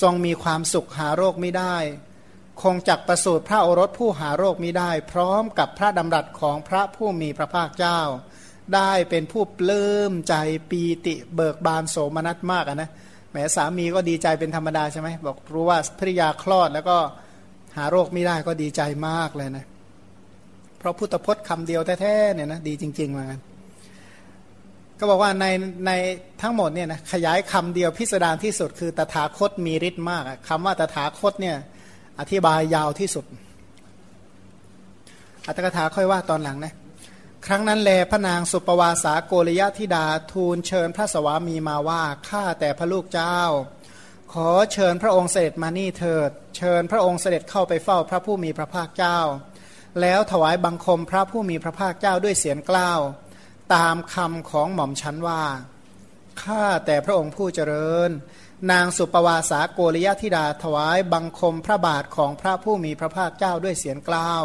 ทรงมีความสุขหาโรคไม่ได้ คงจักประสูติพระโอรสผู้หาโรคมิได้ พร้อมกับพระดำรัสของพระผู้มีพระภาคเจ้า ได้เป็นผู้ปลื้มใจปีติเบิกบานโสมนัสมากนะแหมสามีก็ดีใจเป็นธรรมดาใช่ไหมบอกรู้ว่าภริยาคลอดแล้วก็ หาโรคไม่ได้ก็ดีใจมากเลยนะ เพราะพุทธพจน์คำเดียวแท้ๆเนี่ยนะดีจริงๆมือนกันก็บอกว่าในในทั้งหมดเนี่ยนะขยายคำเดียวพิสดารที่สุด คือตถาคตมีฤทธิ์มากคำว่าตถาคตเนี่ยอธิบายยาวที่สุด อัตถกถาค่อยว่าตอนหลังนะครั้งนั้นแลพระนางสุปวาสาโกริยะธิดาทูลเชิญพระสวามีมาว่าข้าแต่พระลูกเจ้า ขอเชิญพระองค์เสด็จมานี่เถิด เชิญพระองค์เสด็จเข้าไปเฝ้าพระผู้มีพระภาคเจ้า แล้วถวายบังคมพระผู้มีพระภาคเจ้าด้วยเสียงกล้าว ตามคำของหม่อมชันว่า ข้าแต่พระองค์ผู้เจริญ นางสุปวาสาโกริยธิดาถวายบังคมพระบาทของพระผู้มีพระภาคเจ้าด้วยเสียงกล้าว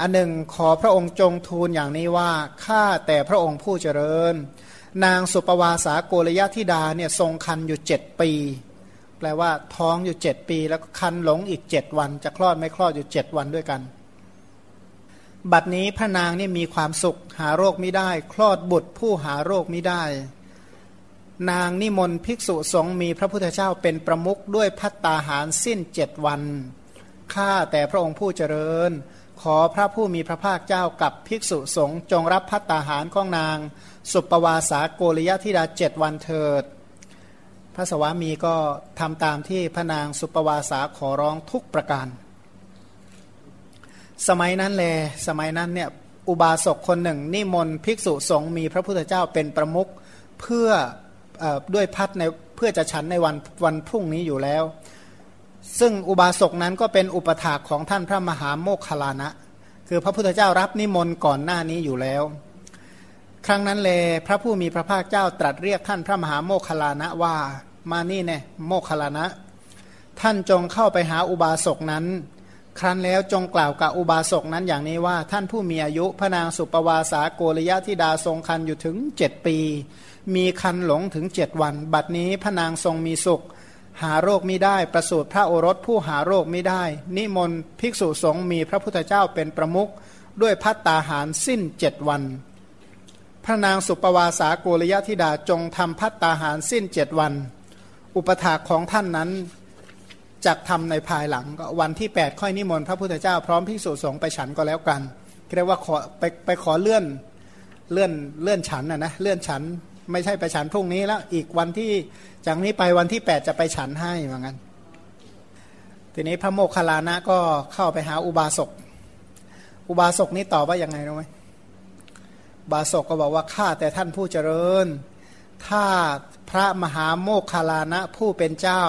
อันหนึ่งขอพระองค์จงทูลอย่างนี้ว่า ข้าแต่พระองค์ผู้เจริญ นางสุปวาสาโกริยธิดาเนี่ยทรงคันอยู่เจ็ดปี แปลว่าท้องอยู่เจ็ดปี แล้วคันหลงอีกเจ็ดวัน จะคลอดไม่คลอดอยู่เจ็ดวันด้วยกัน บัดนี้พระนางนี่มีความสุข หาโรคไม่ได้ คลอดบุตรผู้หาโรคไม่ได้ นางนิมนต์ภิกษุสงฆ์มีพระพุทธเจ้าเป็นประมุขด้วยพัตตาหารสิ้นเจ็ดวันข้าแต่พระองค์ผู้เจริญ ขอพระผู้มีพระภาคเจ้ากับภิกษุสงฆ์จงรับพัตตาหารของนาง สุปปวาสาโกริยธิดาเจ็ดวันเถิด ระสวามีก็ทำตามที่พระนางสุปวาสาขอร้องทุกประการ สมัยนั้นแล สมัยนั้นเนี่ยอุบาสกคนหนึ่ง นิมนต์ภิกษุสงฆ์มีพระพุทธเจ้าเป็นประมุขเพื่อด้วยพัดในเพื่อจะฉันในวันวันพรุ่งนี้อยู่แล้ว ซึ่งอุบาสกนั้นก็เป็นอุปถากของท่านพระมหาโมคคลานะ คือพระพุทธเจ้ารับนิมนต์ก่อนหน้านี้อยู่แล้วครั้งนั้นเลยพระผู้มีพระภาคเจ้าตรัสเรียกท่านพระมหาโมคคลานะว่า มานี่เนี่ยโมคลานะ ท่านจงเข้าไปหาอุบาสกนั้น ครั้นแล้วจงกล่าวกับอุบาสกนั้นอย่างนี้ว่าท่านผู้มีอายุพระนางสุปวาสาโกริยะธิดาทรงคันอยู่ถึงเจ็ดปี มีคันหลงถึงเจ็ดวัน บัดนี้พระนางทรงมีสุข หาโรคไม่ได้ประสูติพระโอรสผู้หาโรคไม่ได้ นิมนต์ภิกษุสงฆ์มีพระพุทธเจ้าเป็นประมุขด้วยพัตตาหารสิ้นเจ็ดวันพระนางสุปวาสาโกริยะธิดาจงทำพัตตาหารสิ้นเจ็ดวัน อุปถากของท่านนั้นจักทำในภายหลังก็วันที่ 8 ค่อยนิมนต์พระพุทธเจ้าพร้อมพิสุสงไปฉันก็แล้วกันเรียกว่าขอไปไปขอเลื่อนเลื่อนเลื่อนฉันนะนะเลื่อนฉันไม่ใช่ไปฉันพรุ่งนี้แล้วอีกวันที่จากนี้ไปวันที่ 8 จะไปฉันให้เหมือนกันทีนี้พระโมคคัลลานะก็เข้าไปหาอุบาสก อุบาสกนี้ตอบว่ายังไงรู้ไหมบาสกก็บอกว่าข้าแต่ท่านผู้เจริญ ถ้าพระมหาโมคคลานะผู้เป็นเจ้า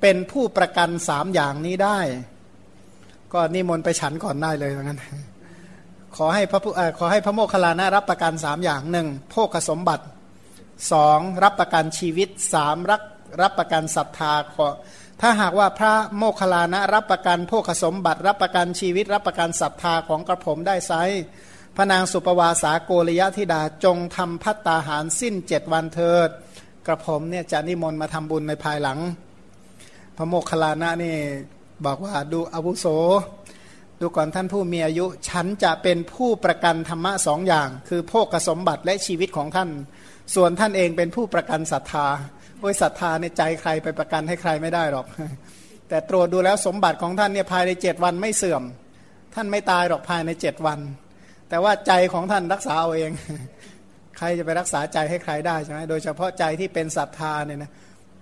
เป็นผู้ประกันสามอย่างนี้ได้ ก็นิมนต์ไปฉันก่อนได้เลยเหมือนกันขอให้พระขอให้พระโมคคลานะรับประกันสามอย่างหนึ่งโภคสมบัติสองรับประกันชีวิตสามรับรับประกันศรัทธาขอถ้าหากว่าพระโมคคัลลานะรับประกันโภคสมบัติ รับประกันชีวิต รับประกันศรัทธาของกระผมได้ไซ พระนางสุปวาสาโกริยะธิดาจงทำพัตตาหารสิ้นเจ็ดวันเถิด กระผมเนี่ยจะนิมนต์มาทำบุญในภายหลัง พระโมคคัลลานะนี่บอกว่าดูอาวุโส ดูก่อนท่านผู้มีอายุ ฉันจะเป็นผู้ประกันธรรมะสองอย่าง คือโภกสมบัติและชีวิตของท่าน ส่วนท่านเองเป็นผู้ประกันศรัทธาโอ้ยศรัทธาในใจใครไปประกันให้ใครไม่ได้หรอก แต่ตรวจดูแล้วสมบัติของท่านเนี่ยภายในเจ็ดวันไม่เสื่อม ท่านไม่ตายหรอกภายในเจ็ดวัน แต่ว่าใจของท่านรักษาเอาเอง ใครจะไปรักษาใจให้ใครได้ใช่ไหมโดยเฉพาะใจที่เป็นศรัทธาเนี่ยนะ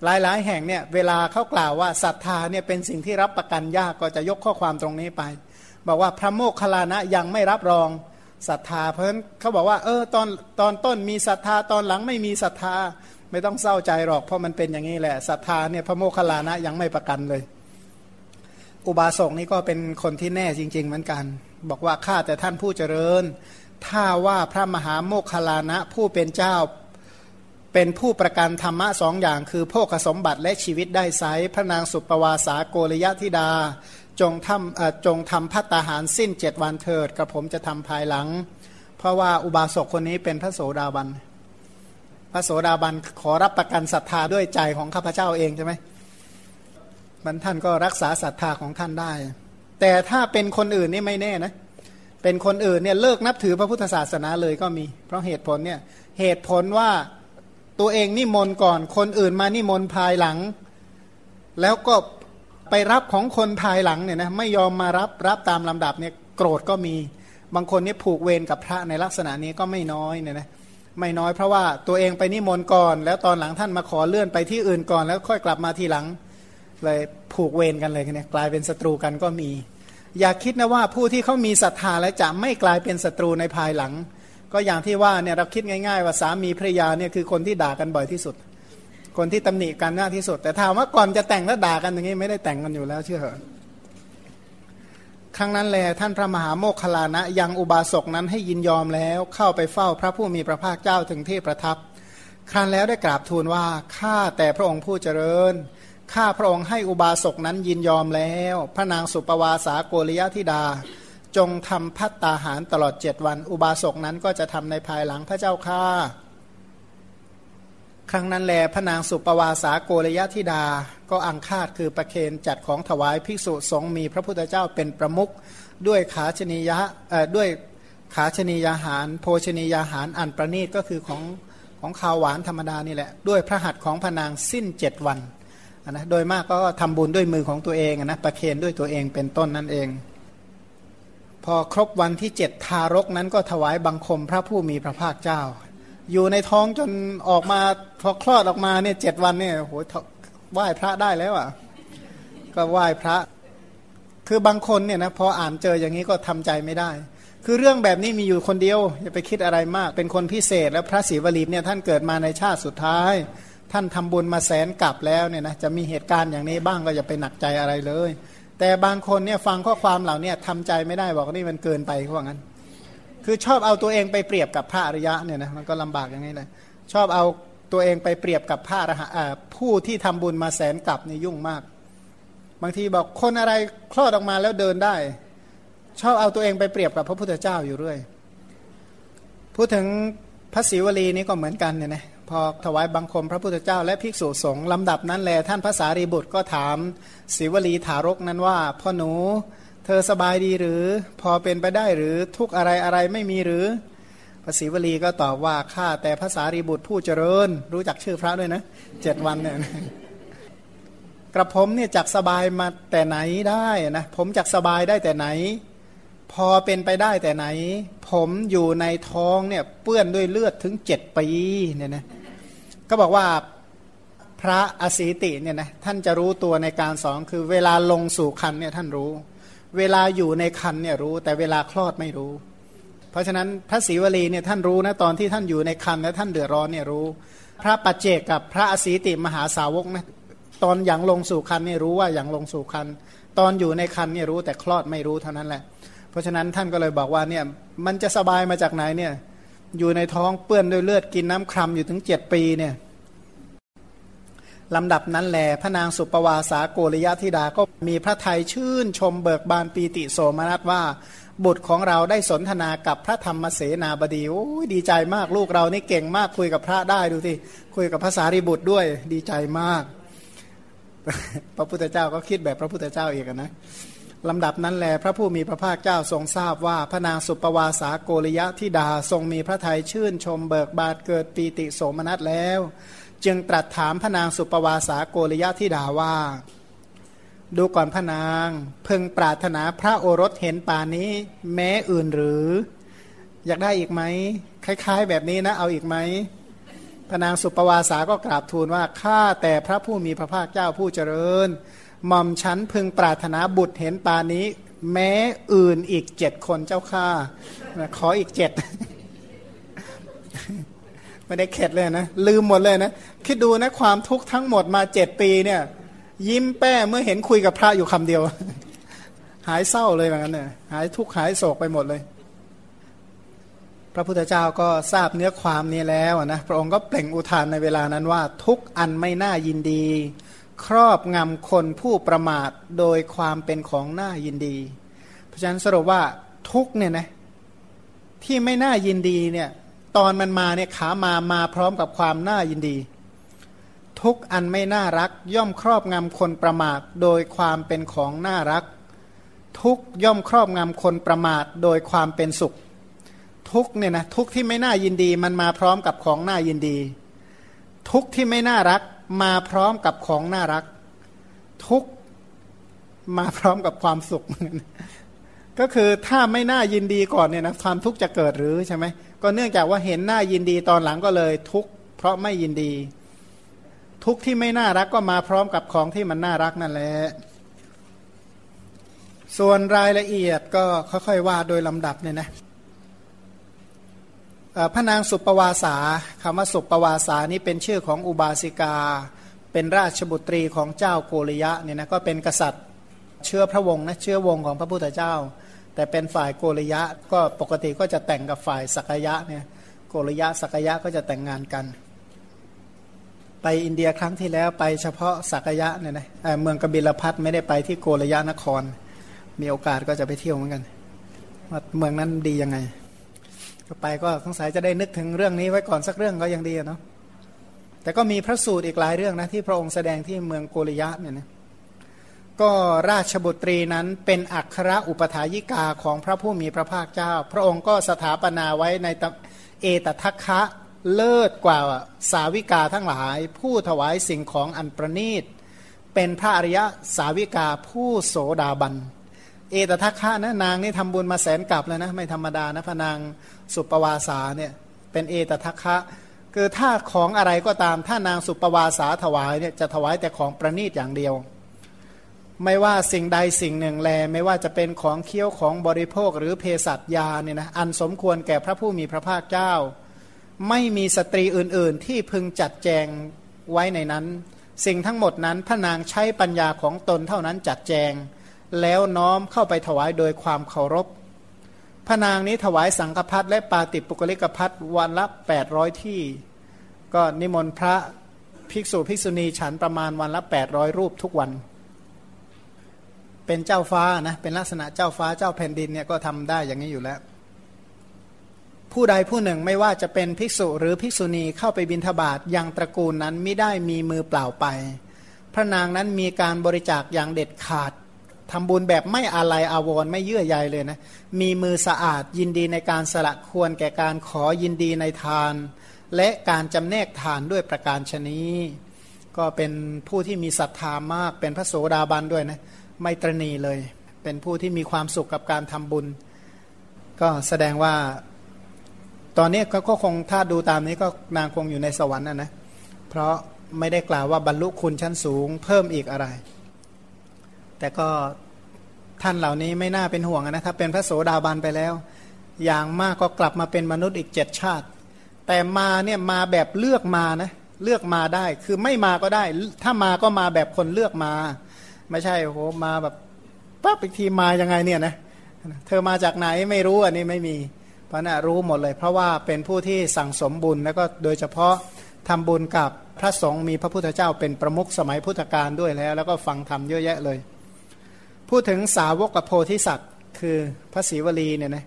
หลายๆแห่งเนี่ยเวลาเขากล่าวว่าศรัทธาเนี่ยเป็นสิ่งที่รับประกันยากก็จะยกข้อความตรงนี้ไป บอกว่าพระโมคคัลลานะยังไม่รับรองศรัทธา เพราะฉะนั้นเขาบอกว่าเออตอนตอนต้นมีศรัทธาตอนหลังไม่มีศรัทธาไม่ต้องเศร้าใจหรอกเพราะมันเป็นอย่างนี้แหละศรัทธาเนี่ยพระโมคคัลลานะยังไม่ประกันเลย อุบาสกนี่ก็เป็นคนที่แน่จริง ๆ เหมือนกัน บอกว่าข้าแต่ท่านผู้เจริญ ถ้าว่าพระมหาโมคคลลานะผู้เป็นเจ้าเป็นผู้ประกันธรรมะสองอย่าง คือโภคสมบัติและชีวิตได้ไซพระนางสุปวาสาโกริยะธิดา จงทำจงทำพัตตาหารสิ้นเจ็ดวันเถิดกระผมจะทำภายหลัง เพราะว่าอุบาสกคนนี้เป็นพระโสดาบัน พระโสดาบันขอรับประกันศรัทธาด้วยใจของข้าพเจ้าเองใช่ไหมมันท่านก็รักษาศรัทธาของท่านได้ แต่ถ้าเป็นคนอื่นนี่ไม่แน่นะ เป็นคนอื่นเนี่ยเลิกนับถือพระพุทธศาสนาเลยก็มี เพราะเหตุผลเนี่ยเหตุผลว่าตัวเองนิมนต์ก่อน คนอื่นมานิมนต์ภายหลัง แล้วก็ไปรับของคนภายหลังเนี่ยนะไม่ยอมมารับรับตามลำดับเนี่ยโกรธก็มี บางคนนี่ผูกเวรกับพระในลักษณะนี้ก็ไม่น้อยเนี่ยนะไม่น้อยเพราะว่าตัวเองไปนิมนต์ก่อน แล้วตอนหลังท่านมาขอเลื่อนไปที่อื่นก่อน แล้วค่อยกลับมาทีหลัง เลยผูกเวรกันเลยเนี่ยกลายเป็นศัตรูกันก็มี อย่าคิดนะว่าผู้ที่เขามีศรัทธาและจะไม่กลายเป็นศัตรูในภายหลัง ก็อย่างที่ว่าเนี่ยเราคิดง่าย ๆ ว่าสามีภรรยาเนี่ยคือคนที่ด่ากันบ่อยที่สุด คนที่ตำหนิกันมากที่สุด แต่ถามว่าก่อนจะแต่งแล้วด่ากันอย่างนี้ไม่ได้แต่งกันอยู่แล้วเชื่อเหรอครั้งนั้นแลท่านพระมหาโมคคลานะยังอุบาสกนั้นให้ยินยอมแล้วเข้าไปเฝ้าพระผู้มีพระภาคเจ้าถึงที่ประทับ ครั้นแล้วได้กราบทูลว่าข้าแต่พระองค์ผู้เจริญ ข้าพระองค์ให้อุบาสกนั้นยินยอมแล้ว พระนางสุปวาสาโกริยธิดา จงทำพัตตาหารตลอดเจ็ดวัน อุบาสกนั้นก็จะทำในภายหลังพระเจ้าค่าครั้งนั้นแลพระนางสุปวาสาโกรยธิดา ก็อังคาดคือประเคนจัดของถวายภิกษุสงฆ์มีพระพุทธเจ้าเป็นประมุขด้วยขาชนียะด้วยขาชนียาหาร โภชนียาหารอันประณีตก็คือของของข้าวหวานธรรมดานี่แหละ ด้วยพระหัตถ์ของพระนางสิ้นเจ็ดวัน นะโดยมากก็ทำบุญด้วยมือของตัวเองนะประเคนด้วยตัวเองเป็นต้นนั่นเอง พอครบวันที่เจ็ดทารกนั้นก็ถวายบังคมพระผู้มีพระภาคเจ้า อยู่ในท้องจนออกมาพอคลอดออกมาเนี่ยเจ็ดวันเนี่ยโหไหว้พระได้แล้วอะ ก็ไหว้พระ คือบางคนเนี่ยนะพออ่านเจออย่างนี้ก็ทำใจไม่ได้ คือเรื่องแบบนี้มีอยู่คนเดียวอย่าไปคิดอะไรมาก เป็นคนพิเศษแล้วพระศรีวลีเนี่ยท่านเกิดมาในชาติสุดท้าย ท่านทำบุญมาแสนกลับแล้วเนี่ยนะจะมีเหตุการณ์อย่างนี้บ้างก็อย่าไปหนักใจอะไรเลย แต่บางคนเนี่ยฟังข้อความเหล่านี้ทำใจไม่ได้บอกนี่มันเกินไปเขาบอกงั้น คือชอบเอาตัวเองไปเปรียบกับพระอริยะเนี่ยนะมันก็ลำบากอย่างนี้เลยชอบเอาตัวเองไปเปรียบกับพระอรหันผู้ที่ทำบุญมาแสนกลับนี่ยุ่งมาก บางทีบอกคนอะไรคลอดออกมาแล้วเดินได้ ชอบเอาตัวเองไปเปรียบกับพระพุทธเจ้าอยู่เรื่อยพูดถึงพระศิวลีนี้ก็เหมือนกันเนี่ยนะ พอถวายบังคมพระพุทธเจ้าและภิกษุสงฆ์ลำดับนั้นแลท่านพระสารีบุตรก็ถามศิวลีถารกนั้นว่า พ่อหนู เธอสบายดีหรือ พอเป็นไปได้หรือทุกอะไรอะไรไม่มีหรือพระศิวลีก็ตอบว่าข้าแต่พระสารีบุตรผู้เจริญ รู้จักชื่อพระด้วยนะเจ็ดวันเนี่ยกระผมเนี่ยจักสบายมาแต่ไหนได้นะผมจักสบายได้แต่ไหน พอเป็นไปได้แต่ไหน ผมอยู่ในท้องเนี่ยเปื้อนด้วยเลือดถึงเจ็ดปีเนี่ยนะ ก็บอกว่าพระอสีติเนี่ยนะท่านจะรู้ตัวในการสอนคือเวลาลงสู่คันเนี่ยท่านรู้ เวลาอยู่ในคันเนี่ยรู้ แต่เวลาคลอดไม่รู้ เพราะฉะนั้นพระศรีวลีเนี่ยท่านรู้นะตอนที่ท่านอยู่ในคันและท่านเดือดร้อนเนี่ยรู้ พระปัจเจกกับพระอสีติมหาสาวกนะตอนอย่างลงสู่คันเนี่ยรู้ว่าอย่างลงสู่คันตอนอยู่ในคันเนี่ยรู้แต่คลอดไม่รู้เท่านั้นแหละ เพราะฉะนั้นท่านก็เลยบอกว่าเนี่ยมันจะสบายมาจากไหนเนี่ย อยู่ในท้องเปื้อนด้วยเลือดกินน้ำครำอยู่ถึงเจ็ดปีเนี่ยลำดับนั้นแหลพระนางสุปวาสาโกริยะธิดาก็มีพระไทยชื่นชมเบิกบานปีติโสมนัสว่า บุตรของเราได้สนทนากับพระธรรมเสนาบดีโอ้ยดีใจมากลูกเรานี่เก่งมากคุยกับพระได้ดูสิคุยกับภาษาริบุตรด้วยดีใจมาก พระพุทธเจ้าก็คิดแบบพระพุทธเจ้าเอีกนะ ลำดับนั้นแหลพระผู้มีพระภาคเจ้าทรงทราบว่าพระนางสุปวาสาโกริยะธิดาทรงมีพระทัยชื่นชมเบิกบานเกิดปีติโสมนัสแล้ว จึงตรัสถามพระนางสุปวาสาโกริยะธิดาว่า ดูก่อนพระนางเพึงปรารถนาพระโอรสเห็นป่านี้ แม้อื่นหรือ อยากได้อีกไหมคล้าย ๆ แบบนี้นะเอาอีกไหมพระนางสุปวาสาก็กราบทูลว่าข้าแต่พระผู้มีพระภาคเจ้าผู้เจริญ หม่อมฉันพึงปรารถนาบุตรเห็นป่านี้ แม้อื่นอีกเจ็ดคนเจ้าข้าขออีกเจ็ดไม่ได้เข็ดเลยนะลืมหมดเลยนะคิดดูนะความทุกข์ทั้งหมดมาเจ็ดปีเนี่ย ยิ้มแป้เมื่อเห็นคุยกับพระอยู่คำเดียว หายเศร้าเลยแบบนั้นเนี่ยหายทุกข์หายโศกไปหมดเลย พระพุทธเจ้าก็ทราบเนื้อความนี้แล้วนะพระองค์ก็เปล่งอุทานในเวลานั้นว่า ทุกอันไม่น่ายินดี ครอบงำคนผู้ประมาทโดยความเป็นของน่ายินดี เพราะฉะนั้นสรุปว่าทุกเนี่ยนะที่ไม่น่ายินดีเนี่ยตอนมันมาเนี่ยขามามาพร้อมกับความน่ายินดี ทุกอันไม่น่ารัก ย่อมครอบงำคนประมาทโดยความเป็นของน่ารัก ทุกย่อมครอบงำคนประมาทโดยความเป็นสุข ทุกเนี่ยนะทุกที่ไม่น่ายินดีมันมาพร้อมกับของน่ายินดี ทุกที่ไม่น่ารัก มาพร้อมกับของน่ารัก ทุกมาพร้อมกับความสุข ก็คือถ้าไม่น่ายินดีก่อนเนี่ยนะความทุกข์จะเกิดหรือใช่ไหมก็เนื่องจากว่าเห็นหน้ายินดีตอนหลังก็เลยทุกข์เพราะไม่ยินดี ทุกข์ที่ไม่น่ารักก็มาพร้อมกับของที่มันน่ารักนั่นแหละส่วนรายละเอียดก็ค่อยๆว่าโดยลำดับเนี่ยนะ พระนางสุปวาสาคำว่าสุปวาสานี้เป็นชื่อของอุบาสิกา เป็นราชบุตรีของเจ้าโกริยะเนี่ยนะก็เป็นกษัตริย์เชื้อพระวงศ์นะเชื้อวงของพระพุทธเจ้า แต่เป็นฝ่ายโกริยะก็ปกติก็จะแต่งกับฝ่ายสักยะเนี่ยโกริยะสักยะก็จะแต่งงานกัน ไปอินเดียครั้งที่แล้วไปเฉพาะสักยะเนี่ยนะเมืองกบิลพัทไม่ได้ไปที่โกริยะนคร มีโอกาสก็จะไปเที่ยวเหมือนกันว่าเมืองนั้นดียังไง ไปก็สงสัยจะได้นึกถึงเรื่องนี้ไว้ก่อนสักเรื่องก็ยังดีเนาะแต่ก็มีพระสูตรอีกหลายเรื่องนะที่พระองค์แสดงที่เมืองโกริยะเนี่ยนะก็ราชบุตรีนั้นเป็นอัครอุปถายิกาของพระผู้มีพระภาคเจ้า พระองค์ก็สถาปนาไว้ในเอตทัคคะเลิศกว่าสาวิกาทั้งหลาย ผู้ถวายสิ่งของอันประณีต เป็นพระอริยสาวิกาผู้โสดาบัน เอตทัคคะนะนางนี่ทำบุญมาแสนกลับแล้วนะไม่ธรรมดานะพนางสุปวาสาเนี่ยเป็นเอตทัคคะคือถ้าของอะไรก็ตามถ้านางสุปวาสาถวายเนี่ยจะถวายแต่ของประณีตอย่างเดียว ไม่ว่าสิ่งใดสิ่งหนึ่งแล ไม่ว่าจะเป็นของเคี้ยวของบริโภคหรือเภสัชยาเนี่ยนะอันสมควรแก่พระผู้มีพระภาคเจ้า ไม่มีสตรีอื่นๆ ที่พึงจัดแจงไว้ในนั้น สิ่งทั้งหมดนั้นพระนางใช้ปัญญาของตนเท่านั้นจัดแจง แล้วน้อมเข้าไปถวายโดยความเคารพ พระนางนี้ถวายสังฆพัดและปาติปุกลิกพัดวันละ 800 ที่ ก็นิมนต์พระภิกษุภิกษุณีฉันประมาณวันละ 800 รูปทุกวัน เป็นเจ้าฟ้านะเป็นลักษณะเจ้าฟ้าเจ้าแผ่นดินเนี่ยก็ทำได้อย่างนี้อยู่แล้ว ผู้ใดผู้หนึ่งไม่ว่าจะเป็นภิกษุหรือภิกษุณีเข้าไปบิณฑบาตยังตระกูลนั้นไม่ได้มีมือเปล่าไป พระนางนั้นมีการบริจาคอย่างเด็ดขาด ทำบุญแบบไม่อาลัยอาวรณ์ไม่เยื่อใยเลยนะ มีมือสะอาดยินดีในการสละควรแก่การขอยินดีในทาน และการจำแนกทานด้วยประการชนีก็เป็นผู้ที่มีศรัทธามาก เป็นพระโสดาบันด้วยนะไม่ตรณีเลย เป็นผู้ที่มีความสุขกับการทำบุญ ก็แสดงว่า ตอนนี้ก็คงถ้าดูตามนี้ก็นางคงอยู่ในสวรรค์นะนะเพราะไม่ได้กล่าวว่าบรรลุคุณชั้นสูงเพิ่มอีกอะไร แต่ก็ท่านเหล่านี้ไม่น่าเป็นห่วงนะถ้าเป็นพระโสดาบันไปแล้ว อย่างมากก็กลับมาเป็นมนุษย์อีกเจ็ดชาติ แต่มาเนี่ยมาแบบเลือกมานะเลือกมาได้คือไม่มาก็ได้ ถ้ามาก็มาแบบคนเลือกมา ไม่ใช่โหมาแบบปั๊บอีกทีมายังไงเนี่ยนะเธอมาจากไหนไม่รู้อันนี้ไม่มีเพราะน่ะรู้หมดเลย เพราะว่าเป็นผู้ที่สั่งสมบุญแล้วก็โดยเฉพาะทำบุญกับพระสงฆ์มีพระพุทธเจ้าเป็นประมุขสมัยพุทธกาลด้วยแล้ว แล้วก็ฟังธรรมเยอะแยะเลย พูดถึงสาวกกับโพธิสัตว์ คือพระศรีวลีเนี่ยนะ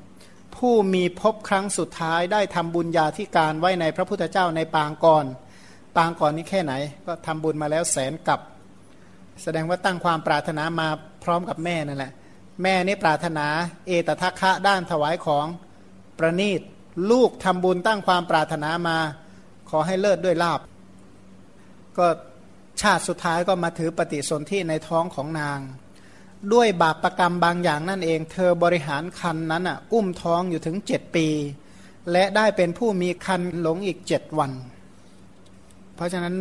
ผู้มีพบครั้งสุดท้ายได้ทำบุญญาธิการไว้ในพระพุทธเจ้าในปางก่อน ปางก่อนนี้แค่ไหน ก็ทำบุญมาแล้วแสนกับ แสดงว่าตั้งความปรารถนามาพร้อมกับแม่นั่นแหละ แม่นี่ปรารถนาเอตทัคคะด้านถวายของประนีตลูกทำบุญตั้งความปรารถนามา ขอให้เลิศด้วยลาบ ก็ชาติสุดท้ายก็มาถือปฏิสนธิในท้องของนาง ด้วยบาปประกรรมบางอย่างนั่นเอง เธอบริหารคันนั้นอะอุ้มท้องอยู่ถึงเจ็ดปี และได้เป็นผู้มีคันหลงอีกเจ็ดวัน เพราะฉะนั้น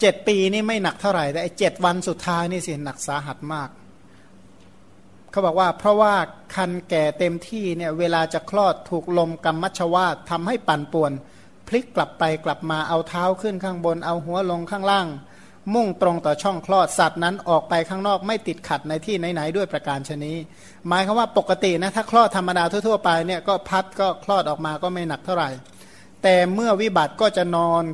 เจ็ดปีนี่ไม่หนักเท่าไหร่ แต่เจ็ดวันสุดท้ายนี่สิหนักสาหัสมาก เขาบอกว่าเพราะว่าคันแก่เต็มที่เนี่ยเวลาจะคลอดถูกลมกรรมมัชวาทำให้ปั่นป่วน พลิกกลับไปกลับมาเอาเท้าขึ้นข้างบน เอาหัวลงข้างล่าง มุ่งตรงต่อช่องคลอดสัตว์นั้นออกไปข้างนอกไม่ติดขัดในที่ไหนๆด้วยประการชนี้ หมายคือว่าปกตินะถ้าคลอดธรรมดาทั่วๆไปเนี่ยก็พัดก็คลอดออกมาก็ไม่หนักเท่าไหร่ แต่เมื่อวิบัติก็จะนอน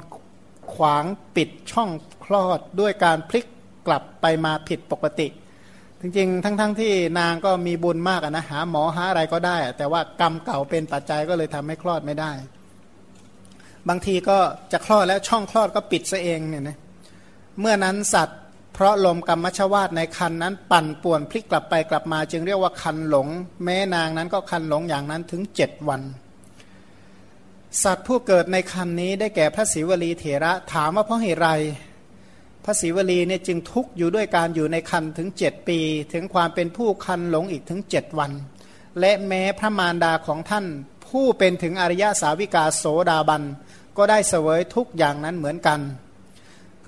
ขวางปิดช่องคลอดด้วยการพลิกกลับไปมาผิดปกติ จริงๆ ทั้งๆทที่นางก็มีบุญมากนะหาหมอหาอะไรก็ได้ แต่ว่ากรรมเก่าเป็นปัจจัยก็เลยทำให้คลอดไม่ได้ บางทีก็จะคลอดแล้วช่องคลอดก็ปิดซะเองเนี่ยนะ เมื่อนั้นสัตว์ เพราะลมกรรมชวาตในคันนั้น ปั่นป่วนพลิกกลับไปกลับมาจึงเรียกว่าคันหลง แม้นางนั้นก็คันหลงอย่างนั้นถึงเจ็ดวัน สัตว์ผู้เกิดในคันนี้ได้แก่พระศิวลีเถระถามว่าเพราะเหตุไรพระศิวลีเนี่ยจึงทุกข์อยู่ด้วยการอยู่ในคันถึงเจ็ดปี ถึงความเป็นผู้คันหลงอีกถึงเจ็ดวัน และแม้พระมารดาของท่าน ผู้เป็นถึงอริยสาวิกาโสดาบันก็ได้เสวยทุกอย่างนั้นเหมือนกัน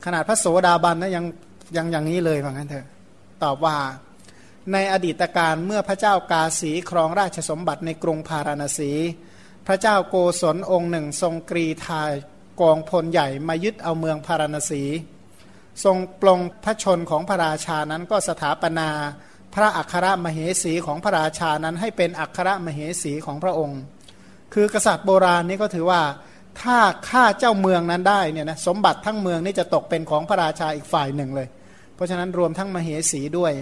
ขนาดพระโสดาบันนะยังยังอย่างนี้เลยว่างั้นเถอะตอบว่าในอดีตการเมื่อพระเจ้ากาสีครองราชสมบัติในกรุงพาราณสี พระเจ้าโกศลองค์หนึ่ง ทรงกรีธากองพลใหญ่มายึดเอาเมืองพาราณสี ทรงปลงพระชนของพระราชานั้นก็สถาปนา พระอัครมเหสีของพระราชานั้นให้เป็นอัครมเหสีของพระองค์ คือกษัตริย์โบราณนี่ก็ถือว่า ถ้าฆ่าเจ้าเมืองนั้นได้เนี่ยนะสมบัติทั้งเมืองนี่จะตกเป็นของพระราชาอีกฝ่ายหนึ่งเลย เพราะฉะนั้นรวมทั้งมเหสีด้วย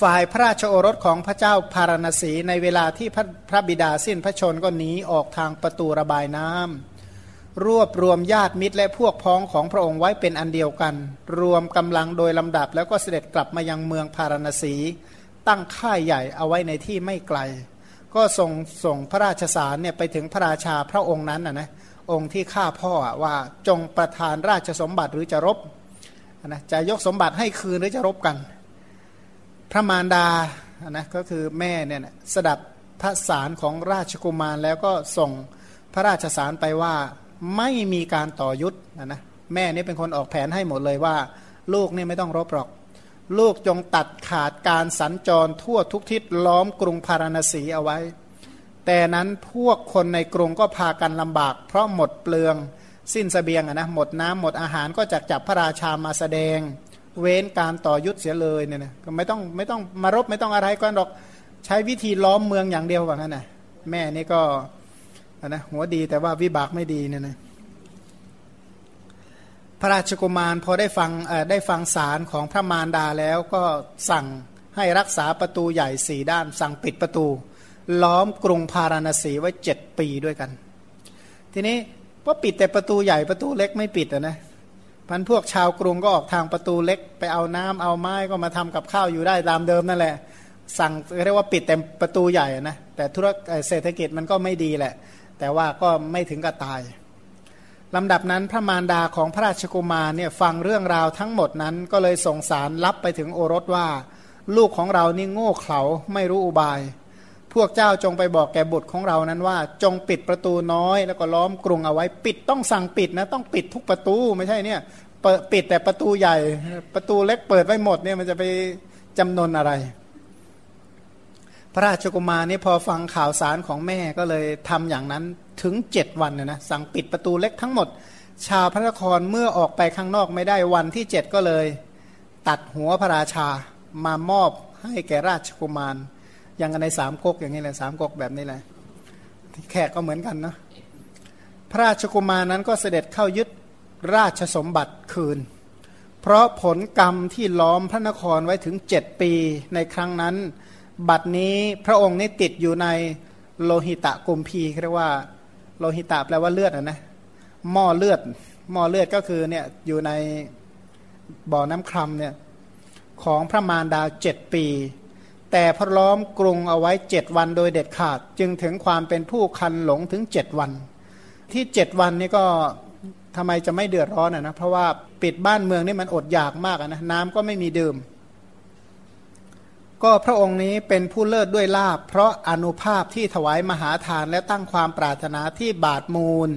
ฝ่ายพระราชโอรสของพระเจ้าพารณสีในเวลาที่พระพระบิดาสิ้นพระชนก็หนีออกทางประตูระบายน้ำรวบรวมญาติมิตรและพวกพ้องของพระองค์ไว้เป็นอันเดียวกัน รวมกำลังโดยลำดับแล้วก็เสด็จกลับมายังเมืองพารณสี ตั้งค่ายใหญ่เอาไว้ในที่ไม่ไกล ก็ส่งส่งพระราชสารเนี่ยไปถึงพระราชาพระองค์นั้นนะนะองค์ที่ฆ่าพ่อว่าจงประทานราชสมบัติหรือจะรบนะจะยกสมบัติให้คืนหรือจะรบกัน พระมารดานะก็คือแม่เนี่ยสดับพระสารของราชกุมารแล้วก็ส่งพระราชสารไปว่าไม่มีการต่อยุทธนะนะแม่นี่เป็นคนออกแผนให้หมดเลยว่า ลูกนี่ไม่ต้องรบหรอก ลูกจงตัดขาดการสัญจรทั่วทุกทิศล้อมกรุงพาราณสีเอาไว้ แต่นั้นพวกคนในกรุงก็พากันลำบาก เพราะหมดเปลือง สิ้นสเสบียงนะหมดน้ำหมดอาหารก็จะจับพระราชามาแสดง เว้นการต่อยุทธเสียเลยเนี่ยนะก็ไม่ต้องไม่ต้องมารบไม่ต้องอะไรก็หรอกใช้วิธีล้อมเมืองอย่างเดียวว่างั้นนะแม่นี่ก็นะหัวดีแต่ว่าวิบากไม่ดีเนี่ยนะ พระราชกุมารพอได้ฟังได้ฟังสารของพระมารดาแล้วก็สั่งให้รักษาประตูใหญ่สี่ด้าน สั่งปิดประตู ล้อมกรุงพาราณสีไว้เจ็ดปีด้วยกัน ทีนี้ว่าปิดแต่ประตูใหญ่ประตูเล็กไม่ปิดนะพันพวกชาวกรุงก็ออกทางประตูเล็ก ไปเอาน้ำเอาไม้ก็มาทำกับข้าวอยู่ได้ตามเดิมนั่นแหละ สั่งเรียกว่าปิดแต่ประตูใหญ่นะแต่ธุรกิจเศรษฐกิจมันก็ไม่ดีแหละ แต่ว่าก็ไม่ถึงกับตาย ลำดับนั้นพระมารดาของพระราชกุมารเนี่ยฟังเรื่องราวทั้งหมดนั้นก็เลยส่งสารรับไปถึงโอรสว่า ลูกของเรานี่โง่เขลาไม่รู้อุบาย พวกเจ้าจงไปบอกแก่บุตรของเรานั้นว่า จงปิดประตูน้อย แล้วก็ล้อมกรุงเอาไว้ปิดต้องสั่งปิดนะต้องปิดทุกประตูไม่ใช่เนี่ยเปิดปิดแต่ประตูใหญ่ประตูเล็กเปิดไว้หมดเนี่ยมันจะไปจำนวนอะไร ระราชกุมารนี่พอฟังข่าวสารของแม่ก็เลยทำอย่างนั้นถึงเจ็ดวันนะนะสั่งปิดประตูเล็กทั้งหมด ชาวพระนครเมื่อออกไปข้างนอกไม่ได้วันที่เจ็ดก็เลย ตัดหัวพระราชามามอบให้แก่ราชกุมาร อย่างในสามก๊กอย่างนี้แหละสามก๊กแบบนี้แหละแขกก็เหมือนกันนะพระราชกุมารนั้นก็เสด็จเข้ายึดราชสมบัติคืน เพราะผลกรรมที่ล้อมพระนครไว้ถึงเจ็ดปีในครั้งนั้น บัดนี้พระองค์นี้ติดอยู่ในโลหิตะกุมพีเรียกว่า โลหิตาแปลว่าเลือดนะหม้อเลือดหม้อเลือดก็คือเนี่ยอยู่ในบ่อน้ำครำเนี่ยของพระมารดาเจ็ดปี แต่พระล้อมกรุงเอาไว้เจ็ดวันโดยเด็ดขาด จึงถึงความเป็นผู้คันหลงถึงเจ็ดวัน ที่เจ็ดวันนี้ก็ทำไมจะไม่เดือดร้อนอะนะเพราะว่าปิดบ้านเมืองนี่มันอดอยากมากนะน้ำก็ไม่มีดื่ม ก็พระองค์นี้เป็นผู้เลิศด้วยลาบ เพราะอนุภาพที่ถวายมหาทานและตั้งความปรารถนาที่บาทมูล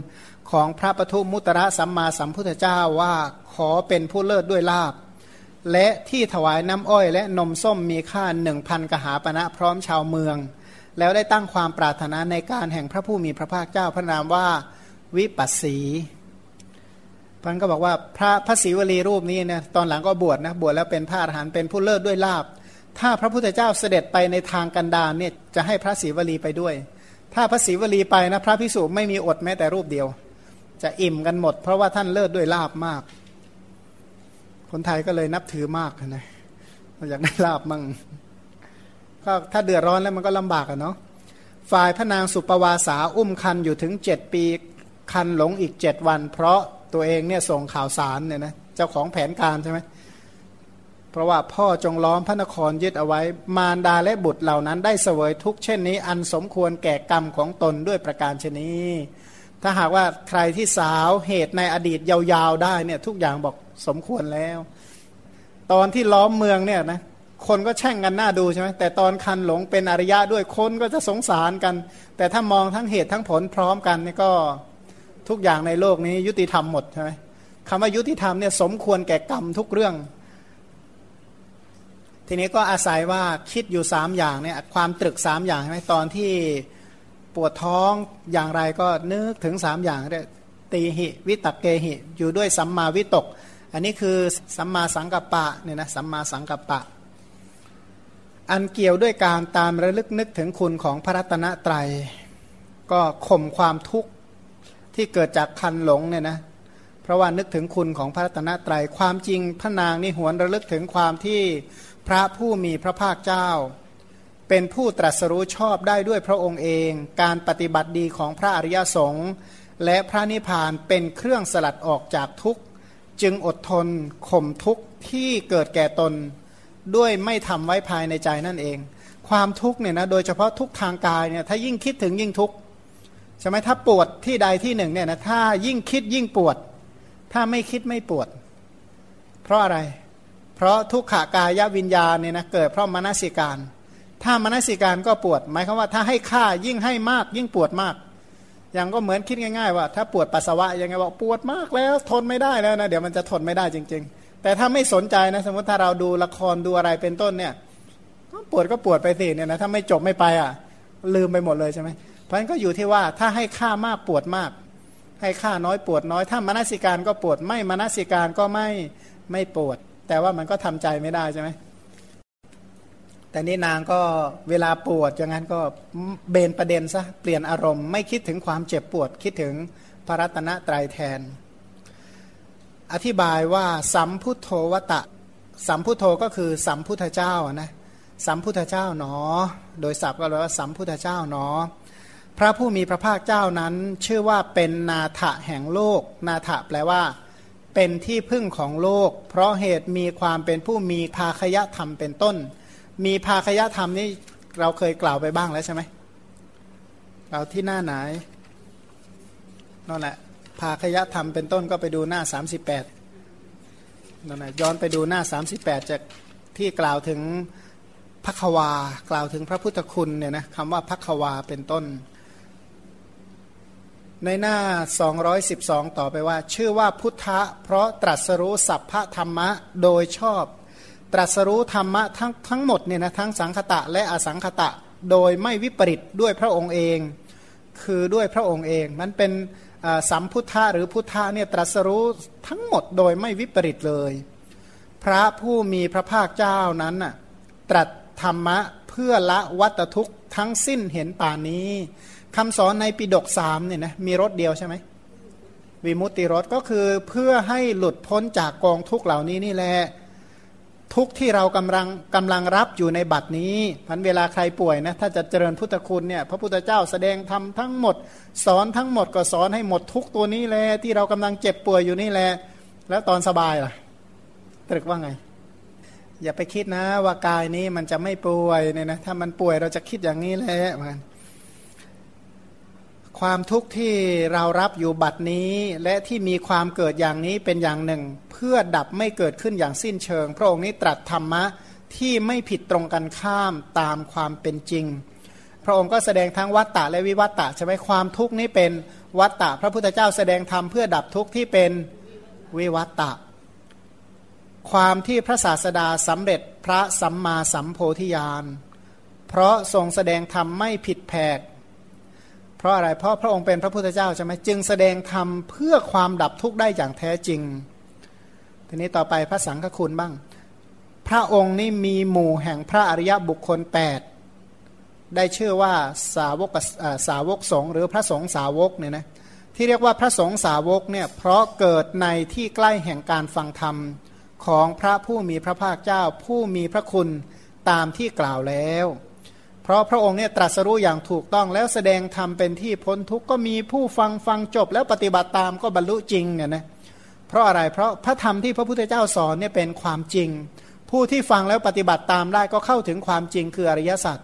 ของพระปทุมุตระสัมมาสัมพุทธเจ้าว่าขอเป็นผู้เลิศด้วยลาบ และที่ถวายน้ำอ้อยและนมส้มมีค่าหนึ่งพันกหาปณะพร้อมชาวเมือง แล้วได้ตั้งความปรารถนาในการแห่งพระผู้มีพระภาคเจ้าพระนามว่าวิปัสสีพันก็บอกว่าพระพระศรีวลีรูปนี้เนี่ยตอนหลังก็บวชนะบวชแล้วเป็นพระอรหันต์เป็นผู้เลิศด้วยลาบ ถ้าพระพุทธเจ้าเสด็จไปในทางกันดารเนี่ยจะให้พระศรีวลีไปด้วย ถ้าพระศรีวลีไปนะพระพิสุไม่มีอดแม้แต่รูปเดียว จะอิ่มกันหมด เพราะว่าท่านเลิศด้วยลาบมาก คนไทยก็เลยนับถือมากนะอยากได้ลาบมั่งก็ถ้าเดือดร้อนแล้วมันก็ลำบากอะเนาะฝ่ายพระนางสุปวาสาอุ้มคันอยู่ถึงเจ็ดปีคันหลงอีกเจ็ดวัน เพราะตัวเองเนี่ยส่งข่าวสารเนี่ยนะเจ้าของแผนการใช่ไหม เพราะว่าพ่อจงล้อมพระนครยึดเอาไว้ มารดาและบุตรเหล่านั้นได้เสวยทุกเช่นนี้ อันสมควรแก่กรรมของตนด้วยประการชนีถ้าหากว่าใครที่สาวเหตุในอดีตยาวๆได้เนี่ยทุกอย่างบอกสมควรแล้ว ตอนที่ล้อมเมืองเนี่ยนะคนก็แช่งกันหน้าดูใช่ไหมแต่ตอนคันหลงเป็นอริยะด้วยคนก็จะสงสารกัน แต่ถ้ามองทั้งเหตุทั้งผลพร้อมกันนี่ก็ทุกอย่างในโลกนี้ยุติธรรมหมดใช่ไหมคำว่ายุติธรรมเนี่ยสมควรแก่กรรมทุกเรื่อง ทีนี้ก็อาศัยว่าคิดอยู่สามอย่างเนี่ยความตรึกสามอย่างใช่ไหมตอนที่ปวดท้องอย่างไรก็นึกถึงสามอย่างเรียตีหิวิตกเกหิ อยู่ด้วยสัมมาวิตก อันนี้คือสัมมาสังกัปปะเนี่ยนะสัมมาสังกัปปะ อันเกี่ยวด้วยการตามระลึกนึกถึงคุณของพระรัตนตรัย ก็ข่มความทุกข์ที่เกิดจากคันหลงเนี่ยนะเพราะว่านึกถึงคุณของพระรัตนตรัยความจริงพระนางนี่หวนระลึกถึงความที่ พระผู้มีพระภาคเจ้า เป็นผู้ตรัสรู้ชอบได้ด้วยพระองค์เอง การปฏิบัติดีของพระอริยสงฆ์และพระนิพพานเป็นเครื่องสลัดออกจากทุกข์ จึงอดทนข่มทุกข์ที่เกิดแก่ตน ด้วยไม่ทำไว้ภายในใจนั่นเอง ความทุกข์เนี่ยนะโดยเฉพาะทุกทางกายเนี่ยถ้ายิ่งคิดถึงยิ่งทุกข์ใช่ไหมถ้าปวดที่ใดที่หนึ่งเนี่ยนะถ้ายิ่งคิดยิ่งปวด ถ้าไม่คิดไม่ปวด เพราะอะไรเพราะทุกขากายวิญญาณเนี่ยนะเกิดเพราะมนสิการ ถ้ามนสิการก็ปวด หมายความว่าถ้าให้ค่ายิ่งให้มากยิ่งปวดมาก อย่างก็เหมือนคิดง่ายๆว่า ถ้าปวดปัสสาวะยังไงบอกปวดมากแล้วทนไม่ได้แล้วนะเดี๋ยวมันจะทนไม่ได้จริง ๆ แต่ถ้าไม่สนใจนะสมมติถ้าเราดูละครดูอะไรเป็นต้นเนี่ยปวดก็ปวดไปสิเนี่ยนะถ้าไม่จบไม่ไปอะ ลืมไปหมดเลยใช่ไหมเพราะฉะนั้นก็อยู่ที่ว่าถ้าให้ค่ามากปวดมาก ให้ค่าน้อยปวดน้อย ถ้ามนสิการก็ปวดไม่มนสิการก็ไม่ไม่ปวด แต่ว่ามันก็ทำใจไม่ได้ใช่ไหมแต่นี่นางก็เวลาปวดอย่างนั้นก็เบนประเด็นซะเปลี่ยนอารมณ์ไม่คิดถึงความเจ็บปวดคิดถึงพระรัตนตรัยแทน อธิบายว่าสัมพุทโธวตะ สัมพุทโธก็คือสัมพุทธเจ้านะสัมพุทธเจ้าหนอ โดยศัพท์ก็เรียกว่าสัมพุทธเจ้าหนอ พระผู้มีพระภาคเจ้านั้นชื่อว่าเป็นนาถะแห่งโลก นาถะแปลว่า เป็นที่พึ่งของโลก เพราะเหตุมีความเป็นผู้มีภาคยธรรมเป็นต้น มีภาคยธรรมนี่เราเคยกล่าวไปบ้างแล้วใช่ไหมเราที่หน้าไหนนั่นแหละภาคยธรรมเป็นต้นก็ไปดูหน้า 38นั่นแหละย้อนไปดูหน้า 38 จากที่กล่าวถึงพักวากล่าวถึงพระพุทธคุณเนี่ยนะคำว่าพักวาเป็นต้น ในหน้า 212 ต่อไปว่า ชื่อว่าพุทธะ เพราะตรัสรู้สัพพธรรมะโดยชอบ ตรัสรู้ธรรมะทั้งทั้งหมดเนี่ยนะทั้งสังคตะและอสังคตะโดยไม่วิปริตด้วยพระองค์เอง คือด้วยพระองค์เอง มันเป็นสัมพุทธะหรือพุทธะเนี่ยตรัสรู้ทั้งหมดโดยไม่วิปริตเลย พระผู้มีพระภาคเจ้านั้นน่ะตรัสธรรมะเพื่อละวัตทุกข์ทั้งสิ้นเห็นป่านนี้ คำสอนในปิดกสามเนี่ยนะมีรถเดียวใช่ไหมวิมุตติรถก็คือเพื่อให้หลุดพ้นจากกองทุกเหล่านี้นี่แหละทุกที่เรากำลังกำลังรับอยู่ในบัดนี้พันเวลาใครป่วยนะถ้าจะเจริญพุทธคุณเนี่ยพระพุทธเจ้าแสดงธรรมทั้งหมด สอนทั้งหมดก็สอนให้หมดทุกตัวนี้แหละที่เรากำลังเจ็บป่วยอยู่นี่แหละแล้วตอนสบายล่ะ ตรึกว่าไง อย่าไปคิดนะว่ากายนี้มันจะไม่ป่วยเนี่ยนะถ้ามันป่วยเราจะคิดอย่างนี้แหละมัน ความทุกข์ที่เรารับอยู่บัดนี้ และที่มีความเกิดอย่างนี้เป็นอย่างหนึ่ง เพื่อดับไม่เกิดขึ้นอย่างสิ้นเชิง พระองค์นี้ตรัสธรรมะที่ไม่ผิดตรงกันข้ามตามความเป็นจริง พระองค์ก็แสดงทั้งวัตตะและวิวัตตะใช่ไหมความทุกข์นี้เป็นวัตตะพระพุทธเจ้าแสดงธรรมเพื่อดับทุกข์ที่เป็นวิวัตตะ ความที่พระศาสดาสำเร็จพระสัมมาสัมโพธิญาณเพราะทรงแสดงธรรมไม่ผิดแผก เพราะอะไรเพราะพระองค์เป็นพระพุทธเจ้าใช่ไหมจึงแสดงธรรมเพื่อความดับทุกข์ได้อย่างแท้จริง ทีนี้ต่อไปพระสังฆคุณบ้าง พระองค์นี้มีหมู่แห่งพระอริยบุคคล 8 ได้ชื่อว่าสาวกสาวกสงหรือพระสงฆ์สาวกเนี่ยนะที่เรียกว่าพระสงฆ์สาวกเนี่ยเพราะเกิดในที่ใกล้แห่งการฟังธรรมของพระผู้มีพระภาคเจ้า ผู้มีพระคุณตามที่กล่าวแล้ว เพราะพระองค์เนี่ยตรัสรู้อย่างถูกต้องแล้วแสดงธรรมเป็นที่พ้นทุกข์ก็มีผู้ฟังฟังจบ แล้วปฏิบัติตามก็บรรลุจริงเนี่ยนะเพราะอะไรเพราะพระธรรมที่พระพุทธเจ้าสอนเนี่ยเป็นความจริง ผู้ที่ฟังแล้วปฏิบัติตามได้ก็เข้าถึงความจริงคืออริยสัจ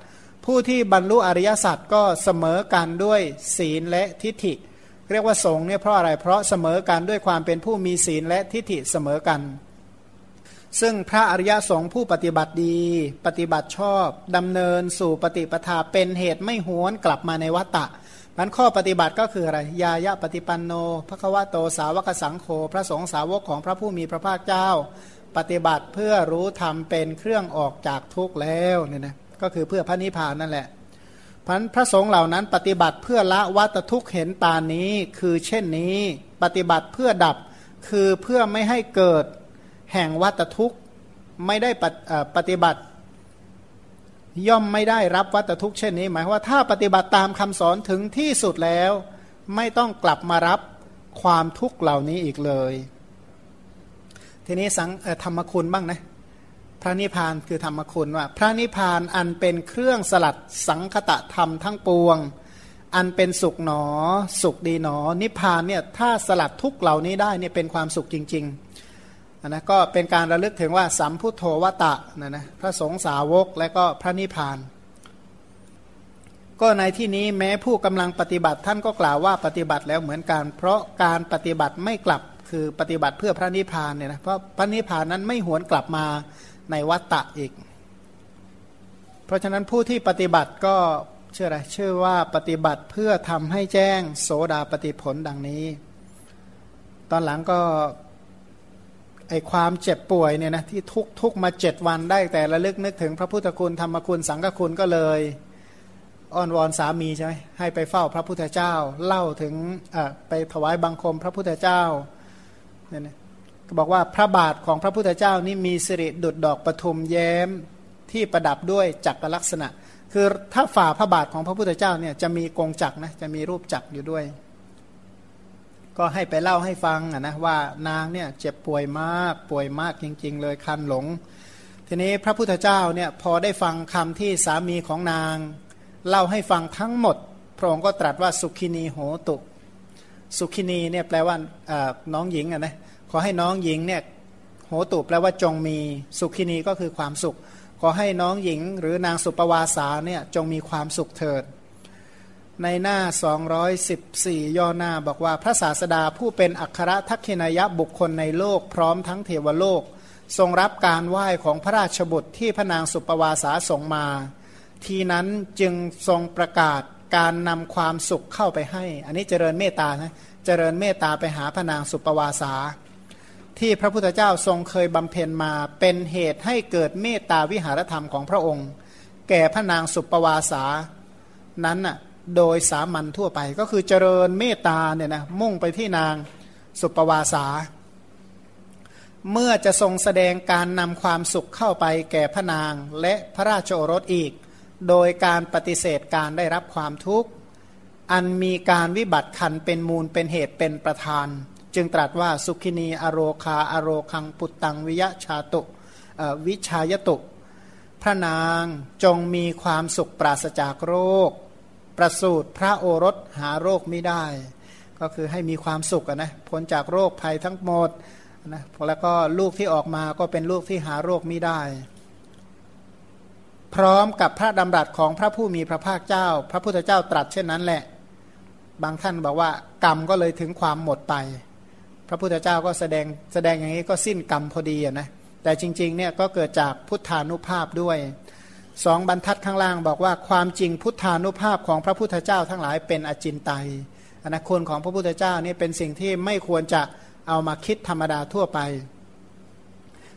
ผู้ที่บรรลุอริยสัจก็เสมอกันด้วยศีลและทิฏฐิ เรียกว่าสงเนี่ยเพราะอะไรเพราะเสมอกันด้วยความเป็นผู้มีศีลและทิฏฐิเสมอกัน ซึ่งพระอริยสงฆ์ผู้ปฏิบัติดี ปฏิบัติชอบดำเนินสู่ปฏิปทาเป็นเหตุไม่หวนกลับมาในวัตตะมันข้อปฏิบัติก็คืออะไร ยายะปฏิปันโนพระควะโตสาวกสังโฆพระสงฆ์สาวกของพระผู้มีพระภาคเจ้า ปฏิบัติเพื่อรู้ธรรมเป็นเครื่องออกจากทุกข์แล้วเนี่ยนะก็คือเพื่อพระนิพพานนั่นแหละพันพระสงฆ์เหล่านั้นปฏิบัติเพื่อละวัตทุกข์เห็นปานนี้ คือเช่นนี้ ปฏิบัติเพื่อดับคือเพื่อไม่ให้เกิด แห่งวัตทุกข์ไม่ได้ปฏิบัติ ย่อมไม่ได้รับวัตทุกข์เช่นนี้ หมายว่าถ้าปฏิบัติตามคำสอนถึงที่สุดแล้ว ไม่ต้องกลับมารับความทุกข์เหล่านี้อีกเลย ทีนี้สังธรรมคุณบ้างนะพระนิพพานคือธรรมคุณว่า พระนิพพานอันเป็นเครื่องสลัดสังคตะธรรมทั้งปวง อันเป็นสุขหนอ สุขดีหนอ นิพพานเนี่ยถ้าสลัดทุกเหล่านี้ได้เนี่ยเป็นความสุขจริง ๆ นะก็เป็นการระลึกถึงว่าสัมพุทโธวตะนะนะพระสงฆ์สาวกและก็พระนิพพาน ก็ในที่นี้แม้ผู้กำลังปฏิบัติท่านก็กล่าวว่าปฏิบัติแล้วเหมือนกัน เพราะการปฏิบัติไม่กลับคือปฏิบัติเพื่อพระนิพพานเนี่ยนะเพราะพระนิพพานนั้นไม่หวนกลับมาในวัตตะอีก เพราะฉะนั้นผู้ที่ปฏิบัติก็เชื่ออะไรเชื่อว่าปฏิบัติเพื่อทำให้แจ้งโสดาปฏิผลดังนี้ ตอนหลังก็ ไอความเจ็บป่วยเนี่ยนะที่ทุกทุกมาเจ็ดวันได้แต่ระลึกนึกถึงพระพุทธคุณธรรมคุณสังฆคุณก็เลยอ้อนวอนสามีใช่ไหมให้ไปเฝ้าพระพุทธเจ้า เล่าถึงไปถวายบังคมพระพุทธเจ้าเนี่ยนะก็บอกว่าพระบาทของพระพุทธเจ้านี่มีสิริดุดดอกปทุมแย้มที่ประดับด้วยจักรลักษณะ คือถ้าฝ่าพระบาทของพระพุทธเจ้าเนี่ยจะมีกงจักนะจะมีรูปจักอยู่ด้วย ก็ให้ไปเล่าให้ฟังนะว่านางเนี่ยเจ็บป่วยมากป่วยมากจริง ๆ เลยคันหลง ทีนี้พระพุทธเจ้าเนี่ยพอได้ฟังคำที่สามีของนาง เล่าให้ฟังทั้งหมด พระองค์ก็ตรัสว่าสุขินีโหตุ สุขินีเนี่ยแปลว่าน้องหญิงอะนะขอให้น้องหญิงเนี่ยโหตุแปลว่าจงมีสุขินีก็คือความสุข ขอให้น้องหญิง หรือนางสุปวาสาเนี่ยจงมีความสุขเถิด ในหน้า 214 ย่อหน้าบอกว่าพระศาสดาผู้เป็นอัครทักขินายะบุคคลในโลกพร้อมทั้งเทวโลก ทรงรับการไหว้ของพระราชบุตรที่พระนางสุปวาสาส่งมา ทีนั้นจึงทรงประกาศการนำความสุขเข้าไปให้ อันนี้เจริญเมตตานะเจริญเมตตาไปหาพระนางสุปวาสา ที่พระพุทธเจ้าทรงเคยบำเพ็ญมาเป็นเหตุให้เกิดเมตตาวิหารธรรมของพระองค์ แก่พระนางสุปวาสานั้นน่ะ โดยสามัญทั่วไป ก็คือเจริญเมตตาเนี่ยนะมุ่งไปที่นางสุปวาสา เมื่อจะทรงแสดงการนำความสุขเข้าไปแก่พระนางและพระราชโอรสอีก โดยการปฏิเสธการได้รับความทุกข์ อันมีการวิบัติขันเป็นมูลเป็นเหตุเป็นประธาน จึงตรัสว่าสุขินีอโรคาอโรคังปุตตังวิยะชาตุวิชายตุ พระนางจงมีความสุขปราศจากโรค ประสูตรพระโอรสหาโรคไม่ได้ ก็คือให้มีความสุขนะพ้นจากโรคภัยทั้งหมดนะแล้วก็ลูกที่ออกมาก็เป็นลูกที่หาโรคไม่ได้ พร้อมกับพระดำรัสของพระผู้มีพระภาคเจ้า พระพุทธเจ้าตรัสเช่นนั้นแหละ บางท่านบอกว่ากรรมก็เลยถึงความหมดไป พระพุทธเจ้าก็แสดงแสดงอย่างนี้ก็สิ้นกรรมพอดีนะแต่จริงๆเนี่ยก็เกิดจากพุทธานุภาพด้วย สองบรรทัดข้างล่างบอกว่าความจริงพุทธานุภาพของพระพุทธเจ้าทั้งหลายเป็นอจินไตยอนาคุณของพระพุทธเจ้านี่เป็นสิ่งที่ไม่ควรจะเอามาคิดธรรมดาทั่วไป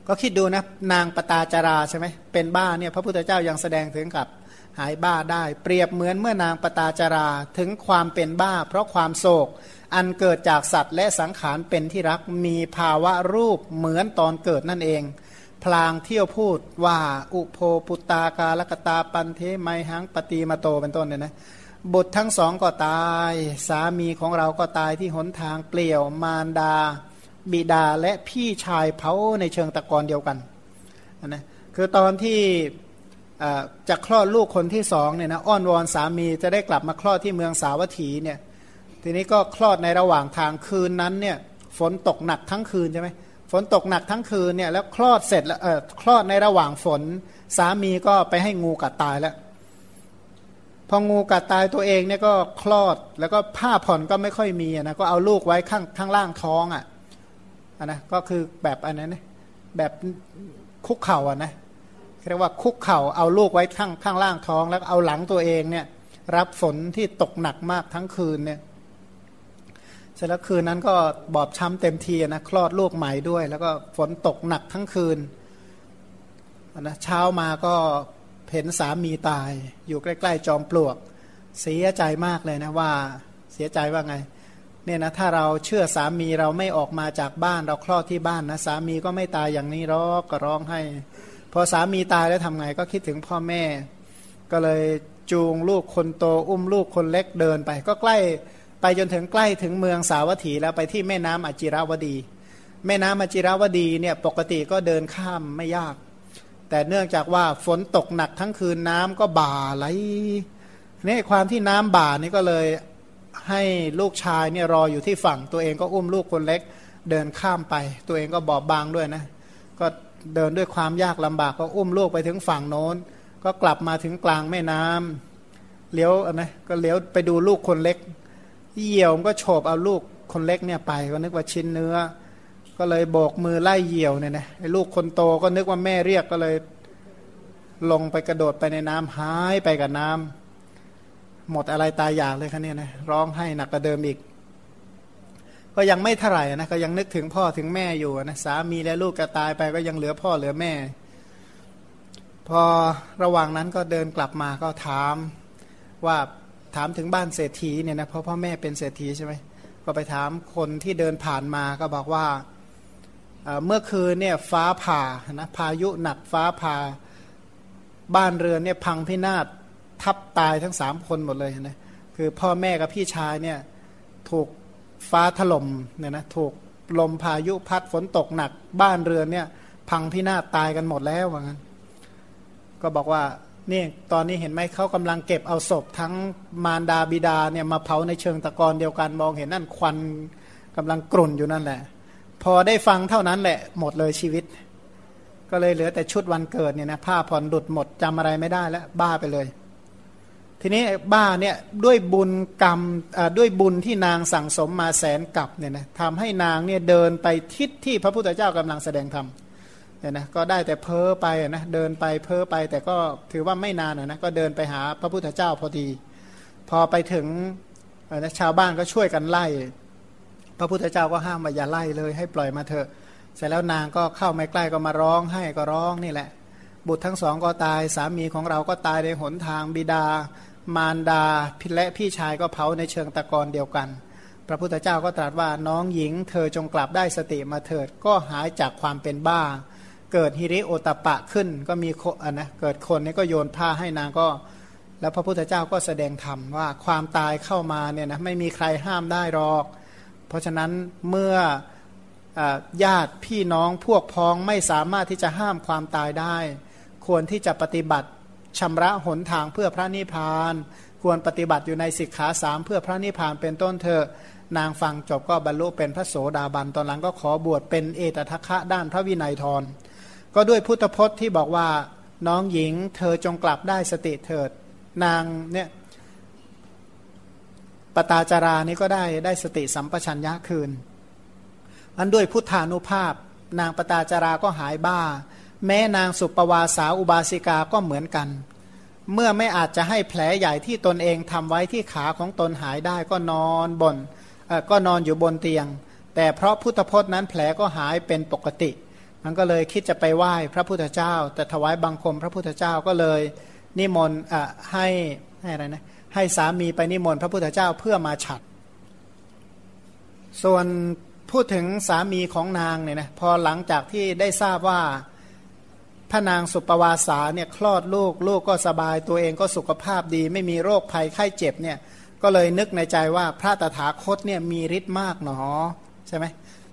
ก็คิดดูนะนางปตาจาราใช่ไหมเป็นบ้าเนี่ยพระพุทธเจ้ายังแสดงถึงกับหายบ้าได้ เปรียบเหมือนเมื่อนางปตาจาราถึงความเป็นบ้า เพราะความโศก อันเกิดจากสัตว์และสังขารเป็นที่รักมีภาวะรูปเหมือนตอนเกิดนั่นเอง พลางเที่ยวพูดว่าอุโพปุตตากาลกตาปันเทไมหังปฏิมาโตเป็นต้นเนี่ยนะบุตรทั้งสองก็ตาย สามีของเราก็ตายที่หนทางเปลี่ยวมารดา บิดาและพี่ชายเผาในเชิงตะกอนเดียวกันนะคือตอนที่จะคลอดลูกคนที่สองเนี่ยนะอ้อนวอนสามีจะได้กลับมาคลอดที่เมืองสาวัตถีเนี่ยทีนี้ก็คลอดในระหว่างทางคืนนั้นเนี่ยฝนตกหนักทั้งคืนใช่ไหม ฝนตกหนักทั้งคืนเนี่ยแล้วคลอดเสร็จแล้วเออคลอดในระหว่างฝน สามีก็ไปให้งูกัดตายแล้ว พองูกัดตายตัวเองเนี่ยก็คลอดแล้วก็ผ้าผ่อนก็ไม่ค่อยมีนะก็เอาลูกไว้ข้างข้างล่างท้องอะนะก็คือแบบอันนั้นนะแบบคุกเข่าอะนะเรียกว่าคุกเข่าเอาลูกไว้ข้างข้างล่างท้อง แล้วเอาหลังตัวเองเนี่ยรับฝนที่ตกหนักมากทั้งคืนเนี่ย สร็จแล้วคืนนั้นก็บอบช้ำเต็มทีนะคลอดลูกใหม่ด้วย แล้วก็ฝนตกหนักทั้งคืนนะเช้ามาก็เห็นสามีตาย อยู่ใกล้ๆจอมปลวก เสียใจมากเลยนะว่าเสียใจว่าไงเนี่ยนะถ้าเราเชื่อสามีเราไม่ออกมาจากบ้านเราคลอดที่บ้านนะสามีก็ไม่ตายอย่างนี้ร้อกก็ร้องให้ พอสามีตายแล้วทำไงก็คิดถึงพ่อแม่ ก็เลยจูงลูกคนโตอุ้มลูกคนเล็กเดินไป ก็ใกล้ ไปจนถึงใกล้ถึงเมืองสาวัตถีแล้วไปที่แม่น้ำอจิราวดี แม่น้ำอจิราวดีเนี่ยปกติก็เดินข้ามไม่ยาก แต่เนื่องจากว่าฝนตกหนักทั้งคืนน้ำก็บ่าไหลนี่ความที่น้ำบ่านี่ก็เลยให้ลูกชายเนี่ยรออยู่ที่ฝั่ง ตัวเองก็อุ้มลูกคนเล็กเดินข้ามไป ตัวเองก็บอบบางด้วยนะ ก็เดินด้วยความยากลำบากก็อุ้มลูกไปถึงฝั่งโน้น ก็กลับมาถึงกลางแม่น้ำเลี้ยวนะก็เลี้ยวไปดูลูกคนเล็ก เหี่ยวก็โฉบเอาลูกคนเล็กเนี่ยไปก็นึกว่าชิ้นเนื้อ ก็เลยโบกมือไล่เหี่ยวเนี่ยนะไอ้ลูกคนโตก็นึกว่าแม่เรียกก็เลย ลงไปกระโดดไปในน้ำหายไปกับน้ำหมดอะไรตายอยากเลยคะเนี่ยนะร้องให้หนักกว่าเดิมอีก ก็ยังไม่เท่าไหร่นะก็ยังนึกถึงพ่อถึงแม่อยู่นะสามีและลูกก็ตายไปก็ยังเหลือพ่อเหลือแม่ พอระหว่างนั้นก็เดินกลับมาก็ถามว่า ถามถึงบ้านเศรษฐีเนี่ยนะเพราะพ่อแม่เป็นเศรษฐีใช่ไหมก็ไปถามคนที่เดินผ่านมาก็บอกว่าเมื่อคืนเนี่ยฟ้าผ่านะพายุหนักฟ้าผ่าบ้านเรือนเนี่ยพังพินาศทับตายทั้งสามคนหมดเลยนะคือพ่อแม่กับพี่ชายเนี่ยถูกฟ้าถล่มเนี่ยนะถูกลมพายุพัดฝนตกหนัก บ้านเรือนเนี่ย พังพินาศตายกันหมดแล้วว่างั้น ก็บอกว่า นี่ตอนนี้เห็นไหมเขากำลังเก็บเอาศพทั้งมารดาบิดาเนี่ยมาเผาในเชิงตะกอนเดียวกันมองเห็นนั่นควันกำลังกรุ่นอยู่นั่นแหละ พอได้ฟังเท่านั้นแหละหมดเลยชีวิต ก็เลยเหลือแต่ชุดวันเกิดเนี่ยนะผ้าผ่อนดุดหมดจำอะไรไม่ได้แล้วบ้าไปเลย ทีนี้บ้าเนี่ยด้วยบุญกรรมด้วยบุญที่นางสั่งสมมาแสนกับเนี่ยนะทำให้นางเนี่ยเดินไปทิศที่พระพุทธเจ้ากำลังแสดงธรรม เนี่ยนะก็ได้แต่เพ้อไปนะเดินไปเพ้อไป แต่ก็ถือว่าไม่นานนะก็เดินไปหาพระพุทธเจ้าพอดี พอไปถึงนะชาวบ้านก็ช่วยกันไล่ พระพุทธเจ้าก็ห้ามว่าอย่าไล่เลยให้ปล่อยมาเถอะ เสร็จแล้วนางก็เข้าไม่ใกล้ก็มาร้องให้ก็ร้องนี่แหละ บุตรทั้งสองก็ตายสามีของเราก็ตายในหนทางบิดา มารดาพิและพี่ชายก็เผาในเชิงตะกอนเดียวกัน พระพุทธเจ้าก็ตรัสว่าน้องหญิง เธอจงกลับได้สติมาเถิดก็หายจากความเป็นบ้า เกิดฮิริโอตปะขึ้นก็มีคนนะเกิดคนนี้ก็โยนผ้าให้นางก็ แล้วพระพุทธเจ้าก็แสดงธรรมว่าความตายเข้ามาเนี่ยนะไม่มีใครห้ามได้หรอก เพราะฉะนั้นเมื่ออญาติพี่น้องพวกพ้องไม่สามารถที่จะห้ามความตายได้ ควรที่จะปฏิบัติชำระหนทางเพื่อพระนิพพาน ควรปฏิบัติอยู่ในสิกขาสามเพื่อพระนิพพานเป็นต้นเถอะนางฟังจบก็บรรลุเป็นพระโสดาบันตอนหลังก็ขอบวชเป็นเอตทัคคะด้านพระวินัยทร ก็ด้วยพุทธพจน์ที่บอกว่าน้องหญิงเธอจงกลับได้สติเถิด นางเนี่ยปตาจารานี้ก็ได้ได้สติสัมปชัญญะคืนอันด้วยพุทธานุภาพ นางปตาจาราก็หายบ้า แม้นางสุปวาสาอุบาสิกาก็เหมือนกัน เมื่อไม่อาจจะให้แผลใหญ่ที่ตนเองทำไว้ที่ขาของตนหายได้ก็นอนบนก็นอนอยู่บนเตียง แต่เพราะพุทธพจน์นั้นแผลก็หายเป็นปกติ มันก็เลยคิดจะไปไหว้พระพุทธเจ้า แต่ถวายบังคมพระพุทธเจ้าก็เลยนิมนต์ให้ให้อะไรนะให้สามีไปนิมนต์พระพุทธเจ้าเพื่อมาฉัด ส่วนพูดถึงสามีของนางเนี่ยนะพอหลังจากที่ได้ทราบว่าพระนางสุปวาสาเนี่ยคลอดลูกลูกก็สบายตัวเองก็สุขภาพดี ไม่มีโรคภัยไข้เจ็บเนี่ยก็เลยนึกในใจว่าพระตถาคตเนี่ยมีฤทธิ์มากหนอใช่ไหม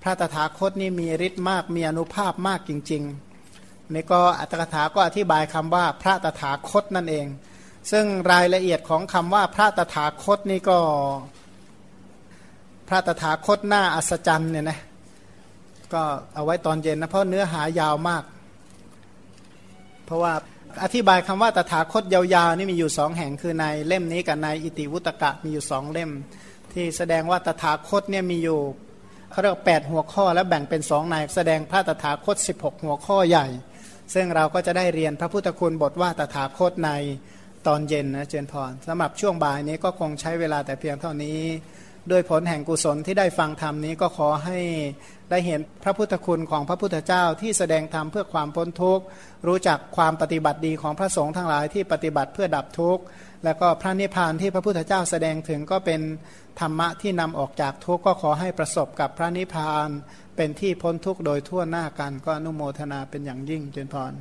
ระตถาคตนี่มีฤทธิ์มากมีอนุภาพมากจริงๆนี่ก็อัตถกถาก็อธิบายคำว่าพระตถาคตนั่นเอง ซึ่งรายละเอียดของคำว่าพระตถาคตนี่ก็พระตถาคตหน้าอัศจรรย์เนี่ยนะก็เอาไว้ตอนเย็นนะเพราะเนื้อหายาวมาก เพราะว่าอธิบายคำว่าตถาคตยาวๆนี่มีอยู่สองแห่งคือในเล่มนี้กับในอิติวุตกะมีอยู่สองเล่ม ที่แสดงว่าตถาคตเนี่ยมีอยู่ เขาเรียกแปดหัวข้อแล้วแบ่งเป็นสองในแสดงพระตถาคต 16 หัวข้อใหญ่ ซึ่งเราก็จะได้เรียนพระพุทธคุณบทว่าตถาคตในตอนเย็นนะเจนพรสำหรับช่วงบ่ายนี้ก็คงใช้เวลาแต่เพียงเท่านี้ ด้วยผลแห่งกุศลที่ได้ฟังธรรมนี้ก็ขอให้ได้เห็นพระพุทธคุณของพระพุทธเจ้าที่แสดงธรรมเพื่อความพ้นทุกข์ รู้จักความปฏิบัติดีของพระสงฆ์ทั้งหลายที่ปฏิบัติเพื่อดับทุกข์ แล้วก็พระนิพพานที่พระพุทธเจ้าแสดงถึงก็เป็นธรรมะที่นำออกจากทุกข์ก็ขอให้ประสบกับพระนิพพานเป็นที่พ้นทุกข์โดยทั่วหน้ากันก็อนุโมทนาเป็นอย่างยิ่งเจนพร